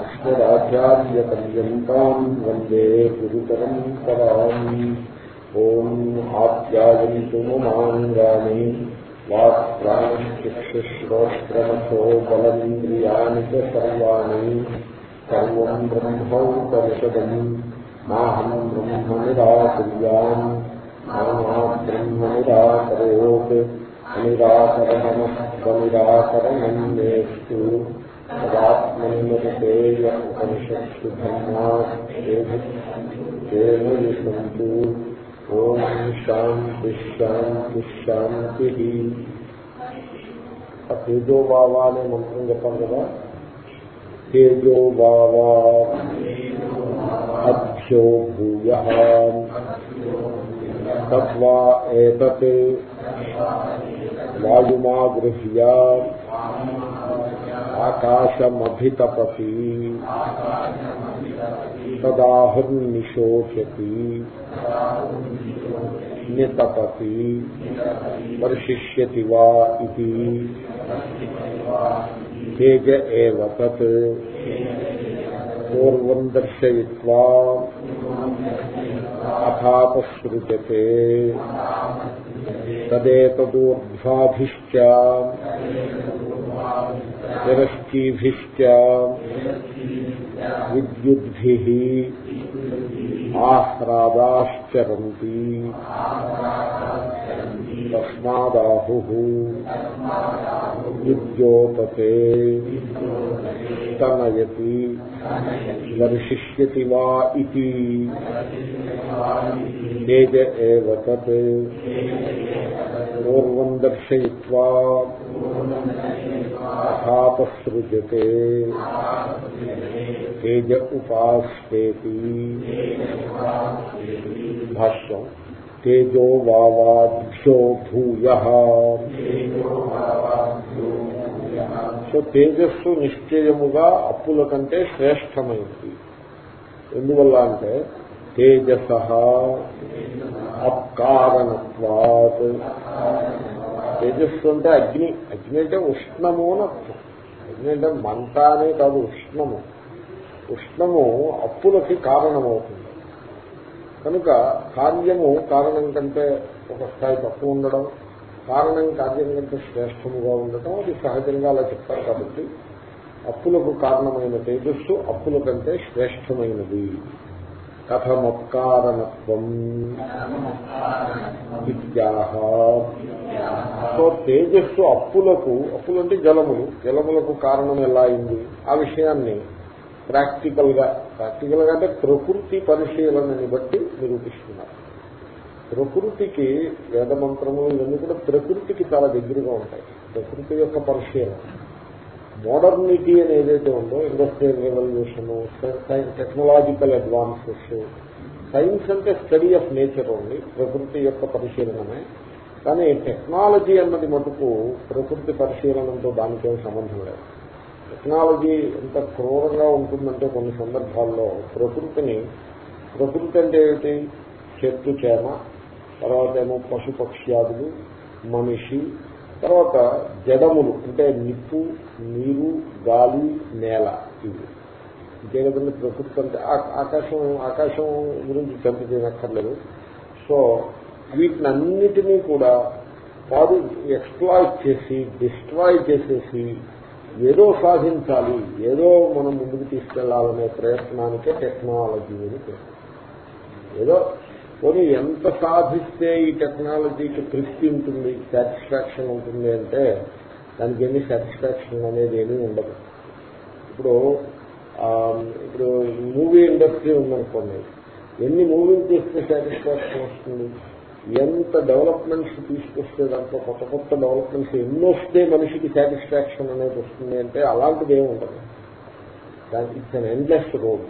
అక్షరాధ్యార్యపర్యంతం వందే గురుపరంపరాం ఓం ఆప్యాయంతు మాంగాని వాక్ప్రాణిశ్రోత్రమసో బలమింద్రియాణి సర్వాణి సర్వం బ్రహ్మోపనిషదం మాహం బ్రహ్మ నిరాకుర్యాం మా బ్రహ్మ నిరాకరోత్ అనిరాకరణమస్వ నిరాకరణం నేస్తు तदात्मन्यतेय उपनिषत्सु धर्मास्तेन विशन्तु ॐ శాంతి శాంతి శాంతి ఆ తేజో బావా అనే మంత్రం చెప్పాను కదా తేజో బావా అభ్యో భూయ తద్వా ఏతత్ వాయుమా గృహ్య ఆకాశమభితపతి తదాహర్నిశోషతి నితపతి వర్షిష్యతి వా ఇది. తేజ ఏవ తత్ పూర్వం దర్శయిత్వా అథాపసృజతే తదేతదూర్ధ్వాభిశ్చ తిరశ్చీభిశ్చ విద్యుద్భిः ఆహ్రాదాశ్చరంతి. తస్మాదాహు విద్యోతతే తనయతి దర్శిష్యతి వా ఇది తేజ ఏవ తత్ పూర్వం దర్శయిత్వా అథాపసృజతే తేజ ఉపాస్యేతి భాష్యం తేజో వావాభ్యో భూయ. సో తేజస్సు నిశ్చయముగా అప్పుల కంటే శ్రేష్టమైనది. ఎందువల్ల అంటే తేజస అకారణత్వాత్ తేజస్సు అంటే అగ్ని. అగ్ని అంటే ఉష్ణము అని అగ్ని అంటే మంట అనే కాదు ఉష్ణము. ఉష్ణము అప్పులకి కారణమవుతుంది. కనుక కార్యము కారణం కంటే ఒక స్థాయి తక్కువ ఉండడం కారణం కార్యం కంటే శ్రేష్టముగా ఉండటం అది సహజంగా అలా చెప్తారు కాబట్టి అప్పులకు కారణమైన తేజస్సు అప్పుల కంటే శ్రేష్టమైనది. కథమత్కారణత్వం విద్యాహ. సో తేజస్సు అప్పులకు అప్పులంటే జలములు జలములకు కారణం ఎలా అయింది? ఆ విషయాన్ని ప్రాక్టికల్గా ప్రాక్టికల్గా అంటే ప్రకృతి పరిశీలనని బట్టి నిరూపిస్తున్నారు. ప్రకృతికి వేద మంత్రములు ఇవన్నీ కూడా ప్రకృతికి చాలా దగ్గరగా ఉంటాయి. ప్రకృతి యొక్క పరిశీలన. మోడర్నిటీ అని ఏదైతే ఉందో industrial revolution technological advances science అంటే స్టడీ ఆఫ్ నేచర్ ఉంది ప్రకృతి యొక్క పరిశీలనమే. కానీ టెక్నాలజీ అన్నది మటుకు ప్రకృతి పరిశీలనతో దానికేం సంబంధం లేదు. టెక్నాలజీ ఎంత క్రూరంగా ఉంటుందంటే కొన్ని సందర్భాల్లో ప్రకృతిని ప్రకృతి అంటే ఏమిటి? చెట్టు చేమ తర్వాత ఏమో పశుపక్ష్యాదులు మనిషి తర్వాత జడములు అంటే నిప్పు నీరు గాలి నేల ఇవి. ఇంకే కదండి ప్రకృతి అంటే ఆకాశం ఆకాశం గురించి చర్చ చేయనక్కర్లేదు సో వీటినన్నిటినీ కూడా వారు ఎక్స్ప్లాయిట్ చేసి డిస్ట్రాయ్ చేసేసి ఏదో సాధించాలి ఏదో మనం ముందుకు తీసుకెళ్ళాలనే ప్రయత్నానికే టెక్నాలజీ అని ఏదో పోనీ ఎంత సాధిస్తే ఈ టెక్నాలజీకి తృప్తి ఉంటుంది సాటిస్ఫాక్షన్ ఉంటుంది అంటే దానికి ఏమీ సాటిస్ఫాక్షన్ అనేది ఏమీ ఉండదు. ఇప్పుడు ఇప్పుడు మూవీ ఇండస్ట్రీ ఉందనుకోండి ఎన్ని మూవీలు తీస్తే సాటిస్ఫాక్షన్ వస్తుంది? ఎంత డెవలప్మెంట్స్ తీసుకొస్తే దాంట్లో కొత్త కొత్త డెవలప్మెంట్స్ ఎన్ని వస్తే మనిషికి సాటిస్ఫాక్షన్ అనేది వస్తుంది అంటే అలాంటిది ఏమి ఉండదు. దానికి ఇట్స్ అన్ ఎండ్లెస్ రోడ్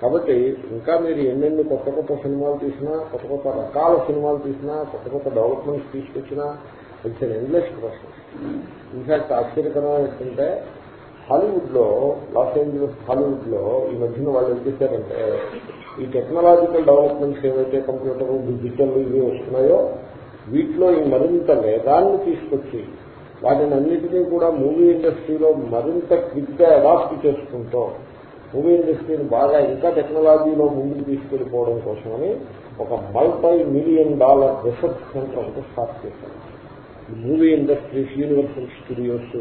కాబట్టి ఇంకా మీరు ఎన్నెన్ని కొత్త కొత్త సినిమాలు తీసినా కొత్త కొత్త రకాల సినిమాలు తీసినా కొత్త కొత్త డెవలప్మెంట్స్ తీసుకొచ్చినా it's an endless process in fact ఆశ్చర్యకరం ఏంటంటే హాలీవుడ్లో లాస్ ఏంజలస్ హాలీవుడ్లో ఈ మధ్యన వాళ్ళు ఏం చేశారంటే ఈ టెక్నాలజికల్ డెవలప్మెంట్స్ ఏవైతే కంప్యూటర్ డిజిటల్ ఇవి వస్తున్నాయో వీటిలో ఈ మరింత వేగాన్ని తీసుకొచ్చి వాటిని అన్నిటినీ కూడా మూవీ ఇండస్ట్రీలో మరింత క్విక్గా అడాప్ట్ చేసుకుంటూ మూవీ ఇండస్ట్రీని బాగా ఇంకా టెక్నాలజీలో ముందుకు తీసుకెళ్ళిపోవడం కోసమని ఒక multi million dollar research centre ఒకటి స్టార్ట్ చేశారు. Movie industries Universal Studios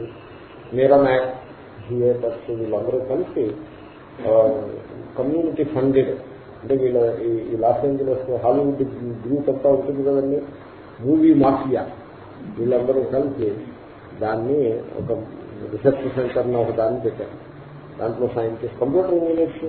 Miramax theatres వీళ్ళందరూ కలిసి కమ్యూనిటీ ఫండెడ్ అంటే వీళ్ళ ఈ లాస్ ఏంజలస్ హాలీవుడ్ గ్రూప్ అంతా ఉంటుంది కదండి. Movie mafia. వీళ్ళందరూ కలిసి దాన్ని ఒక రీసెర్చ్ సెంటర్ ఒక దాన్ని పెట్టారు. దాంట్లో scientist computer engineers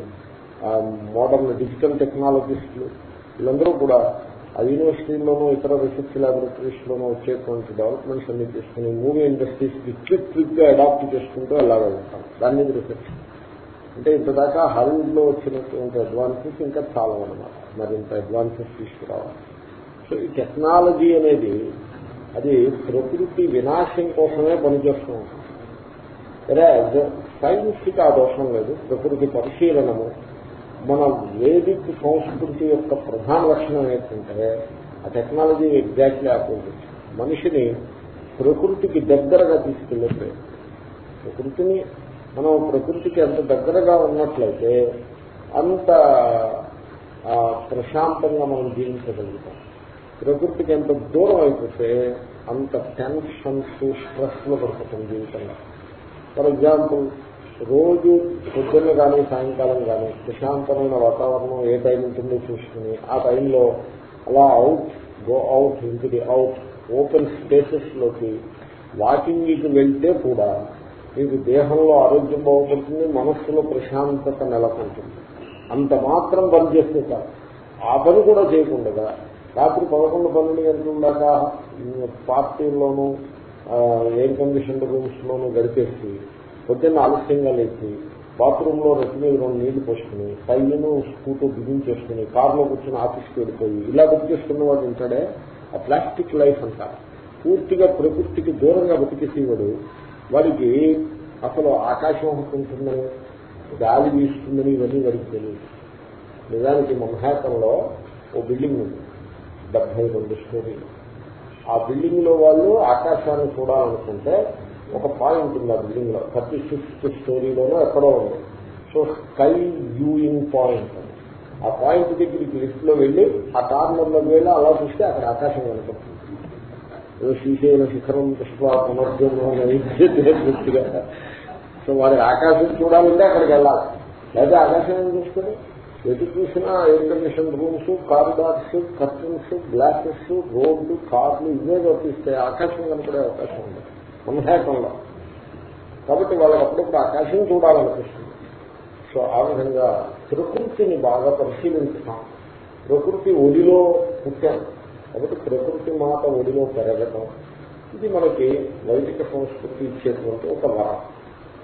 modern digital టెక్నాలజిస్టులు వీళ్ళందరూ కూడా ఆ యూనివర్సిటీల్లోనూ ఇతర రీసెర్చ్ ల్యాబొరేటరీస్ లోనూ వచ్చేటువంటి డెవలప్మెంట్స్ అన్ని తీసుకుని మూవీ ఇండస్ట్రీస్కి క్విక్గా అడాప్ట్ చేసుకుంటూ ఎలా వెళ్తాం. దాని మీద రీసెర్చ్. అంటే ఇంతదాకా హాలీవుడ్లో వచ్చినటువంటి అడ్వాన్సెస్ ఇంకా చాలా అనమాట మరి ఇంత అడ్వాన్సెస్ తీసుకురావాలి. సో ఈ టెక్నాలజీ అనేది అది ప్రకృతి వినాశం కోసమే పనిచేస్తూ ఉంటుంది. సరే ఆ దోషం లేదు. ప్రకృతి పరిశీలనము. మన వేదిక సంస్కృతి యొక్క ప్రధాన లక్షణం ఏంటంటే ఆ టెక్నాలజీ ఎగ్జాక్ట్లీ ఆపోజిట్. మనిషిని ప్రకృతికి దగ్గరగా తీసుకెళ్ళే ప్రకృతిని మనం ప్రకృతికి ఎంత దగ్గరగా ఉన్నట్లయితే అంత ప్రశాంతంగా మనం జీవించగలుగుతాం. ప్రకృతికి ఎంత దూరం అయిపోతే అంత టెన్షన్స్ స్ట్రెస్లో పడిపోతుంది జీవితంలో. ఫర్ ఎగ్జాంపుల్ రోజు పొద్దున్న కానీ సాయంకాలం కానీ ప్రశాంతమైన వాతావరణం ఏ టైం ఉంటుందో చూసుకుని ఆ టైంలో అలా అవుట్ గో అవుట్ ఇంటి అవుట్ ఓపెన్ స్పేసెస్లోకి వాకింగ్కి వెళ్తే కూడా మీకు దేహంలో ఆరోగ్యం బాగుపడుతుంది మనస్సులో ప్రశాంతత నెలకొంటుంది. అంత మాత్రం పని చేస్తే కాదు ఆ పని కూడా చేయకుండా రాత్రి పదకొండు పన్నెండు గంటల దాకా పార్టీల్లోనూ ఎయిర్ కండిషన్ రూమ్స్ లోనూ గడిపేసి పొద్దున్న ఆలస్యంగా లేచి బాత్రూంలో రెట్టి మీద రెండు నీళ్ళు పోసుకుని పైలను స్కూటర్ బిగించేసుకుని కారులో కూర్చొని ఆఫీస్కి వెళ్ళిపోయి ఇలా బతికేసుకున్న వాడు ఉంటాడే ఆ ప్లాస్టిక్ లైఫ్ అంటారు. పూర్తిగా ప్రకృతికి దూరంగా బతికేసేవాడు వాడికి అసలు ఆకాశం ఉంటుందని గాలి వీస్తుందని ఇవన్నీ వాడికి తెలియదు. నిజానికి మన్హాటంలో ఓ బిల్డింగ్ ఉంది. డెబ్బై రెండు స్టోరీలు ఆ బిల్డింగ్లో వాళ్ళు ఆకాశాన్ని చూడాలనుకుంటే ఒక పాయింట్ ఉంది ఆ బిల్డింగ్లో థర్టీ ఫిఫ్త్ స్టోరీలోనూ ఎక్కడో ఉంది. సో స్కై వ్యూయింగ్ పాయింట్ ఆ పాయింట్ దగ్గరికి లిఫ్ట్లో వెళ్ళి ఆ కార్నర్లో వెళ్ళి అలా చూస్తే అక్కడ ఆకాశం కనపడుతుంది. శ్రీశైల శిఖరం పుష్ప సో వారి ఆకాశం చూడాలంటే అక్కడికి వెళ్ళాలి. లేదా ఆకాశం ఏం చూసుకుని ఎటు చూసినా air condition rooms corridors curtains glasses రోడ్లు కార్లు ఇవే వర్తిస్తాయి ఆకాశం కనపడే అవకాశం ఉంది. మన్హాటంలో కాబట్టి వాళ్ళకి అప్పుడప్పుడు ఆకాశం చూడాలనిపిస్తుంది. సో ఆ విధంగా ప్రకృతిని బాగా పరిశీలించుతాం ప్రకృతి ఒడిలో ముఖ్యం కాబట్టి ప్రకృతి మాట ఒడిలో పెరగటం ఇది మనకి వైదిక సంస్కృతి ఇచ్చేటువంటి ఒక వరం.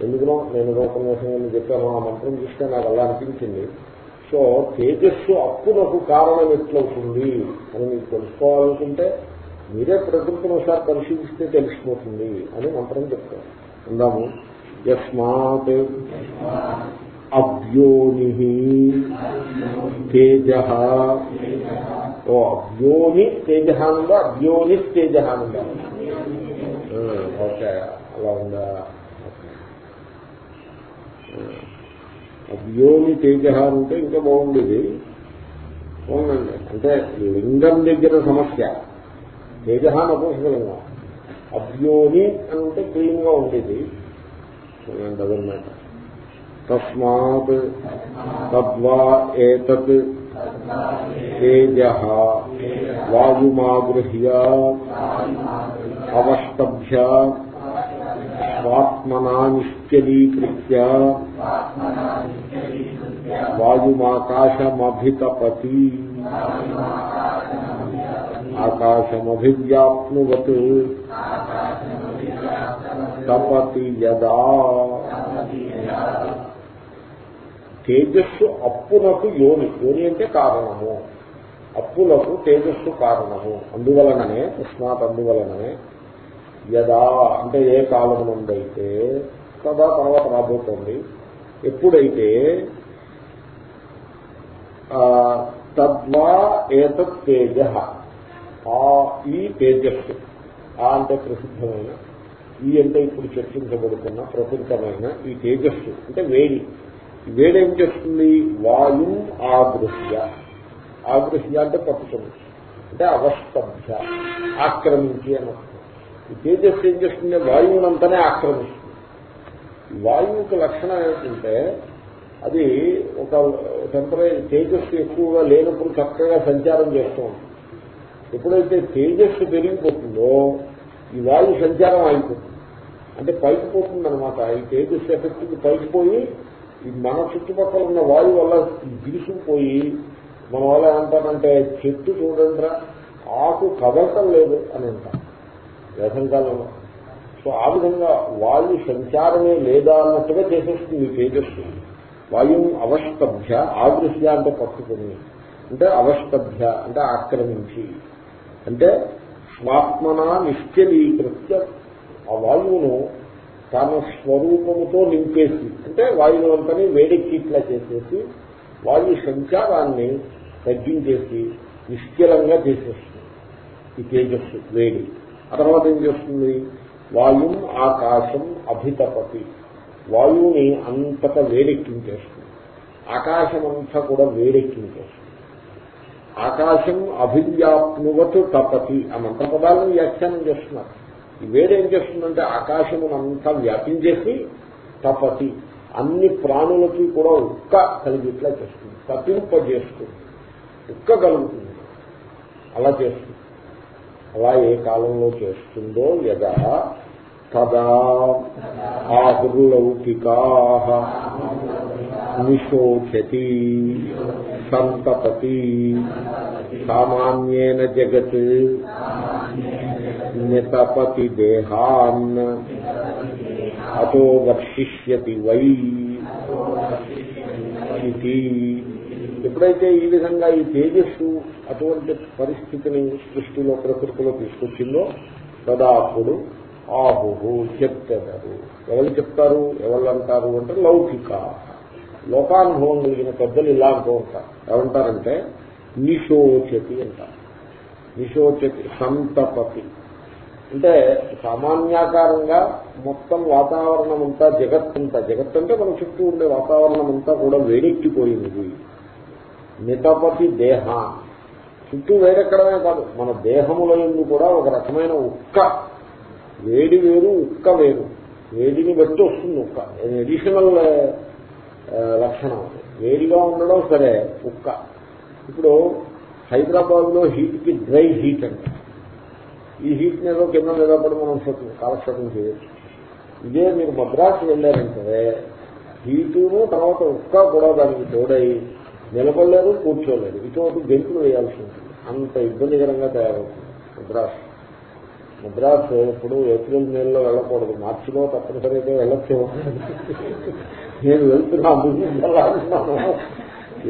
ఎందుకునో నేను రూపన్యాసం చెప్పాను ఆ మంత్రం చూస్తే నాకు అలా అనిపించింది. సో తేజస్సు అప్పునకు కారణం ఎట్లవుతుంది అని మీకు తెలుసుకోవాలనుకుంటే మీరే ప్రకృతిని ఒకసారి పరిశీలిస్తే తెలిసిపోతుంది అని మంత్రం చెప్తాను అందాము. యస్మాత్. అభ్యోని తేజ. ఓ అభ్యోని తేజ ఉందా అభ్యోని తేజ ఉందా ఓకే అలా ఉందా? అభ్యోని తేజ అంటే ఇంకా బాగుండేది. అవునండి అంటే లింగం దగ్గర సమస్య. తేజ నపుంసకలింగం అభ్యోని అంటే క్లీన్గా ఉండేది డజన్ మ్యాటర్ తస్మాత్ తద్వా ఏతత్ తేజ వాయుమాగృహ్య అవష్టభ్య స్వాత్మనా నిశ్చలీకృత్య వాయుమాకాశమభితపతి ఆకాశమభివ్యాప్నువత్ తపతి యదా తేజస్సు అప్పునకు యోని. యోని అంటే కారణము. అప్పులకు తేజస్సు కారణము. అందువలననే తస్మాత్ అందువలననే యదా అంటే ఏ కాలం నుండైతే కదా తర్వాత రాబోతోంది. ఎప్పుడైతే తద్వా ఏతత్ తేజ. ఆ ఈ తేజస్సు. ఆ అంటే ప్రసిద్ధమైన ఈ అంటే ఇప్పుడు చర్చించబడుతున్న ప్రసిద్ధమైన ఈ తేజస్సు. అంటే వేడి. వేడేం చేస్తుంది? వాయు ఆదృశ్య ఆదృశ్య అంటే పట్టుతుంది అంటే అవస్తభ్య ఆక్రమించి అని ఈ తేజస్సు ఏం చేస్తుంది? వాయువునంతనే ఆక్రమిస్తుంది. వాయువుకి లక్షణం ఏమిటంటే అది ఒక టెంపరీ తేజస్సు ఎక్కువగా లేనప్పుడు చక్కగా సంచారం చేస్తూ ఉంటుంది. ఎప్పుడైతే తేజస్సు పెరిగిపోతుందో ఈ వాయు సంచారం అయిపోతుంది అంటే పైకి పోతుంది అనమాట ఈ తేజస్సు ఎఫెక్ట్ పైకి పోయి మన చుట్టుపక్కల ఉన్న వాయువు వల్ల గిరుసుకుపోయి మన వల్ల ఏమంటారంటే చెట్టు చూడండిరా ఆకు కదలటం లేదు అని అంటారు వేసంకాలంలో సో ఆ విధంగా వాయు సంచారమే లేదా అన్నట్టుగా చేసేస్తుంది తేజస్సు. వాయువు అవష్టభ్య ఆదృశ్య అంటే పట్టుకుని అంటే అవష్టభ్య అంటే ఆక్రమించి. అంటే స్వాత్మన నిశ్చలీకృత్య ఆ వాయువును తన స్వరూపముతో నింపేసి అంటే వాయువంతని వేడెక్కిట్లా చేసేసి వాయు సంచారాన్ని తగ్గించేసి నిశ్చలంగా చేసేస్తుంది. ఈ తేజస్సు వేడి. ఆ తర్వాత ఏం చేస్తుంది? వాయుం ఆకాశం అభితపతి. వాయువుని అంతటా వేడెక్కించేస్తుంది. ఆకాశం అంతా కూడా వేడెక్కించేస్తుంది. ఆకాశం అభివ్యాప్నువతు తపతి ఆ మంత్రపదాలను వ్యాఖ్యానం చేస్తున్నారు. ఈ వేడి ఏం చేస్తుందంటే ఆకాశమునంతా వ్యాపించేసి తపతి అన్ని ప్రాణులకి కూడా ఉక్క కలిగిట్లా చేస్తుంది. తప్పింపజేస్తుంది ఉక్క కలుగుతుంది. అలా చేస్తుంది. అలా ఏ కాలంలో చేస్తుందో యదా తదా ఆహుర్లౌకికా నిశోచతి సంతపతి సామాన్యేన జగత్ నితపతి దేహాన్ అతో వర్షిష్యతి వై ఇది ఎప్పుడైతే ఈ విధంగా ఈ తేజస్సు అటువంటి పరిస్థితిని సృష్టిలో ప్రకృతిలో తీసుకొచ్చిందో తదాపుడు ఆహు ఆహుహు చెప్తారు ఎవరు చెప్తారు? ఎవరు అంటారు అంటే లౌకిక. లోకానుభవం కలిగిన పెద్దలు ఇలా అంటూ ఉంటారు. ఏమంటారంటే నిశోచతి అంటారు. నిశోచతి సంతపతి. అంటే సామాన్యాకారంగా మొత్తం వాతావరణం అంతా జగత్తంతా జగత్ అంటే మన చుట్టూ ఉండే వాతావరణం అంతా కూడా వేడెక్కిపోయింది. మితపతి దేహ. చుట్టూ వేడెక్కడమే కాదు మన దేహముల ఎందు కూడా ఒక రకమైన ఉక్క. వేడి వేరు ఉక్క వేరు. వేడిని బట్టి వస్తుంది ఉక్క. అడిషనల్ లక్షణం. వేడిగా ఉండడం సరే ఉక్క. ఇప్పుడు హైదరాబాద్లో హీట్కి డ్రై హీట్ అంటే ఈ హీట్ ఏదో కింద నిలబడి మనం కాలక్షేపం చేయొచ్చు. ఇదే మీరు మద్రాసు వెళ్ళారంటే హీటును తర్వాత ఉక్క కూడా దానికి తోడై నిలబడలేరు కూర్చోలేరు. ఇటువంటి గెంతులు వేయాల్సి ఉంటుంది. అంత ఇబ్బందికరంగా తయారవుతుంది మద్రాసు. మద్రాసు ఎప్పుడు ఏప్రిల్ నెలలో వెళ్ళకూడదు. మార్చిలో తప్పనిసరితే వెళ్ళచ్చు. నేను వెళ్తున్నా వెళ్ళాలన్నాను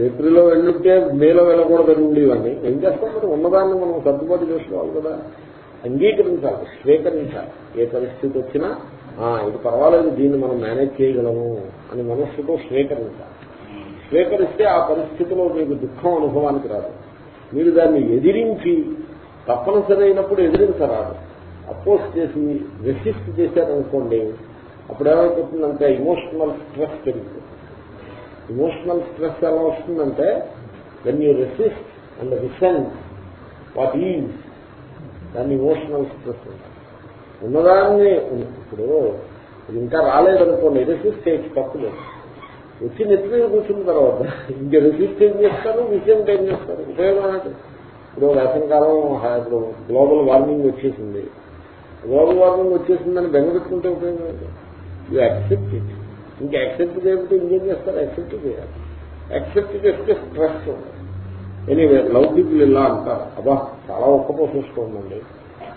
ఏప్రిల్లో వెళ్ళుంటే మేలో వెళ్ళకూడదని ఉండేవన్నీ ఏం చేస్తాం మరి? ఉన్నదాన్ని మనం సర్దుబాటు చేసుకోవాలి కదా. అంగీకరించాలి స్వీకరించాలి. ఏ పరిస్థితి వచ్చినా ఇది పర్వాలేదు దీన్ని మనం మేనేజ్ చేయగలము అని మనస్సుతో స్వీకరించాలి. స్వీకరిస్తే ఆ పరిస్థితిలో మీకు దుఃఖం అనుభవానికి రాదు. మీరు దాన్ని ఎదిరించి తప్పనిసరి అయినప్పుడు ఎదిరించరాదు. అపోజ్ చేసి రెసిస్ట్ చేశారనుకోండి అప్పుడు ఏమైపోతుందంటే ఇమోషనల్ స్ట్రెస్ పెరుగుతుంది. ఇమోషనల్ స్ట్రెస్ ఎలా వస్తుందంటే when you resist and resent what is దాన్ని ఇమోషనల్ స్ట్రెస్ ఉన్నదాన్ని ఇప్పుడు ఇది ఇంకా రాలేదనుకోండి రెసిస్ట్ చేయొచ్చు తప్పులేదు వచ్చి నెత్తి మీద కూర్చున్న తర్వాత ఇంక రెసిస్ట్ ఏం చేస్తారు? విషయం ఏం చేస్తారు? ఉపయోగం అంటే ఇప్పుడు వేసవికాలం ఇప్పుడు గ్లోబల్ వార్మింగ్ వచ్చేసింది. గ్లోబల్ వార్మింగ్ వచ్చేసిందని బెంగపెట్టుకుంటే ఉపయోగం ఏంటి యూ యాక్సెప్ట్ ఇట్ ఇంకా యాక్సెప్ట్ చేయకపోతే ఇంకేం చేస్తారు? యాక్సెప్ట్ చేయాలి. యాక్సెప్ట్ చేస్తే స్ట్రెస్ ఉంటుంది. ఎనీవే లౌకికులు ఇలా అంటారు అబ్బా చాలా ఒక్కపోసేస్తోందండి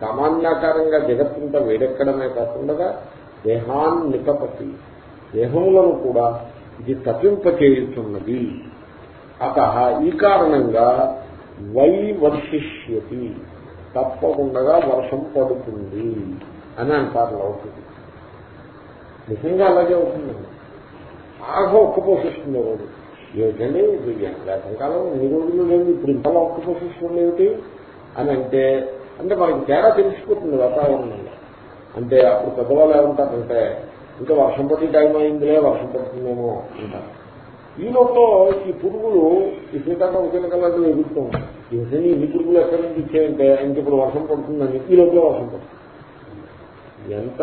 సామాన్యాకారంగా జగత్తుంతా వేడెక్కడమే కాకుండా దేహాన్ నికపతి దేహములను కూడా ఇది తప్పింపచేయుతున్నది అత ఈ కారణంగా వై వర్షిష్యతి తప్పకుండా వర్షం పడుతుంది అని అంటారు లౌకిక నిజంగా అలాగే అవుతుందండి. బాగా ఒక్కపోసిస్తుంది రోజు ఏమిటండి? వేసంకాలం ఎన్ని రోజులు లేదు ఇప్పుడు ఇంతలో ఒక్కపోసిస్తుంది ఏమిటి? అని అంటే అంటే మనకి తేడా తెలిసిపోతుంది వాతావరణంలో. అంటే అప్పుడు పెద్దవాళ్ళు ఏమంటారంటే ఇంకా వర్షం పట్టి టైం అయిందిలే వర్షం పడుతుందేమో అంటారు. ఈ లోపల ఈ పురుగులు ఈ శీతాకాలం చిలకలాంటివి ఎదుగుతూ ఉంటాయి. ఈ పురుగులు ఎక్కడి నుంచి ఇచ్చాయంటే ఇంక ఇప్పుడు వర్షం పడుతుందని ఈ లోపల వర్షం పడుతుంది. ఎంత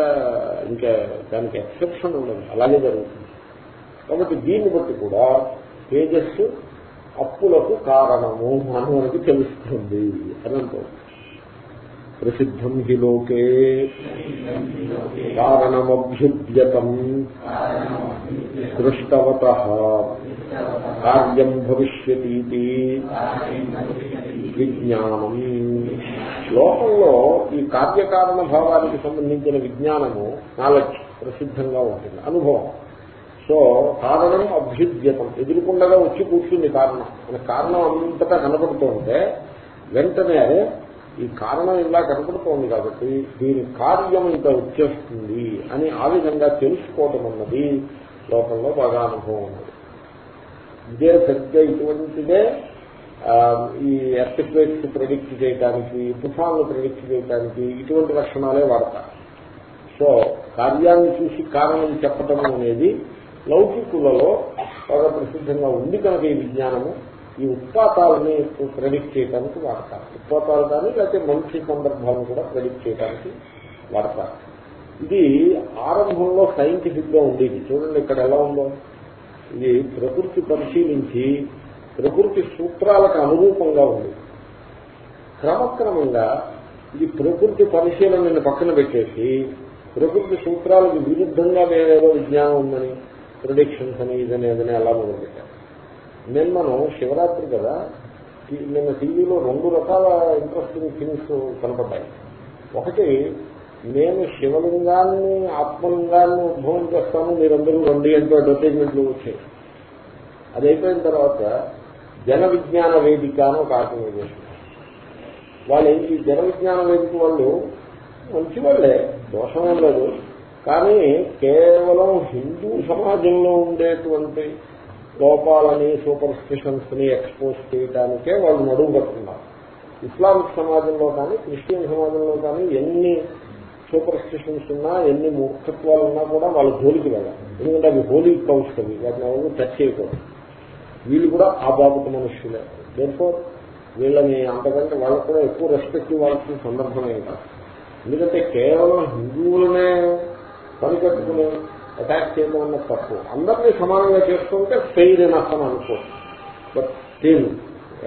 ఇంకా దానికి ఎక్సెప్షన్ ఉండదు. అలాగే జరుగుతుంది. కాబట్టి దీన్ని బట్టి కూడా తేజస్సు అప్పులకు కారణము అని మనకి తెలుస్తుంది అని ప్రసిద్ధం హి లోకే కారణమభ్యుద్యతం దృష్టవత కార్యం భవిష్యతీతి విజ్ఞానం. లోకంలో ఈ కార్యకారణ భావానికి సంబంధించిన విజ్ఞానము నాలెడ్జ్ ప్రసిద్ధంగా ఉంటుంది. అనుభవం. సో కారణం అభ్యుద్యతం. ఎదురుకుండగా వచ్చి కూర్చుంది కారణం. కారణం అంతటా కనపడుతూ ఉంటే వెంటనే ఈ కారణం ఇలా కనపడుతోంది కాబట్టి దీని కార్యం ఇంత వచ్చేస్తుంది అని ఆ విధంగా తెలుసుకోవటం అన్నది లోకంలో బాగా అనుభవం ఉన్నది. ఇదే సరిగ్గా ఇటువంటిదే ఈ ఎర్టిక్వేట్స్ ప్రెడిక్ట్ చేయడానికి తుఫాన్లు ప్రెడిక్ట్ చేయడానికి ఇటువంటి లక్షణాలే వాడతారు. సో కార్యాన్ని చూసి కారణం చెప్పటం అనేది లౌకికులలో బాగా ప్రసిద్ధంగా ఉంది కనుక ఈ విజ్ఞానము. ఈ ఉత్పాతాలని ప్రెడిక్ట్ చేయడానికి వాడతారు. ఉత్పాతాలు కానీ లేకపోతే మనిషి సందర్భాలను కూడా ప్రెడిక్ట్ చేయడానికి వాడతారు. ఇది ఆరంభంలో సైంటిఫిక్గా ఉండేది. చూడండి ఇక్కడ ఎలా ఉందో. ఇది ప్రకృతి పరిశీలించి ప్రకృతి సూత్రాలకు అనురూపంగా ఉంది. క్రమక్రమంగా ఇది ప్రకృతి పరిశీలనని పక్కన పెట్టేసి ప్రకృతి సూత్రాలకు విరుద్ధంగా వేరేదో విజ్ఞానం ఉందని ప్రొడిక్షన్స్ అని ఇదని అదని అలా మొదలుపెట్టారు నేను మనం శివరాత్రి కదా నిన్న టీవీలో రెండు రకాల ఇంట్రెస్టింగ్ థింగ్స్ కనపడ్డాయి. ఒకటి నేను శివలింగాన్ని ఆత్మలింగాన్ని ఉద్భవం చేస్తాను మీరందరూ రండి అంటూ అడ్వర్టైజ్మెంట్లు వచ్చాయి. అది అయిపోయిన తర్వాత జన విజ్ఞాన వేదిక అని ఒక ఆర్గనైజేషన్ వాళ్ళు ఏంటి జన విజ్ఞాన వేదిక వాళ్ళు మంచి వాళ్ళే దోషమేం లేదు. కానీ కేవలం హిందూ సమాజంలో ఉండేటువంటి లోపాలని సూపర్ స్టిషన్స్ని ఎక్స్పోజ్ చేయడానికే వాళ్ళు నడువు కట్టుకున్నారు. ఇస్లామిక్ సమాజంలో కానీ క్రిస్టియన్ సమాజంలో కానీ ఎన్ని సూపర్ స్టిషన్స్ ఉన్నా ఎన్ని మూర్ఖత్వాలు ఉన్నా కూడా వాళ్ళ హోలీకి వెళ్ళాలి ఎందుకంటే అవి హోలీ కౌన్స్ అవి వాటిని ఎవరు టచ్ చేయకూడదు. వీళ్ళు కూడా ఆ బాబుకు మనుషులే దేనిఫోర్ వీళ్ళని అంతకంటే వాళ్ళకు కూడా ఎక్కువ రెస్పెక్ట్ ఇవ్వాల్సిన సందర్భమే కాదు. ఎందుకంటే కేవలం హిందువులనే పనికట్టుకుని అటాక్ చేయడం అన్న తప్పు. అందరినీ సమానంగా చేసుకుంటే ఫెయిల్ ఎనఫ్ అని అనుకోవచ్చు but still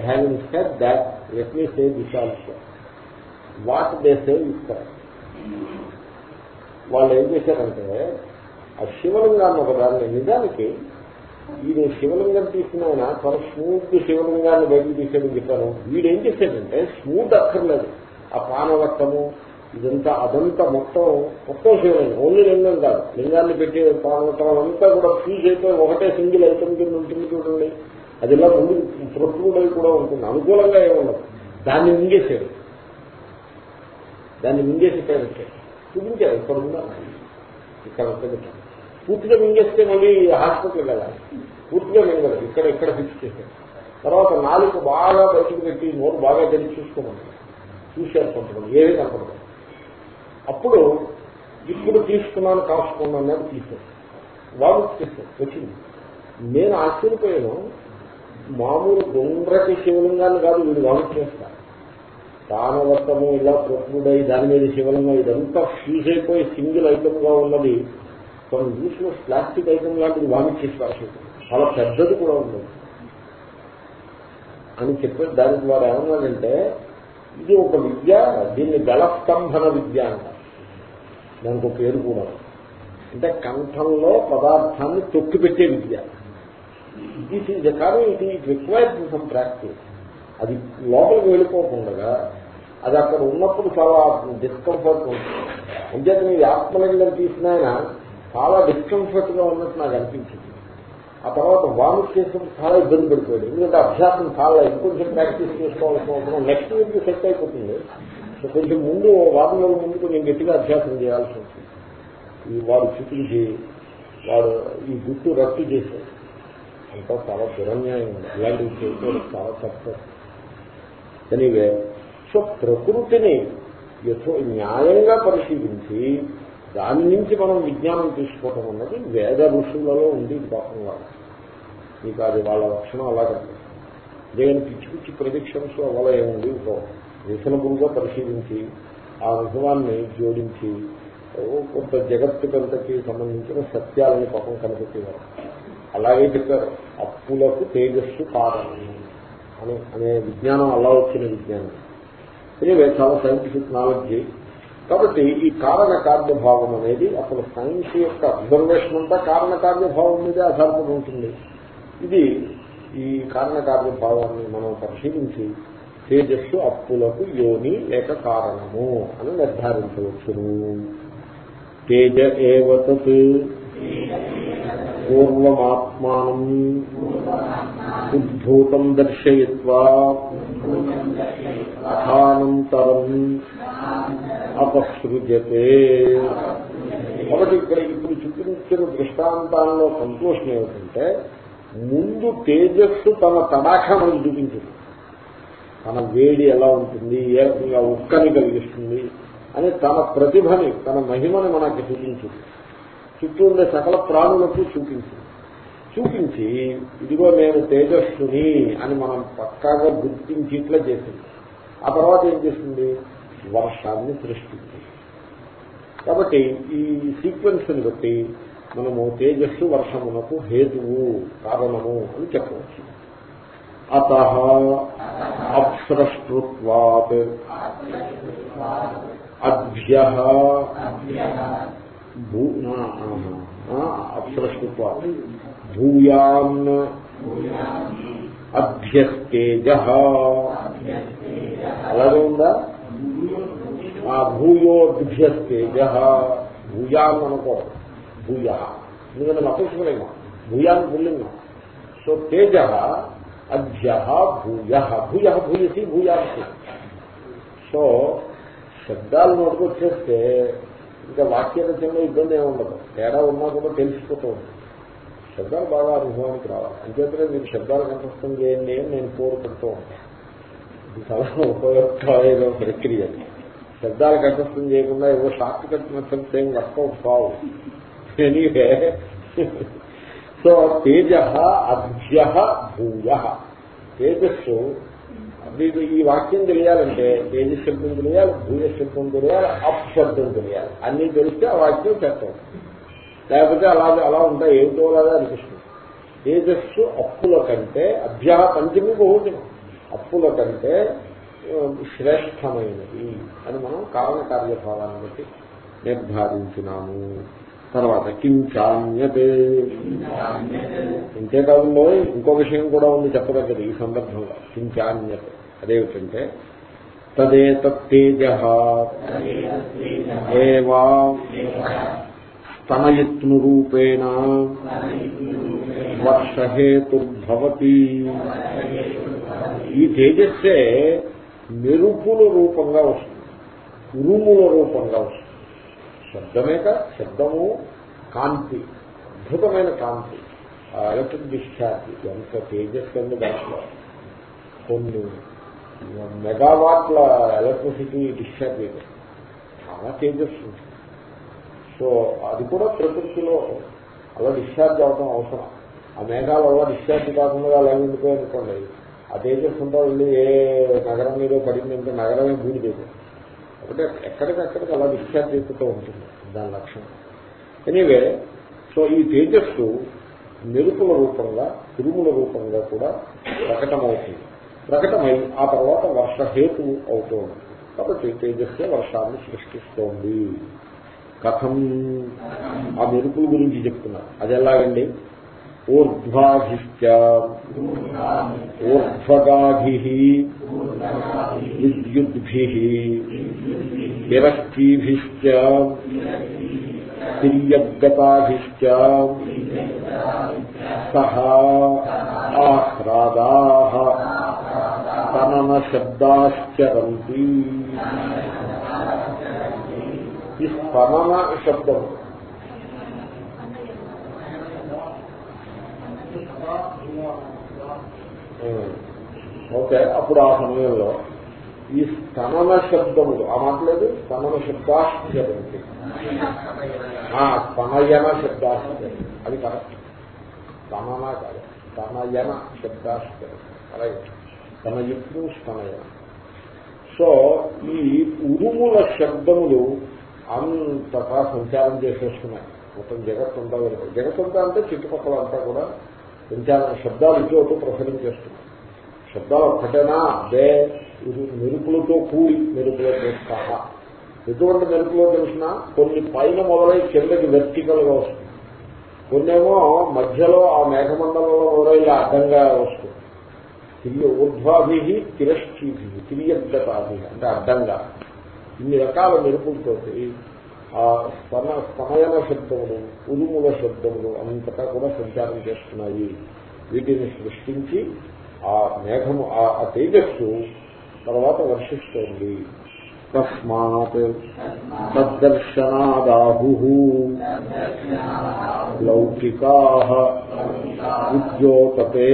having said that let me say this also what they say ఇస్తారు వాళ్ళు ఏం చేశారంటే ఆ శివలింగాన్ని ఒక దాన్ని నిజానికి వీడు శివలింగం తీసిన ఆయన చాలా స్మూత్ శివలింగాన్ని బయటకు తీసేయని చెప్పారు. వీడు ఏం చేశాడంటే స్మూత్ అక్కర్లేదు. ఆ పానవట్టము ఇదంతా అదంతా మొత్తం మొత్తం శివలింగం ఓన్లీ లింగం కాదు. లింగాన్ని పెట్టి పానవట్టం అంతా కూడా ఫీజ్ అయిపోయి ఒకటే సింగిల్ ఐటమ్ కింద ఉంటుంది చూడండి. అది ఇలా ముందు ప్రొట్టుడై కూడా ఉంటుంది. అనుకూలంగా ఏముండదు దాన్ని మింగేసాడు దాన్ని మింగేసి పెట్టారు చూపించారు. ఇక్కడ ఉందా? ఇక్కడ పెట్టారు పూర్తిగా మింగేస్తే మళ్ళీ హాస్పిటల్ వెళ్ళాలి? పూర్తిగా మింగదు. ఇక్కడ ఇక్కడ ఫిక్స్ చేశారు తర్వాత నాలుగు బాగా బయటకు పెట్టి నోరు బాగా తెలిసి చూసుకోమని. చూశారు కొంతమంది ఏమీ కనపడదు. అప్పుడు ఇప్పుడు తీసుకున్నాను కాసుకున్నాను అని తీశారు వాడు వచ్చింది. నేను ఆశ్చర్యపోయాను. మామూలు గుండ్రటి శివలింగాన్ని కాదు వీడు వాళ్ళు చేస్తారు దానవర్తము ఇలా ప్రకృడై దాని మీద శివలింగం ఇదంతా ఫ్యూజ్ అయిపోయి సింగిల్ ఐటమ్గా ఉన్నది. కొన్ని యూస్లో ప్లాస్టిక్ ఐటమ్ లాంటిది వామిచ్చేసి పారేసేది చాలా పెద్దది కూడా ఉంది అని చెప్పి దాని ద్వారా ఏమన్నాడంటే ఇది ఒక విద్య దీన్ని బలస్తంభన విద్య అంటారు. దానికి ఒక పేరు కూడా. అంటే కంఠంలో పదార్థాన్ని తొక్కిపెట్టే విద్య. దిస్ ఈజ్ కానీ ఇది ఇట్ రిక్వైర్స్ సమ్ ప్రాక్టీస్ అది లోపలికి వెళ్ళిపోకుండా అది అక్కడ ఉన్నప్పుడు చాలా డిస్కంఫర్ట్ ఉంటుంది. అంచేత మీ ఆత్మలింగం తీసిన ఆయన చాలా డిస్కంఫర్ట్గా ఉన్నట్టు నాకు అనిపించింది. ఆ తర్వాత వామిట్ చేసినప్పుడు చాలా ఇబ్బంది పడిపోయాడు. ఎందుకంటే అభ్యాసం చాలా ఇంకొంచెం ప్రాక్టీస్ చేసుకోవాల్సిన అవసరం. నెక్స్ట్ వీక్ సెట్ అయిపోతుంది. సో కొంచెం ముందు వారం రోజుల ముందు కొంచెం గట్టిగా అభ్యాసం చేయాల్సి ఉంటుంది ఈ వాడు చూపించి వాడు ఈ గుట్టు రద్దు చేశాడు అంతా చాలా దురన్యాయం. ఇలాంటివి చేయడం చాలా తప్పు ఎనీవే సో ప్రకృతిని యథో న్యాయంగా పరిశీలించి దాని నుంచి మనం విజ్ఞానం తీసుకోవటం అన్నది వేద ఋషులలో ఉంది పాపం మీకు అది వాళ్ళ లక్షణం అలాగండి దేని పిచ్చి పిచ్చి ప్రొడిక్షన్స్ అలా ఏముంది రీజనబుల్గా పరిశీలించి ఆ అనుభవాన్ని జోడించి కొంత జగత్తుకంతకి సంబంధించిన సత్యాలను పాపం కనిపెట్టేవారు. అలాగే చెప్పారు అప్పులకు తేజస్సు కారణం అని అనే విజ్ఞానం అలా వచ్చిన విజ్ఞానం. ఎనివే చాలా సైంటిఫిక్ నాలెడ్జ్ కాబట్టి ఈ కారణ కార్యభావం అనేది అసలు సైన్స్ యొక్క అబ్జర్వేషన్ అంతా కారణ కార్యభావం మీదే ఆధారపడి ఉంటుంది. ఇది ఈ కారణ కార్యభావాన్ని మనం పరిశీలించి తేజస్సు అప్పులకు యోని లేక కారణము అని నిర్ధారించవచ్చును. తేజ ఏవత్ పూర్వమాత్మానం ఉద్భూతం దర్శయిత్వా అథానంతరం అపసృజతే. కాబట్టి ఇక్కడ ఇప్పుడు చూపించిన దృష్టాంతాల్లో సంతోషం ఏమిటంటే ముందు తేజస్సు తన తడాఖా మనకు చూపించింది. తన వేడి ఎలా ఉంటుంది ఏ రకంగా ఉక్కని కలిగిస్తుంది అని తన ప్రతిభని తన మహిమని మనకి చూపించింది చుట్టూ ఉండే సకల ప్రాణులకు చూపించింది చూపించి ఇదిగో నేను తేజస్సుని అని మనం పక్కాగా గుర్తించి ఇట్లా చేసింది. ఆ తర్వాత ఏం చేస్తుంది వర్షాన్ని సృష్టించింది. కాబట్టి ఈ సీక్వెన్స్ని బట్టి మనము తేజస్సు వర్షమునకు హేతువు కారణము అని చెప్పవచ్చు. అత అప్సృష్ట్వాత్ అభ్య అప్సృష్ట్వాత్ భూయాన్ అభ్యస్తేజ అలాగే ఉందా ఆ భూయోద్భ్యస్తేజ భూయాన్ అనుకో భూయ ఎందుకంటే నపుంసకలేమో భూయాన్ పుల్లింగం సో తేజ అభ్య భూయ భూయ భూయసి భూయాసి సో శబ్దాలు నోటుకొచ్చేస్తే ఇంకా వాక్య రచనలో ఇబ్బంది ఏమి ఉండదు. తేడా ఉన్నా కూడా తెలిసిపోతూ ఉంటుంది. శబ్దాలు బాగా అనుభవానికి రావాలి. అంచేతనే మీరు శబ్దాలు కంఠస్థం చేయండి అని నేను కోరుకుంటూ ఉంటాను. ఇది చాలా ఉపయోగకరమైన ప్రక్రియ. శబ్దాలు కంఠస్థం చేయకుండా ఏవో షార్ట్ కట్ మెథడ్స్ ఏం వర్కౌట్ కావు. ఎనీవే సో తేజ అభ్య భూయ. తేజస్సు. మీకు ఈ వాక్యం తెలియాలంటే తేజ శబ్దం తెలియాలి భూయ శబ్దం తెలియాలి అప్ శబ్దం తెలియాలి. అన్ని తెలిస్తే ఆ వాక్యం చెప్తాం లేకపోతే అలా అలా ఉంటాయి ఏమిటో లాగా అనిపిస్తుంది. తేజస్సు అప్పుల కంటే అభ్య పంచమి బహుజనం. అప్పుల కంటే శ్రేష్టమైనది అని మనం కారణ కార్యభావాన్ని బట్టి నిర్ధారించినాము. తర్వాత కించాన్యతే ఇంతేకాకుండా ఇంకో విషయం కూడా ఉంది చెప్పదగ్గది ఈ సందర్భంలో. కించాన్యత అదేమిటంటే తదేతేజ ఏవా స్తనయత్నురూపేణ వర్షహేతుర్భవతి. ఈ తేజస్సే మెరుపుల రూపంగా వస్తుంది. ఉరుముల రూపంగా వస్తుంది. శబ్దమేక శబ్దము కాంతి అద్భుతమైన కాంతి. ఎలక్ట్రిక్ డిశ్చార్జ్ ఎంత తేజస్ అండి దాంట్లో. కొన్ని మెగావాట్ల ఎలక్ట్రిసిటీ డిశ్చార్జ్ అయితే చాలా తేజస్ సో అది కూడా ప్రకృతిలో అలా డిశ్చార్జ్ అవడం అవసరం. ఆ మేఘాలు అలా డిశ్చార్జ్ కాకుండా అలా ఉండిపోయి అనుకోండి ఆ తేజస్ ఉంటా వెళ్ళి ఏ నగరం మీద పడిందంటే నగరమే భూమి తేజస్ కాబట్టి ఎక్కడికక్కడికి అలా విఖ్యాతీతతో ఉంటుంది దాని లక్షణం. ఎనీవే సో ఈ తేజస్సు మెరుపుల రూపంగా తిరుముల రూపంగా కూడా ప్రకటమవుతుంది. ప్రకటమై ఆ తర్వాత వర్షహేతు అవుతూ ఉంటుంది. కాబట్టి తేజస్సే వర్షాన్ని సృష్టిస్తోంది. కథం. ఆ మెరుపుల గురించి చెప్తున్నారు. అది ఎలాగండి? ఊర్ధ్వాభిశ్చ ఊర్ధ్వగాభి విద్యుద్భి విరక్తిభిశ్చ తిర్యగతాభిశ్చ సహ ఆహ్రాదా తనన శబ్దాశ్చరంతి ఈ స్పనన శబ్దం Hmm. ఓకే అప్పుడు ఆ సమయంలో ఈ స్తనన శబ్దములు ఆ మాటలేదు స్తనన శబ్దాశ్చరంతి స్తనయన శబ్దాశ్చరం అది కరెక్ట్. స్తనన కాదు స్తనయన శబ్దాశ్చరం కరెక్ట్ స్తనయుక్తం స్తనయన. సో ఈ ఉరుముల శబ్దములు అంతటా సంచారం చేసేస్తున్నాయి. మొత్తం జగత్తంతా జగత్తంతా అంటే చుట్టుపక్కల అంతా కూడా సంచారం శబ్దాలు ఇటు ప్రసరం చేస్తున్నాయి. శబ్దాలు ఒక్కటేనా అదే మెరుపులతో కూడి మెరుపులతో సహా ఎటువంటి మెరుపులో తెలిసిన కొన్ని పైన మొదలై కిందకి వెర్టికల్గా వస్తుంది. కొన్నేమో మధ్యలో ఆ మేఘమండలంలో మొదలై అడ్డంగా వస్తుంది. తిరిగి ఊర్ధ్వాభి తిరశ్చీభి తిరియద్గతాభి అంటే అడ్డంగా. ఇన్ని రకాల మెరుపులతోటి ఆ స్తన స్తమయన శబ్దములు ఉరుముల శబ్దములు అంతటా కూడా సంచారం చేస్తున్నాయి. వీటిని సృష్టించి ఆ మేఘము ఆ తేజస్సు తర్వాత వర్షిస్తోంది. తస్మాత్ తద్దర్శనాదాహు లౌకికా ఉద్యోతతే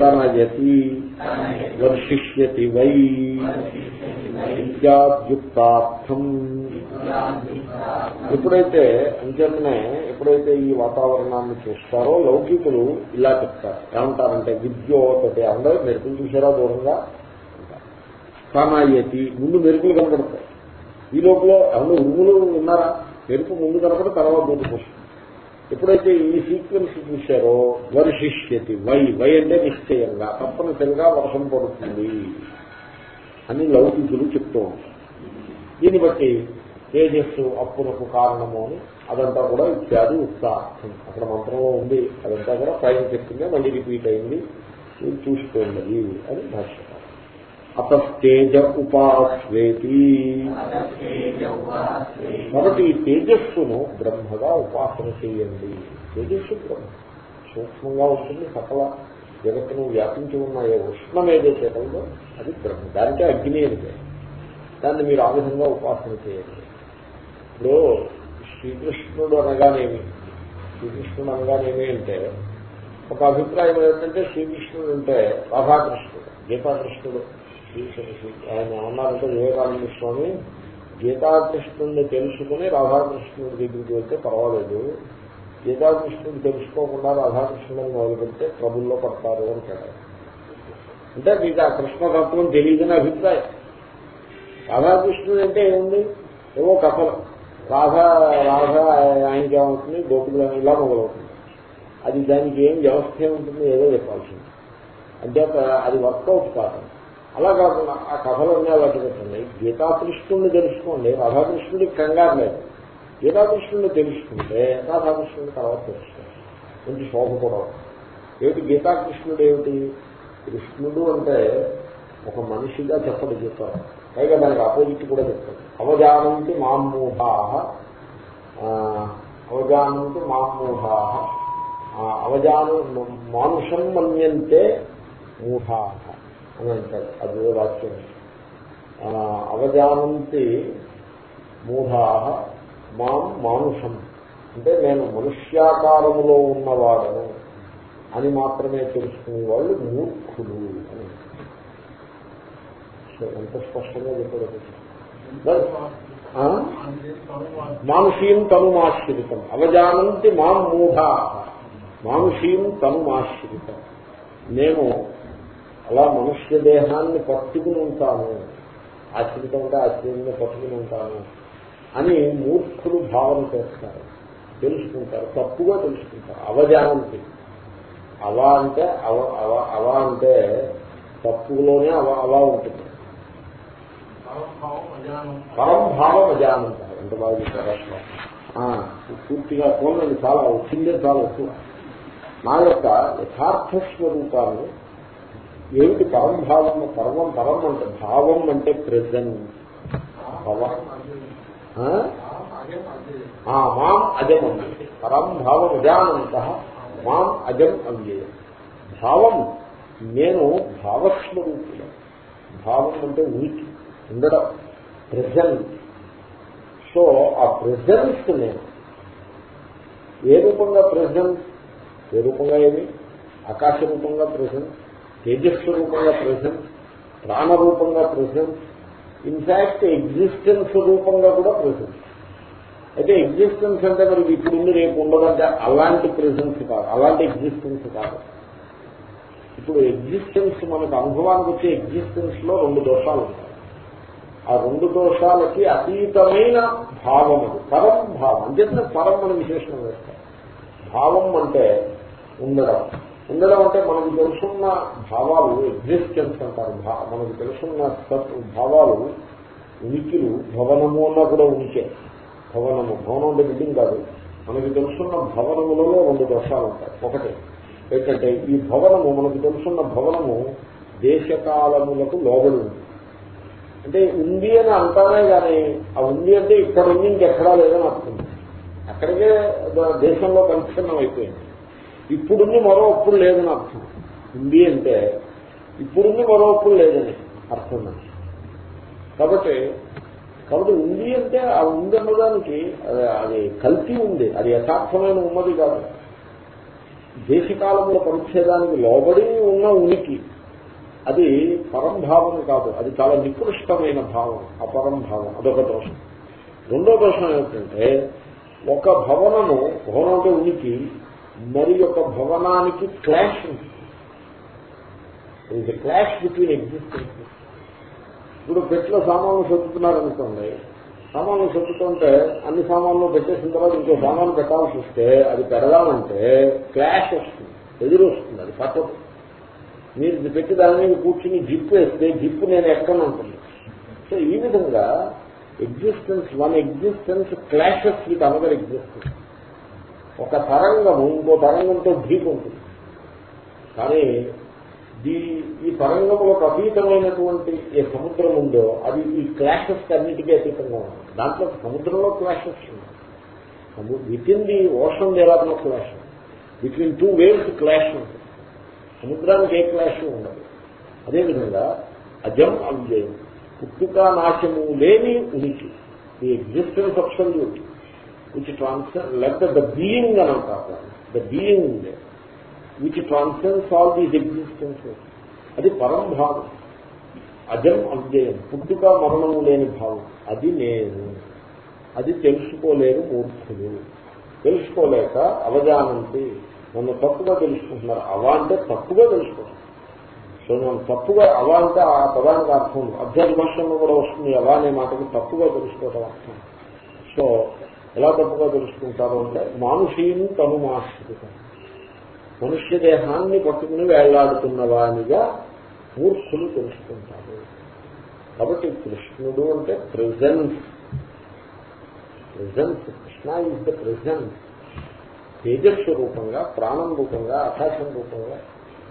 తనయతి వర్షిష్యతి వై విద్యాద్యుక్తార్థం ఎప్పుడైతే అంచేతనే ఎప్పుడైతే ఈ వాతావరణాన్ని చూస్తారో లౌకికులు ఇలా చెప్తారు. ఏమంటారంటే విద్యోతతే అందరూ మెరుపులు చూసారా దూరంగా? స్థానాయతి ముందు మెరుపులు కనపడతాయి. ఈ లోపల అవును ఉరుములు ఉన్నారా? మెరుపు ముందు కనపడి తర్వాత ముందుకు వస్తుంది. ఎప్పుడైతే ఈ సీక్వెన్స్ చూశారో వర్షిష్యతి వై వై అంటే నిశ్చయంగా తప్పనిసరిగా వర్షం పడుతుంది అని లౌకికులు చెప్తూ ఉంటారు. దీన్ని బట్టి తేజస్సు అప్పులకు కారణము అని అదంతా కూడా ఇత్యాది ఉత్సాహం. అక్కడ మంత్రంలో ఉంది అదంతా కూడా పైన చెప్పిందే మళ్ళీ రిపీట్ అయింది. చూసుకోండి అని భాష్యం అతస్తేజ ఉపాస్వేతి. కాబట్టి ఈ తేజస్సును బ్రహ్మగా ఉపాసన చేయండి. తేజస్సు బ్రహ్మ. సూక్ష్మంగా ఉంటుంది సకల జగత్తును వ్యాపించి ఉన్న ఏ ఉష్ణం ఏదైతే కలదో అది బ్రహ్మ. దానికే అగ్ని అంటే దాన్ని మీరు ఆ విధంగా ఉపాసన చేయండి. ఇప్పుడు శ్రీకృష్ణుడు అనగానేమి? శ్రీకృష్ణుడు అనగానేమి అంటే ఒక అభిప్రాయం ఏంటంటే శ్రీకృష్ణుడు అంటే రాధాకృష్ణుడు గీతాకృష్ణుడు. ఆయన ఏమన్నారంటే వివేకానంద స్వామి గీతాకృష్ణుడిని తెలుసుకుని రాధాకృష్ణుడి దగ్గరికి వెళ్తే పర్వాలేదు. గీతాకృష్ణుడు తెలుసుకోకుండా రాధాకృష్ణుడిని మొదలు పెడితే పడతారు అంటాడు అంటే మీకు ఆ కృష్ణతత్వం తెలియదని అభిప్రాయం. రాధాకృష్ణుడు అంటే ఏముంది? ఏవో కథలు. రాధ రాధ ఆయనకి ఏమవుతుంది? గోపులు ఇలా మొదలవుతుంది. అది దానికి ఏం వ్యవస్థ ఉంటుంది ఏదో చెప్పాల్సింది. అంటే అది వర్కౌట్ కాదు. అలా కాకుండా ఆ కథలన్నీ అలాంటి పెట్టండి గీతాకృష్ణుడిని తెలుసుకోండి. రాధాకృష్ణుడికి కంగారు లేదు. గీతాకృష్ణుడిని తెలుసుకుంటే రాధాకృష్ణుడి తర్వాత తెలుసుకోండి మంచి శోభ కూడా ఏమిటి గీతాకృష్ణుడు ఏమిటి? కృష్ణుడు అంటే ఒక మనిషిగా చెప్పడు చెప్తారు. పైగా దానికి ఆపోజిట్ కూడా చెప్తాడు అవజానంతి మామూహాహ అవజానంతి మామూహాహ అవజాన మానుషం మన్యంతే మూఢాహ అని అంటాడు అదే వాక్యం. అవజానంతి మూఢాహ మాం మానుషం. అంటే నేను మనుష్యాకారములో ఉన్నవాడను అని మాత్రమే తెలుసుకునే వాళ్ళు మూర్ఖులు అని. ఎంత స్పష్టంగా చెప్పారు మానుషీం తనుమాశ్రితం. అవజానంతి మాం మూఢ. మానుషీం తనుమాశ్రితం. నేను అలా మనుష్య దేహాన్ని పట్టుకుని ఉంటాను. ఆశ్రితం అంటే ఆశ్చర్యంగా పట్టుకుని ఉంటాను అని మూర్ఖులు భావన చేస్తారు. తెలుసుకుంటారు. తప్పుగా తెలుసుకుంటారు. అవజానంతి. అవ అంటే అవ అవ అవ అంటే తప్పులోనే అవ అలా ఉంటుంది. పరంభావం అజానంత ఎంత బాగా చెప్పారు పూర్తిగా కోనండి చాలా వచ్చిందే చాలా ఎక్కువ. నా యొక్క యథార్థ స్వరూపాన్ని ఏమిటి పరంభావం పరమం పరం అంటే భావం అంటే ప్రజెంట్ భవ మాం అజం అవ్యయం పరం భావం అజానంత మాం అజం అవ్యయం భావం నేను భావస్వరూపుడు. భావం అంటే ఉనికి ఉండడం ప్రజెంట్ సో ఆ ప్రెజెన్స్ నేను ఏ రూపంగా ప్రెజెంట్ ఏ రూపంగా ఏమి ఆకాశ రూపంగా ప్రెజెంట్ తేజస్సు రూపంగా ప్రెజెంట్ ప్రాణరూపంగా ప్రెజెంట్ ఇన్ఫాక్ట్ ఎగ్జిస్టెన్స్ రూపంగా కూడా ప్రెజెంట్ అయితే ఎగ్జిస్టెన్స్ అంటే మరి ఇప్పుడు ఉంది రేపు ఉండదంటే అలాంటి ప్రెజెన్స్ కాదు. అలాంటి ఎగ్జిస్టెన్స్ కాదు. ఇప్పుడు ఎగ్జిస్టెన్స్ మనకు అనుభవానికి వచ్చే ఎగ్జిస్టెన్స్లో రెండు దోషాలు ఉంటాయి. ఆ రెండు దోషాలకి అతీతమైన భావం అది. పరం భావం. అంచేత పరం అని విశేషణం వేస్తాం భావం అంటే ఉండడం ఉండడం అంటే మనకు తెలుసున్న భావాలు ఎగ్జిస్టెన్స్ అంటారు మనకు తెలుసున్న భావాలు ఉనికిలు భవనము అన్నా కూడా ఉనికే. భవనము. భవనం అంటే బిల్డింగ్ కాదు. మనకి తెలుసున్న భవనములలో రెండు దోషాలు ఉంటాయి. ఒకటి ఏంటంటే ఈ భవనము మనకు తెలుసున్న భవనము దేశకాలములకు లోబడి ఉంటుంది. అంటే ఉంది అని అంటానే కానీ ఆ ఉంది అంటే ఇక్కడ ఉంది ఇంకెక్కడా లేదని అర్థం. అక్కడికే దేశంలో పరిచ్ఛిన్నం అయిపోయింది. ఇప్పుడుంది మరో అప్పుడు లేదని అర్థం. ఉంది అంటే ఇప్పుడుంది మరో అప్పుడు లేదని అర్థం కాబట్టి కాబట్టి ఉంది అంటే ఆ ఉంది అన్నదానికి అది కల్తీ ఉంది. అది యథార్థమైన ఉన్నది కాదు. దేశకాలంలో పరిచ్ఛేదానికి లోబడి ఉన్న ఉనికి. అది పరం భావం కాదు. అది చాలా నికృష్టమైన భావం అపరంభావం అదొక దోషం. రెండో దోషం ఏమిటంటే ఒక భవనము భవనం అంటే ఉనికి మరి ఒక భవనానికి క్లాష్ ఉంటుంది క్లాష్ బిట్వీన్ ఎగ్జిస్టెన్స్ ఇప్పుడు పెట్లో సామాన్లు సర్దుతున్నారనుకోండి సామాన్లు సర్దుతుంటే అన్ని సామాన్లు పెట్టేసిన తర్వాత ఇంకో సామాన్లు పెట్టాల్సి వస్తే అది పెడదామంటే క్లాష్ వస్తుంది ఎదురు వస్తుంది అది పట్టదు. మీరు పెట్టి దాని మీద కూర్చుని జిప్పు వేస్తే జిప్పు నేను ఎక్కను ఉంటుంది సో ఈ విధంగా existence one existence clashes with another existence ఒక తరంగము ఇంకో తరంగంతో ఉంటుంది కానీ దీ ఈ తరంగములకు అతీతమైనటువంటి ఏ సముద్రం ఉందో అది ఈ క్లాషెస్ అన్నిటికీ అతీతంగా ఉంటుంది. దాంట్లో సముద్రంలో క్లాషెస్ ఉన్నాయి. With in the ocean దేరాలో clash between two waves clash ఉంటుంది సముద్రానికి ఏ క్లాష్ ఉండదు. అదేవిధంగా అజం అవ్యయం పుట్టుక నాశము లేని ఉనికి the existence of absolute which transcend let the being అని అంటారు the being which transcends all these existence అది పరం భావం. అజం అవ్యయం పుట్టుక మరణము లేని భావం. అది నేను. అది తెలుసుకోలేరు మూర్ఖులు. తెలుసుకోలేక అవజానంతి. నన్ను తప్పుగా తెలుసుకుంటున్నారు. అవా అంటే తప్పుగా తెలుసుకుంటున్నారు. సో నన్ను తప్పుగా అవా అంటే ఆ పదానికి అర్థం అధ్యాత్మ భాషల్లో కూడా వస్తుంది. అవా అనే మాటకి తప్పుగా తెలుసుకోవటం అర్థం. సో ఎలా తప్పుగా తెలుసుకుంటారు అంటే మానుషీని తను మాశ్రిత మనుష్య దేహాన్ని పట్టుకుని వేళ్ళాడుతున్న వానిగా మూర్ఖులు తెలుసుకుంటారు. కాబట్టి కృష్ణుడు అంటే presence presence Krishna is the presence తేజస్సు రూపంగా ప్రాణం రూపంగా ఆకాశం రూపంగా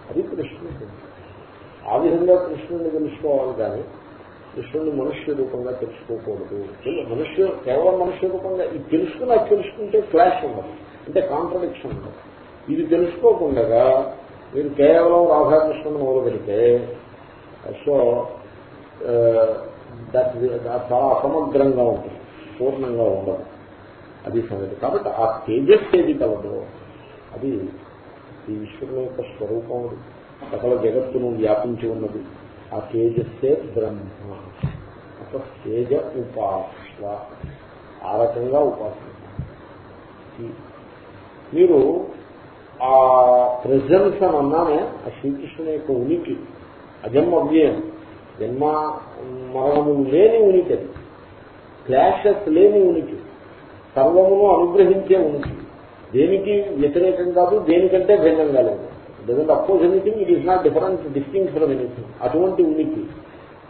అది కృష్ణుడు ఆ విధంగా కృష్ణుడిని తెలుసుకోవాలి కానీ కృష్ణుడిని మనుష్య రూపంగా తెలుసుకోకూడదు. మనుష్య కేవలం మనుష్య రూపంగా ఇది తెలుసుకుని అది తెలుసుకుంటే క్లాష్ ఉండదు అంటే కాంట్రడిక్షన్ ఉండదు. ఇది తెలుసుకోకుండా మీరు కేవలం రాధాకృష్ణుని మొదలు పెడితే సో చాలా అసమగ్రంగా ఉంటుంది పూర్ణంగా ఉండదు. అది సంగతి. కాబట్టి ఆ తేజస్ ఏది కలదో అది ఈ ఈశ్వరుని యొక్క స్వరూపం సకల జగత్తును వ్యాపించి ఉన్నది. ఆ తేజస్సే బ్రహ్మ. ఒక తేజ ఉపాస ఆ రకంగా ఉపాసన. మీరు ఆ ప్రెజెన్స్ అని అన్నానే ఆ శ్రీకృష్ణుని యొక్క ఉనికి. అజన్మ అవ్యయం జన్మ మరణము లేని ఉనికి అది. క్లాషెస్ లేని ఉనికి. సర్వమును అనుగ్రహించే ఉంది. దేనికి వ్యతిరేకం కాదు దేనికంటే భిన్నంగా లేదు. Doesn't oppose anything it is not different distinct from anything అటువంటి ఉనికి.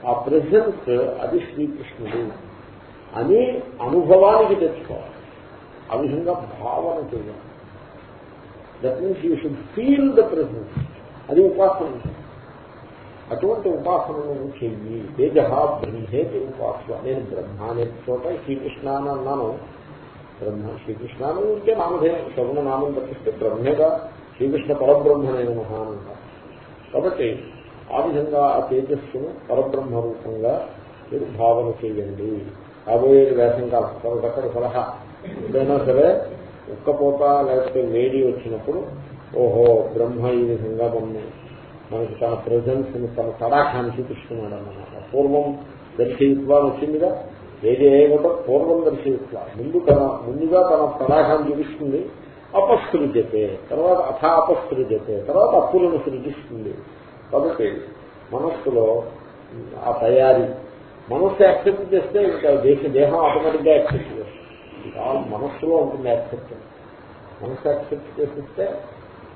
ఆ ప్రెసెన్స్ అది శ్రీకృష్ణుడు. అని అనుభవానికి తెచ్చుకోవాలి. ఆ విధంగా భావన చేయాలి. That means you should feel the presence అది ఉపాసన. అటువంటి ఉపాసనను చెయ్యి. తేజ బ్రహ్మేతి ఉపాసన నేను బ్రహ్మ అనే చోట శ్రీకృష్ణ అని అన్నాను. బ్రహ్మ శ్రీకృష్ణ అని ఉంటే నామధేయం. శ్రవణ నామం తప్పిస్తే బ్రహ్మేగా శ్రీకృష్ణ పరబ్రహ్మనైన మహాన్ కాబట్టి ఆ విధంగా ఆ తేజస్సును పరబ్రహ్మ రూపంగా మీరు భావన చేయండి. కాబోయే వేసం కాలం ఒకటక్కడ సలహా. ఏదైనా సరే ఉక్కపోత లేకపోతే వేడి వచ్చినప్పుడు ఓహో బ్రహ్మ ఈ విధంగా మమ్మల్ని మనకి తన ప్రజెన్స్ తన తడాఖాన్ని చూపిస్తున్నాడు అన్నమాట పూర్వం దర్శయిత్వ వచ్చిందిగా? ఏది ఏదో పూర్వం దర్శయిత్వ ముందు తన ముందుగా తన తడాఖాన్ని చూపిస్తుంది అపస్కృజతే తర్వాత అథ అపస్కృజతే తర్వాత అప్పులను సృజిస్తుంది. కాబట్టి మనస్సులో ఆ తయారీ మనస్సు యాక్సెప్ట్ చేస్తే ఇంకా దేశ దేహం ఆటోమేటిక్గా యాక్సెప్ట్ చేస్తుంది. కావాలి మనస్సులో ఉంటుంది యాక్సెప్ట్ మనస్సు యాక్సెప్ట్ చేసిస్తే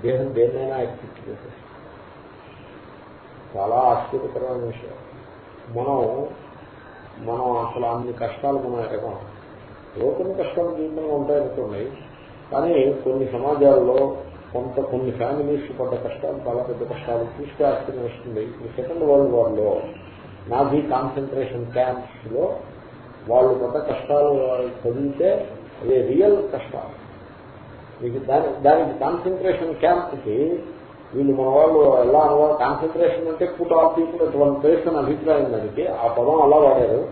దేహం దేన్నైనా యాక్సెప్ట్ చేసేస్తుంది. చాలా ఆశ్చర్యకరమైన విషయం. మనం మనం అసలు అన్ని కష్టాలు మనం ఎరగం. కొన్ని కష్టాలు జీవితంలో ఉంటాయనుకోండి కానీ కొన్ని సమాజాల్లో కొంత కొన్ని ఫ్యామిలీస్ పడ్డ కష్టాలు చాలా పెద్ద కష్టాలు చూస్తే ఆశ్చర్యం వస్తుంది ఈ సెకండ్ వరల్డ్ వార్లో నాజీ కాన్సన్ట్రేషన్ క్యాంప్స్లో వాళ్ళు పడ్డ కష్టాలు చదివితే అదే రియల్ కష్టాలు. మీకు దాని దానికి కాన్సన్ట్రేషన్ క్యాంప్కి వీళ్ళు మన వాళ్ళు ఎలా అనవాలి కాన్సన్ట్రేషన్ అంటే put of people at one place అని అభిప్రాయం దానికి. ఆ పదం అలా వాడారు.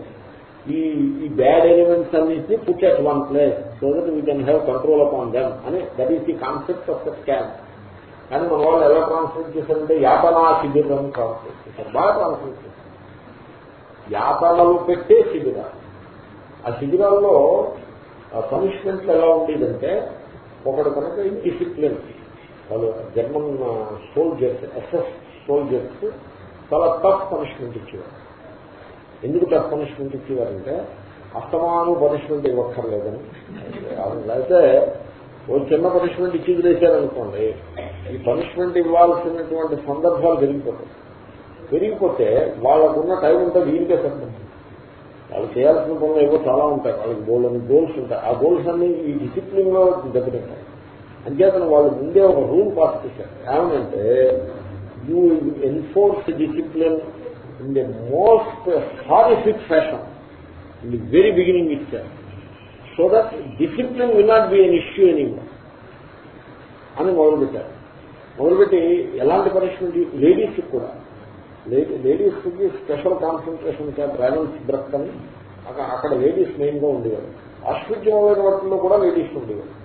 ఈ ఈ బ్యాడ్ ఎలిమెంట్స్ అన్నింటినీ put at one place so that we can have control upon them అని. That is the concept of the scam కానీ మన వాళ్ళు ఎలా ట్రాన్స్లేట్ చేశారంటే యాతనా శిబిరం ట్రాన్స్లేట్ చేశారు. బాగా ట్రాన్స్లేట్ చేశారు. యాతనలు పెట్టే శిబిరాలు. ఆ శిబిరాల్లో పనిష్మెంట్లు ఎలా ఉండేదంటే ఒకటి కనుక డిసిప్లిన్ వాళ్ళు జర్మన్ సోల్జర్స్ ఎస్ఎస్ సోల్జర్స్ చాలా టఫ్ పనిష్మెంట్ ఇచ్చేవారు. ఎందుకు టఫ్ పనిష్మెంట్ ఇచ్చేవారంటే అస్తమాను పనిష్మెంట్ ఇవ్వక్కర్లేదని. అయితే ఓ చిన్న పనిష్మెంట్ ఇచ్చి వదిలేశారనుకోండి ఈ పనిష్మెంట్ ఇవ్వాల్సినటువంటి సందర్భాలు పెరిగిపోతాయి. పెరిగిపోతే వాళ్ళకున్న టైం ఉంటే దీనికే సరిపోతుంది. వాళ్ళు చేయాల్సిన పనులు ఏవో చాలా ఉంటాయి. వాళ్ళకి గోల్డ్ గోల్స్ ఉంటాయి. ఆ గోల్స్ అన్ని ఈ డిసిప్లిన్లో దెబ్బతింటాయి. అంచేతను వాళ్ళు ముందే ఒక రూల్ పాస్ చేశారు. ఏమనంటే you enforce discipline in the most horrific fashion in the very beginning ఇచ్చారు so that discipline will not be an issue any అని మొదలుపెట్టారు. మొదలుపెట్టి ఎలాంటి పనిష్మెంట్ లేడీస్ కూడా. లేడీస్కి special concentration camp Ravensbruck అని అక్కడ లేడీస్ మెయిన్గా ఉండేవారు. ఆశ్చర్యమైన వాటిల్లో కూడా లేడీస్ ఉండేవారు.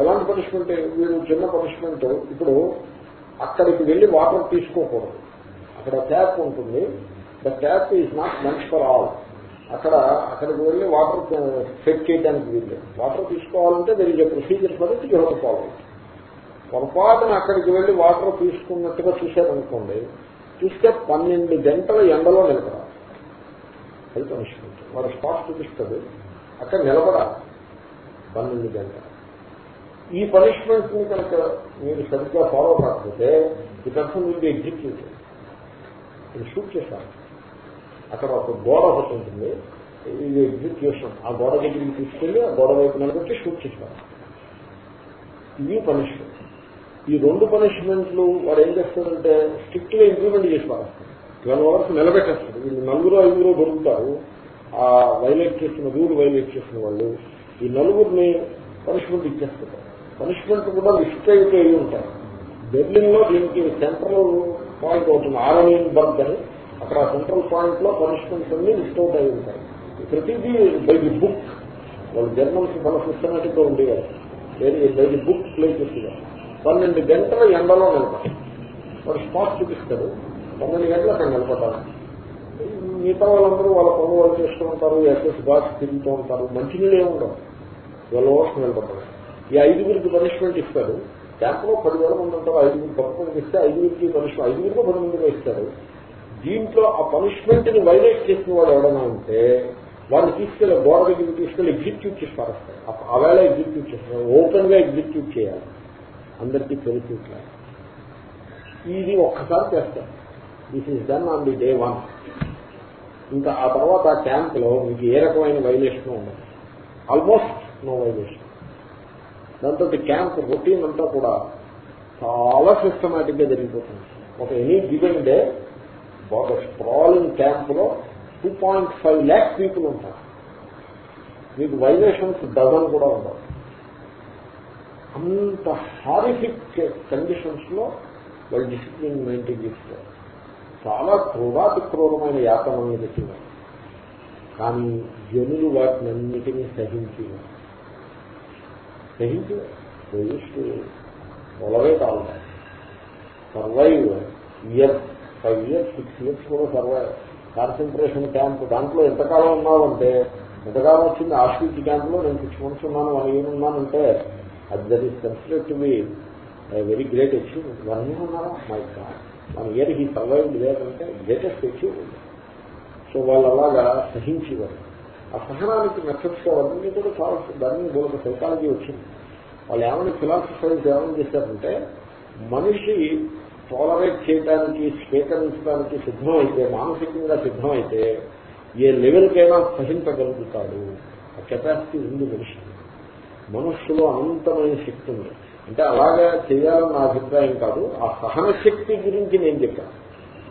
ఎలాంటి పనిష్మెంట్ వీడు చిన్న పనిష్మెంట్ ఇప్పుడు అక్కడికి వెళ్ళి వాటర్ తీసుకోకూడదు. అక్కడ ట్యాప్ ఉంటుంది. The tap is not meant for all అక్కడ అక్కడికి వెళ్ళి వాటర్ సెట్ చేయడానికి వీళ్ళు వాటర్ తీసుకోవాలంటే there is a procedure for it you follow పొరపాటున అక్కడికి వెళ్ళి వాటర్ తీసుకున్నట్టుగా చూశారనుకోండి చూస్తే పన్నెండు గంటల ఎండలో నిలబడాలి. అది పనిష్మెంట్ వాడు స్పాట్ చూపిస్తుంది అక్కడ నిలబడాలి. పన్నెండు గంటలు. ఈ పనిష్మెంట్ని కనుక మీరు సరిగ్గా ఫాలో కాకపోతే ఈ పర్సన్ విల్ బి ఎగ్జిక్యూటెడ్ ఇది షూట్ చేశాను అక్కడ ఒక గోడ ఒకటి ఉంటుంది. ఇది ఎగ్జిక్యూషన్ ఆ గోడ దగ్గరికి తీసుకెళ్ళి ఆ గోడ వైపు నిలబెట్టి షూట్ చేశారు. ఇవి పనిష్మెంట్ ఈ రెండు పనిష్మెంట్లు వాడు ఏం చేస్తారంటే స్ట్రిక్ట్గా ఇంప్లిమెంట్ చేసి పారేస్తారు ట్వెల్వ్ అవర్స్ నిలబెట్టేస్తారు వీళ్ళు నలుగురు ఐదుగురు దొరుకుతారు. ఆ వైలేట్ చేసిన రూల్ వైలేట్ చేసిన వాళ్ళు ఈ నలుగురిని పనిష్మెంట్ ఇచ్చేస్తారు. పనిష్మెంట్ కూడా లిస్ట్ అయితే అయి ఉంటాయి. బెర్లిన్లో దీనికి సెంట్రల్ పాయింట్ అవుతుంది ఆరమీన్ బర్గ్ అని. అక్కడ సెంట్రల్ పాయింట్లో పనిష్మెంట్స్ అన్ని లిస్ట్ అవుట్ అయి ఉంటాయి. ప్రతిదీ బై ది బుక్ వాళ్ళు జర్నల్స్ మన సిస్టమేటిక్గా ఉండేవారు. బై ది బుక్ ప్లే చేసేవారు. పన్నెండు గంటల ఎండలో నిలబడి వాడు స్పాట్ చూపిస్తారు పన్నెండు గంటలు అక్కడ నిలబడాలి మిగతా వాళ్ళందరూ వాళ్ళ పనులు వాళ్ళు చేస్తూ ఉంటారు ఎస్ఎస్ బాక్స్ తిరుగుతూ ఉంటారు. మంచినీళ్ళు ఏముండవు వాళ్ళ అవర్స్ నిలబడ్డారు. ఈ ఐదుగురికి పనిష్మెంట్ ఇస్తాడు క్యాంప్లో పదివేల మంది ఉంటారు ఐదుగురు పనిష్మెంట్ ఇస్తే ఐదుగురికి పనిష్మెంట్ ఐదుగురికి పది మందిగా ఇస్తారు. దీంట్లో ఆ పనిష్మెంట్ని వైలేట్ చేసిన వాడు ఎవడైనా ఉంటే వాడిని తీసుకెళ్ళి గోడ దగ్గరికి తీసుకెళ్ళి ఎగ్జిక్యూట్ చేసి పారేస్తారు. ఆ వేళ ఎగ్జిక్యూట్ చేస్తారు. ఓపెన్గా ఎగ్జిక్యూట్ చేయాలి. అందరికీ తెలిసి ఇది ఒక్కసారి చేస్తారు. This is done on the day one ఇంకా ఆ తర్వాత ఆ క్యాంప్లో మీకు ఏ రకమైన వైలేషన్ ఉండదు. ఆల్మోస్ట్ నో వైలేషన్ దాంతో క్యాంప్ రొటీన్ అంతా కూడా చాలా సిస్టమేటిక్గా జరిగిపోతుంది. ఒక ఎనీ గివెన్ డే ఒక స్ట్రాలింగ్ క్యాంప్లో two point five lakhs people ఉంటారు. మీకు వైలేషన్స్ డజన్ కూడా ఉండవు. అంత హారిఫిక్ కండిషన్స్లో వాళ్ళు డిసిప్లిన్ మెయింటైన్ చేస్తారు. చాలా క్రూరాతి క్రూరమైన యాతనల్ని పెట్టినారు కానీ జనులు వాటిని అన్నిటినీ సహించి సహించి పొలవే కావాలి. Survive year five years six years కూడా సర్వైవ్. కాన్సన్ట్రేషన్ క్యాంప్ దాంట్లో ఎంతకాలం ఉన్నావంటే ఎంతకాలం వచ్చింది? ఆశ్వీజ్ క్యాంప్లో నేను సిక్స్ మంత్స్ ఉన్నాను వన్ ఇయర్ ఉన్నానంటే అది that is consider to be very great achievement. One year ఉన్నారా? My god. వన్ ఇయర్ ఈ సర్వైవ్ లేదంటే గ్రేటెస్ట్ అచీవ్మెంట్ సో వాళ్ళు అలాగా సహించేవారు. ఆ సహనానికి మెథడ్స్ అవన్నీ కూడా చాలా దాన్ని ఒక సైకాలజీ వచ్చింది. వాళ్ళు ఏమైనా ఫిలాసఫైజ్ ఏమైనా చేశారంటే మనిషి టాలరేట్ చేయడానికి స్వీకరించడానికి సిద్ధమైతే మానసికంగా సిద్ధమైతే ఏ లెవెల్కైనా సహించగలుగుతాడు. ఆ కెపాసిటీ ఉంది మనిషి మనుషులో అనంతమైన శక్తి ఉంది. అంటే అలాగే చేయాలని నా అభిప్రాయం కాదు ఆ సహన శక్తి గురించి నేను చెప్పాను.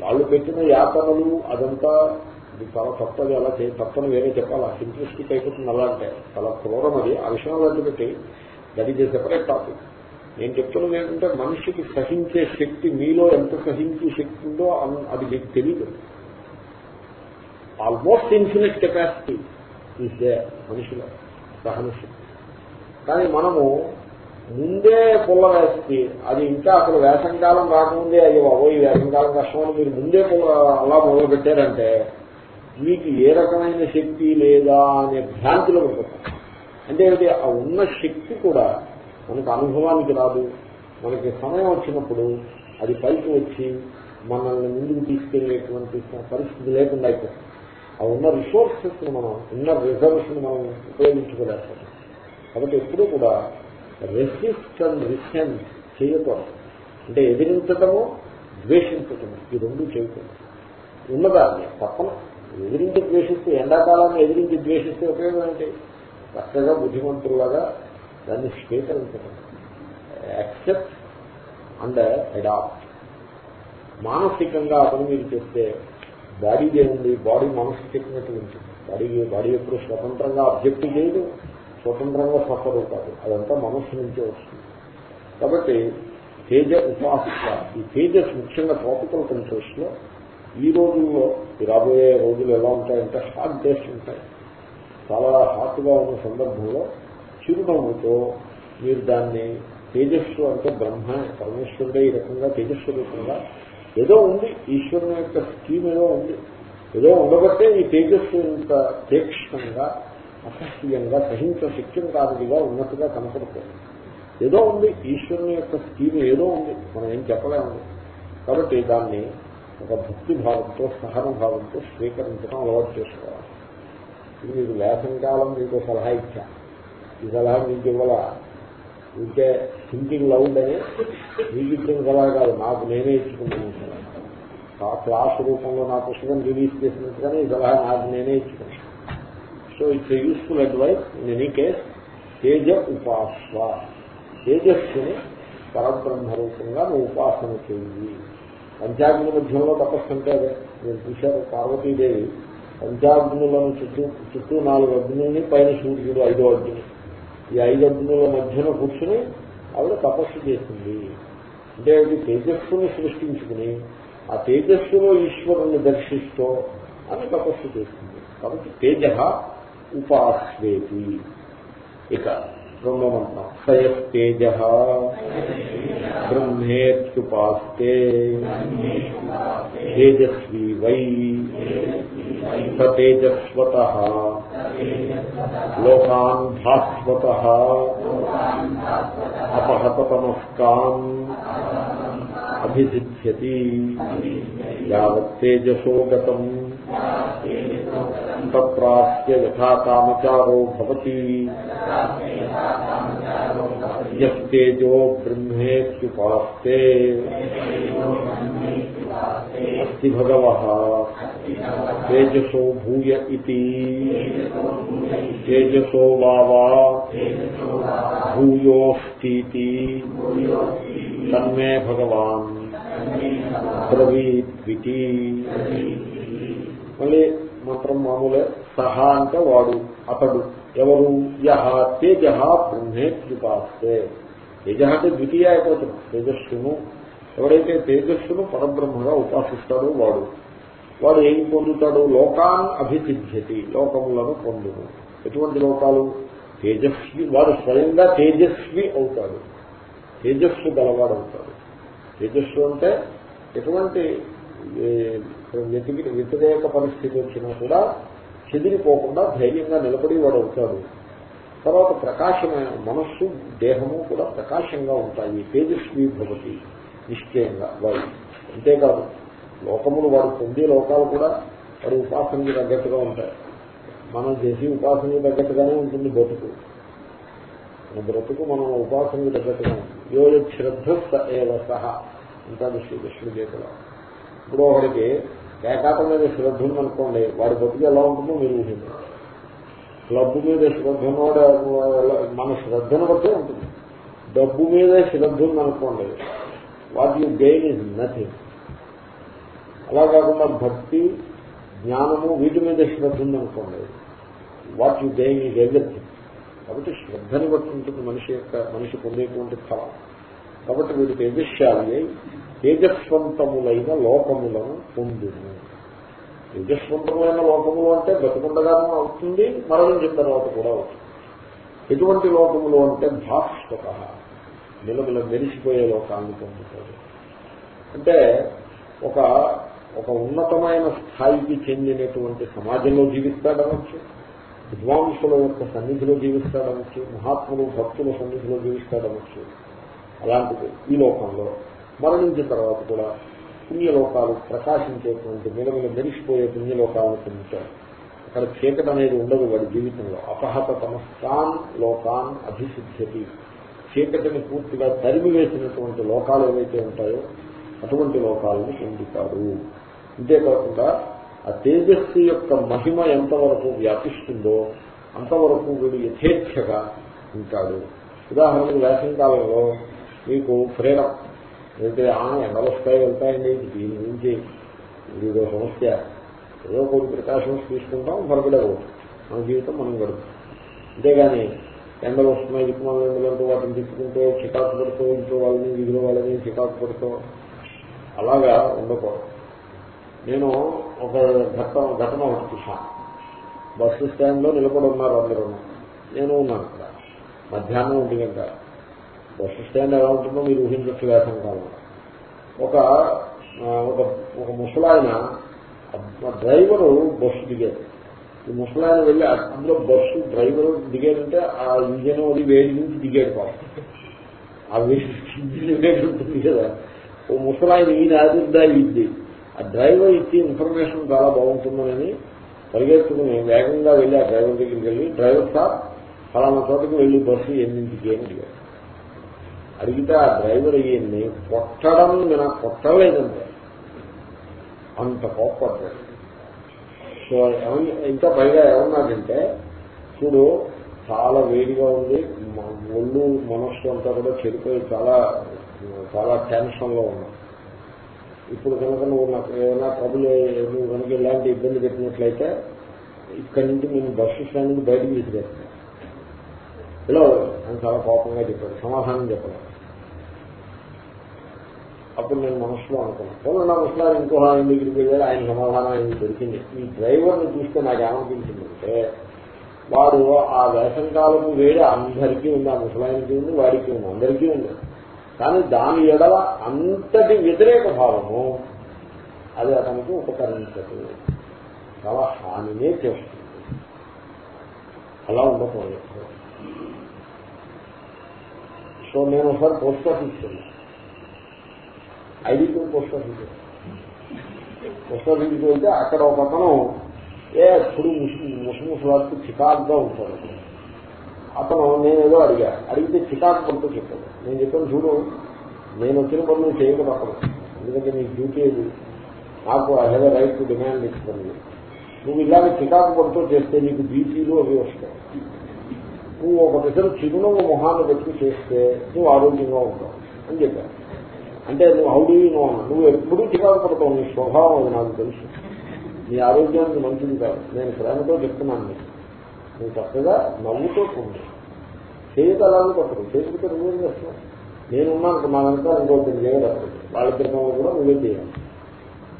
వాళ్ళు పెట్టిన యాతనలు అదంతా ఇది చాలా తప్పది అలా చేయ తప్పని వేరే చెప్పాలి? సింప్లిస్టిక్ అయిపోతుంది అలా అంటే. చాలా క్రూరం అది. ఆ విషయంలో పెట్టి దట్ ఈజ్ సెపరేట్ టాపిక్ నేను చెప్తున్నది ఏంటంటే మనిషికి సహించే శక్తి మీలో ఎంత సహించే శక్తి ఉందో అది మీకు తెలియదు almost infinite capacity is they మనిషిలో సహన శక్తి. కానీ మనము ముందే పుల్ల వేస్తే అది ఇంకా అసలు వేసంకాలం రాకముందే అయ్యో అవో ఈ వేసంకాలం కష్టమని మీరు ముందే పుల్ల అలా మొదలు పెట్టారంటే మీకు ఏ రకమైన శక్తి లేదా అనే భ్రాంతిలో పడిపోతాం అంటే ఆ ఉన్న శక్తి కూడా మనకు అనుభవానికి రాదు. మనకి సమయం వచ్చినప్పుడు అది పైకి వచ్చి మనల్ని ముందుకు తీసుకెళ్ళేటువంటి పరిస్థితి లేకుండా అయిపోతుంది. ఆ ఉన్న రిసోర్సెస్ మనం ఉన్న రిజర్వ్స్ మనం ఉపయోగించుకోలేకపోతాం. కాబట్టి ఎప్పుడూ కూడా రెసిస్ట్ అండ్ రిసెన్స్ చేయకూడదు. అంటే ఎదిరించటము ద్వేషించటము ఈ రెండు చేయకూడదు. ఉన్నదాన్ని తప్పన ఎదిరించి ద్వేషిస్తే ఎండాకాలాన్ని ఎదిరించి ద్వేషిస్తే ఉపయోగం ఏంటి? చక్కగా బుద్ధిమంతుల్లాగా దాన్ని స్వీకరించడం యాక్సెప్ట్ అండ్ అడాప్ట్ మానసికంగా అతను మీరు చెప్తే బాడీ ఏముంది బాడీ మనసు చెప్పినట్టు ఉంటుంది బాడీ బాడీ ఎప్పుడు స్వతంత్రంగా అబ్జెక్ట్ చేయదు స్వతంత్రంగా సఫర్ కాదు అదంతా మనస్సు నుంచే వస్తుంది. కాబట్టి తేజ ఉపాసన ఈ తేజస్ ముఖ్యంగా ట్రాపికల్ కంట్రీస్లో ఈ రోజుల్లో రాబోయే రోజులు ఎలా ఉంటాయంటే హాట్ డేస్ ఉంటాయి. చాలా హాట్గా ఉన్న సందర్భంలో చిరునవ్వుతో మీరు దాన్ని తేజస్సు అంటే బ్రహ్మ పరమేశ్వరుడే ఈ రకంగా తేజస్సు రూపంగా ఏదో ఉంది ఈశ్వరుని యొక్క స్కీమ్ ఏదో ఉంది. ఏదో ఉండబట్టే ఈ తేజస్సు ఇంత తీక్షణంగా అసహ్యంగా సహించ శక్యం కాదుగా ఉన్నట్టుగా కనపడుతుంది. ఏదో ఉంది ఈశ్వరుని యొక్క స్కీమ్ ఏదో ఉంది మనం ఏం చెప్పలేము. కాబట్టి దాన్ని ఒక భక్తి భావంతో సహన భావంతో స్వీకరించడం అలవాటు చేసుకోవాలి. ఇది మీకు వేసంకాలం మీకు సలహా ఇచ్చా. ఈ సలహా మీకు ఇవ్వాల? ఇంకే థింకింగ్ లౌడ్ అని మీకు ఇచ్చిన సలహా కాదు నాకు నేనే ఇచ్చుకున్నాను సలహా. క్లాస్ రూపంలో నా పుస్తకం రిలీజ్ చేసినట్టుగానే ఈ సలహా నాకు నేనే ఇచ్చుకున్నాను. So it's useful advice in any case Teja ఉపాస్వ తేజస్సుని పరబ్రహ్మ రూపంగా నువ్వు ఉపాసన చేయి. పంచాగ్ని మధ్యంలో తపస్సు అంటే అదే. మీరు చూశారు పార్వతీదేవి పంచాగ్నులను చుట్టూ చుట్టూ నాలుగు అగ్నుల్ని పైన సూర్యుడు ఐదో అగ్ని. ఈ ఐదు అగ్నుల మధ్యన కూర్చుని ఆవిడ తపస్సు చేసింది అంటే అది తేజస్సుని సృష్టించుకుని ఆ తేజస్సులో ఈశ్వరుణ్ణి దర్శిస్తూ అని తపస్సు చేసింది కాబట్టి తేజ ఉపాస్వేతి ఇక రెండో మంత్రం సయస్తేజ బ్రహ్మేత్యుపాస్తే తేజస్వీ వై సతేజస్వత లోకాన్ భాస్వత అపహతమస్కాన్ అభిసిద్ధ్యతి యావత్తేజసో గతం తత్రాస్య యథాకామచారో భవతి. యస్తేజో బ్రహ్మేత్యుపాస్తే అస్తి భగవ. తేజసో భూయ ఇది తేజసో వావా. భూయోస్తీతి తన్మే భగవాన్. బ్రవీద్వితి. మళ్ళీ మంత్రం మామూలే. సహా అంటే వాడు అతడు. ఎవరు? యహ తేజ బ్రహ్మేత్యుపాస్తే తేజ అంటే ద్వితీయ అయిపోతుంది. తేజస్సును. ఎవడైతే తేజస్సును పరబ్రహ్మగా ఉపాసిస్తాడో వాడు. వాడు ఏం పొందుతాడు? లోకాన్ అభిసిద్ధ్యతి. లోకములను పొందును. ఎటువంటి లోకాలు? తేజస్వి. వాడు స్వయంగా తేజస్వి అవుతాడు. తేజస్సు గలవాడు అవుతాడు తేజస్సు అంటే ఎటువంటి వ్యతిరేక పరిస్థితి వచ్చినా కూడా చెదిరిపోకుండా ధైర్యంగా నిలబడి వాడు అవుతాడు. తర్వాత ప్రకాశమైన మనస్సు దేహము కూడా ప్రకాశంగా ఉంటాయి. తేజస్వి భవతి నిశ్చయంగా వాడు. అంతేకాదు లోకములు వాడు పొందే లోకాలు కూడా వాడు ఉపాసనకి తగ్గట్టుగా ఉంటాయి. మనం చేసి ఉపాసనకి తగ్గట్టుగానే ఉంటుంది బతుకు. మన బ్రతుకు మనం ఉపాసనకి తగ్గట్టుగా ఉంటుంది. యో శ్రద్ధ సహా అంటాడు శ్రీకృష్ణుడు గీతలో ఇప్పుడు ఒకడికి ఏకాటం మీద శ్రద్ధ ఉందనుకోండి వాడి బతుకు ఎలా ఉంటుందో మీరు ఊహించండి. క్లబ్ మీద శ్రద్ధ ఉన్నవాడు మన శ్రద్ధను బట్టే ఉంటుంది. డబ్బు మీద శ్రద్ధ ఉందనుకోండి what you gain is nothing. అలా కాకుండా భక్తి జ్ఞానము వీటి మీద శ్రద్ధ ఉందనుకోండి what you gain is everything. కాబట్టి శ్రద్ధని బట్టి ఉంటుంది మనిషి యొక్క మనిషి పొందేటువంటి ఫలం. కాబట్టి వీడు తేజస్శాలి తేజస్వంతములైన లోకములను పొందును తేజస్వంతములైన లోకములు అంటే బతికుండగానే అవుతుంది మరణించిన తర్వాత కూడా అవుతుంది. ఎటువంటి లోకములు అంటే భాస్వత నిలబిల మెరిసిపోయే లోకాన్ని పొందుతాడు అంటే ఒక ఒక ఉన్నతమైన స్థాయికి చెందినటువంటి సమాజంలో జీవిస్తాడనొచ్చు విద్వాంసుల యొక్క సన్నిధిలో జీవిస్తాడనొచ్చు మహాత్ములు భక్తుల సన్నిధిలో జీవిస్తాడనొచ్చు. అలాంటిది ఈ లోకంలో మరణించిన తర్వాత కూడా పుణ్యలోకాలు ప్రకాశించేటువంటి నిలమిల మెరిసిపోయే పుణ్యలోకాలను పొందుతారు. అక్కడ చీకటి అనేది ఉండదు వాడి జీవితంలో. అపహత సమస్తాన్ లోకాన్ అభిసిద్ధ్యతి. చీకటిని పూర్తిగా తరిమి వేసినటువంటి లోకాలు ఏవైతే ఉంటాయో అటువంటి లోకాలను పొందుతారు. అంతేకాకుండా ఆ తేజస్సు యొక్క మహిమ ఎంతవరకు వ్యాపిస్తుందో అంతవరకు వీడు యథేచ్ఛగా ఉంటాడు. ఉదాహరణకు వేసవికాలంలో మీకు ఫ్రీడమ్ అయితే ఎండలు వస్తాయి వెళ్తాయండి దీని గురించి ఒక సమస్య. ఏదో కొన్ని ప్రికాషన్స్ తీసుకుంటాం ఫరకలేదు మన జీవితం మనం గడుపుతాం. అంతేగాని ఎండలు వస్తున్నాయి దిక్కుమాల ఎండలంటూ వాటిని తిప్పుకుంటూ చికాకు పడుతూ ఇంట్లో వాళ్ళని వీధిలో వాళ్ళని చికాకు పడుతూ అలాగా ఉండకూడదు. నేను ఒక ఘట ఘటన ఒకటి చూశాను. బస్సు స్టాండ్లో నిలబడి ఉన్నారు అందరూ. నేను ఉన్నాను అక్కడ మధ్యాహ్నం ఒంటి గంట. బస్సు స్టాండ్ ఎలా ఉంటుందో మీరు ఊహించచ్చు వేసం కాలం ఒక ఒక ఒక ముసలాయన డ్రైవరు బస్సు దిగారు ఈ ముసలాయన వెళ్ళి అందులో బస్సు డ్రైవరు దిగాడంటే ఆ ఇంజన్ అది వేడి నుంచి దిగాడు పాపం. ఆ వేడి ఉంటుంది కదా ఓ ముసలాయన ఈయన ఆదిర్దా ఇది ఆ డ్రైవర్ ఇచ్చే ఇన్ఫర్మేషన్ చాలా బాగుంటుందని పరిగెత్తుకుని వేగంగా వెళ్ళి ఆ డ్రైవర్ దగ్గరికి వెళ్ళి డ్రైవర్ సార్ ఫలానా చోటకి వెళ్ళి బస్సు ఎన్నింటికి అని అడిగాడు. అడిగితే ఆ డ్రైవర్ ఈయన్ని కొట్టడం నేను కొట్టలేదండి. అంత కోప్పడ్డాడు. సో ఇంకా పైగా ఏమన్నాడంటే చూడు చాలా వేడిగా ఉంది ఒళ్ళు మనస్సు అంతా కూడా చెడిపోయి చాలా చాలా టెన్షన్లో ఉన్నాం. ఇప్పుడు కనుక నువ్వు నాకు ఏమైనా ట్రబుల్ నువ్వు కనుక ఇలాంటి ఇబ్బంది పెట్టినట్లయితే ఇక్కడి నుంచి నేను బస్సు స్టాండ్ నుంచి బయటకు తీసుకెళ్తాను. ఇలా అని చాలా కోపంగా చెప్పాడు సమాధానం చెప్పలేదు అప్పుడు నేను మనసులో అనుకున్నాను. పోనీ నా ముసలారు ఇంకో ఆయన దగ్గరికి వెళ్ళాడు ఆయన సమాధానం ఆయన దొరికింది. ఈ డ్రైవర్ని చూస్తే నాకు ఏమనిపించిందంటే వాడు ఆ వేసంకాలము వేడి అందరికీ ఉంది ఆ ముసలాయనకి ఉంది వాడికి ఉంది అందరికీ ఉంది. కానీ దాని ఎడల అంతటి వ్యతిరేక భావము అది అతనికి ఉపకరించదు. చాలా హానినే చేస్తుంది. అలా ఉండకూడదు. సో నేను ఒకసారి పోస్ట్ ఆఫీస్ వెళ్ళాను. ఐడీకి పోస్ట్ ఆఫీస్ పోస్ట్ ఆఫీస్కి వెళ్తే అక్కడ ఒక అతను ఏ ఎప్పుడు ముసు ముసలాడుతూ చికాకుగా ఉంటాడు. అతను నేనేదో అడిగా. అడిగితే చికాకు పడుతూ చెప్పాడు. నేను చెప్పాను చూడు నేను వచ్చిన పనులు చేయక తప్పదు. ఎందుకంటే నీకు డ్యూటీ ఏది? నాకు అదే రైట్ టు డిమాండ్ ఇస్తుంది నువ్వు ఇలాగే చికాకు పడుతూ చేస్తే నీకు బీపీలు అవి వస్తాయి. నువ్వు ఒక దగ్గర చిరునవ్వు మొహాన్ని పెట్టి చేస్తే నువ్వు ఆరోగ్యంగా ఉంటావు. అని చెప్పాను అంటే నువ్వు హౌడీ నువ్వు నువ్వు ఎప్పుడూ చికాకు పడతావు నీ స్వభావం అది నాకు తెలుసు. నీ ఆరోగ్యానికి మంచిది కాదు. నేను ప్రేమతో చెప్తున్నాను నీకు. నువ్వు చక్కగా నవ్వుతో ఉండు చేయదు అలాగే తప్పదు చేతితో నువ్వేం చేస్తావు నేనున్నాను మా వెనక ఇంకొకటి చేయగలరు వాళ్ళ క్రితంలో కూడా నువ్వే చేయాలి.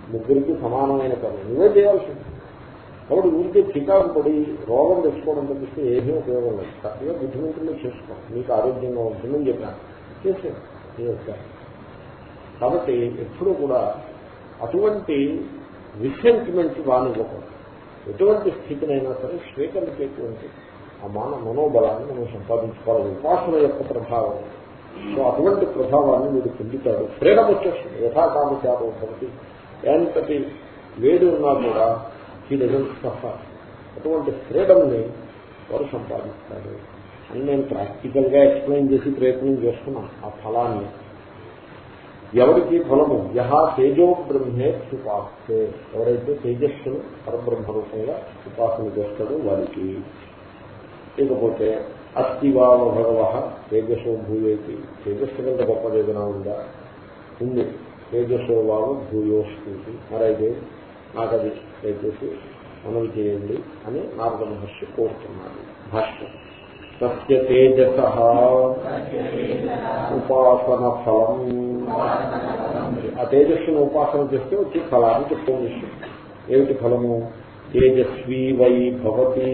ముగ్గురికి సమానమైన పని. నువ్వే చేయాల్సింది కాబట్టి ఊరికే చికాకు పడి రోగం తెచ్చుకోవడం తప్పిస్తే ఏమీ ఉపయోగం లేదు. చక్కగా బుద్ధిమంతులు చేసుకో నీకు ఆరోగ్యంగా ఉంటుందని చెప్పాను. చేసాను కాబట్టి ఎప్పుడూ కూడా అటువంటి రిసెంట్మెంట్ రానివ్వకూడదు. ఎటువంటి స్థితినైనా సరే స్వీకరించేటువంటి ఆ మాన మనోబలాన్ని మనం సంపాదించుకోవాలి. ఉపాసన యొక్క ప్రభావం. సో అటువంటి ప్రభావాన్ని మీరు పొందుతాడు ఫ్రీడమ్ వచ్చేస్తుంది. యథాకామ శాతం ఒకటి ఎంతటి వేడి ఉన్నా కూడా ఈ డజన్ సఫర్. అటువంటి ఫ్రీడమ్ని వారు సంపాదిస్తారు. అని నేను ప్రాక్టికల్గా ఎక్స్ప్లెయిన్ చేసి ప్రయత్నం చేస్తున్నాను. ఆ ఫలాన్ని ఎవరికి ఫలము? యహా తేజో బ్రహ్మే ఉపాసే ఎవరైతే తేజస్సును పరబ్రహ్మ రూపంగా ఉపాసన చేస్తాడో వారికి. ఇకపోతే అస్థివామ భగవ తేజస్సో భూయేతి. తేజస్సు కంటే గొప్పది ఉందా? ఉంది. తేజస్సో వామ భూయోస్తుంది మరైతే నాకు అది దయచేసి మనవి చేయండి అని నారద మహర్షి కోరుతున్నాడు భాష్యం. సత్య తేజస ఉపాసన ఫలం ఆ తేజస్సును ఉపాసన చేస్తే వచ్చే ఫలాన్ని చెప్తున్న విషయం ఏమిటి ఫలము? Tejashwi why Bhavati.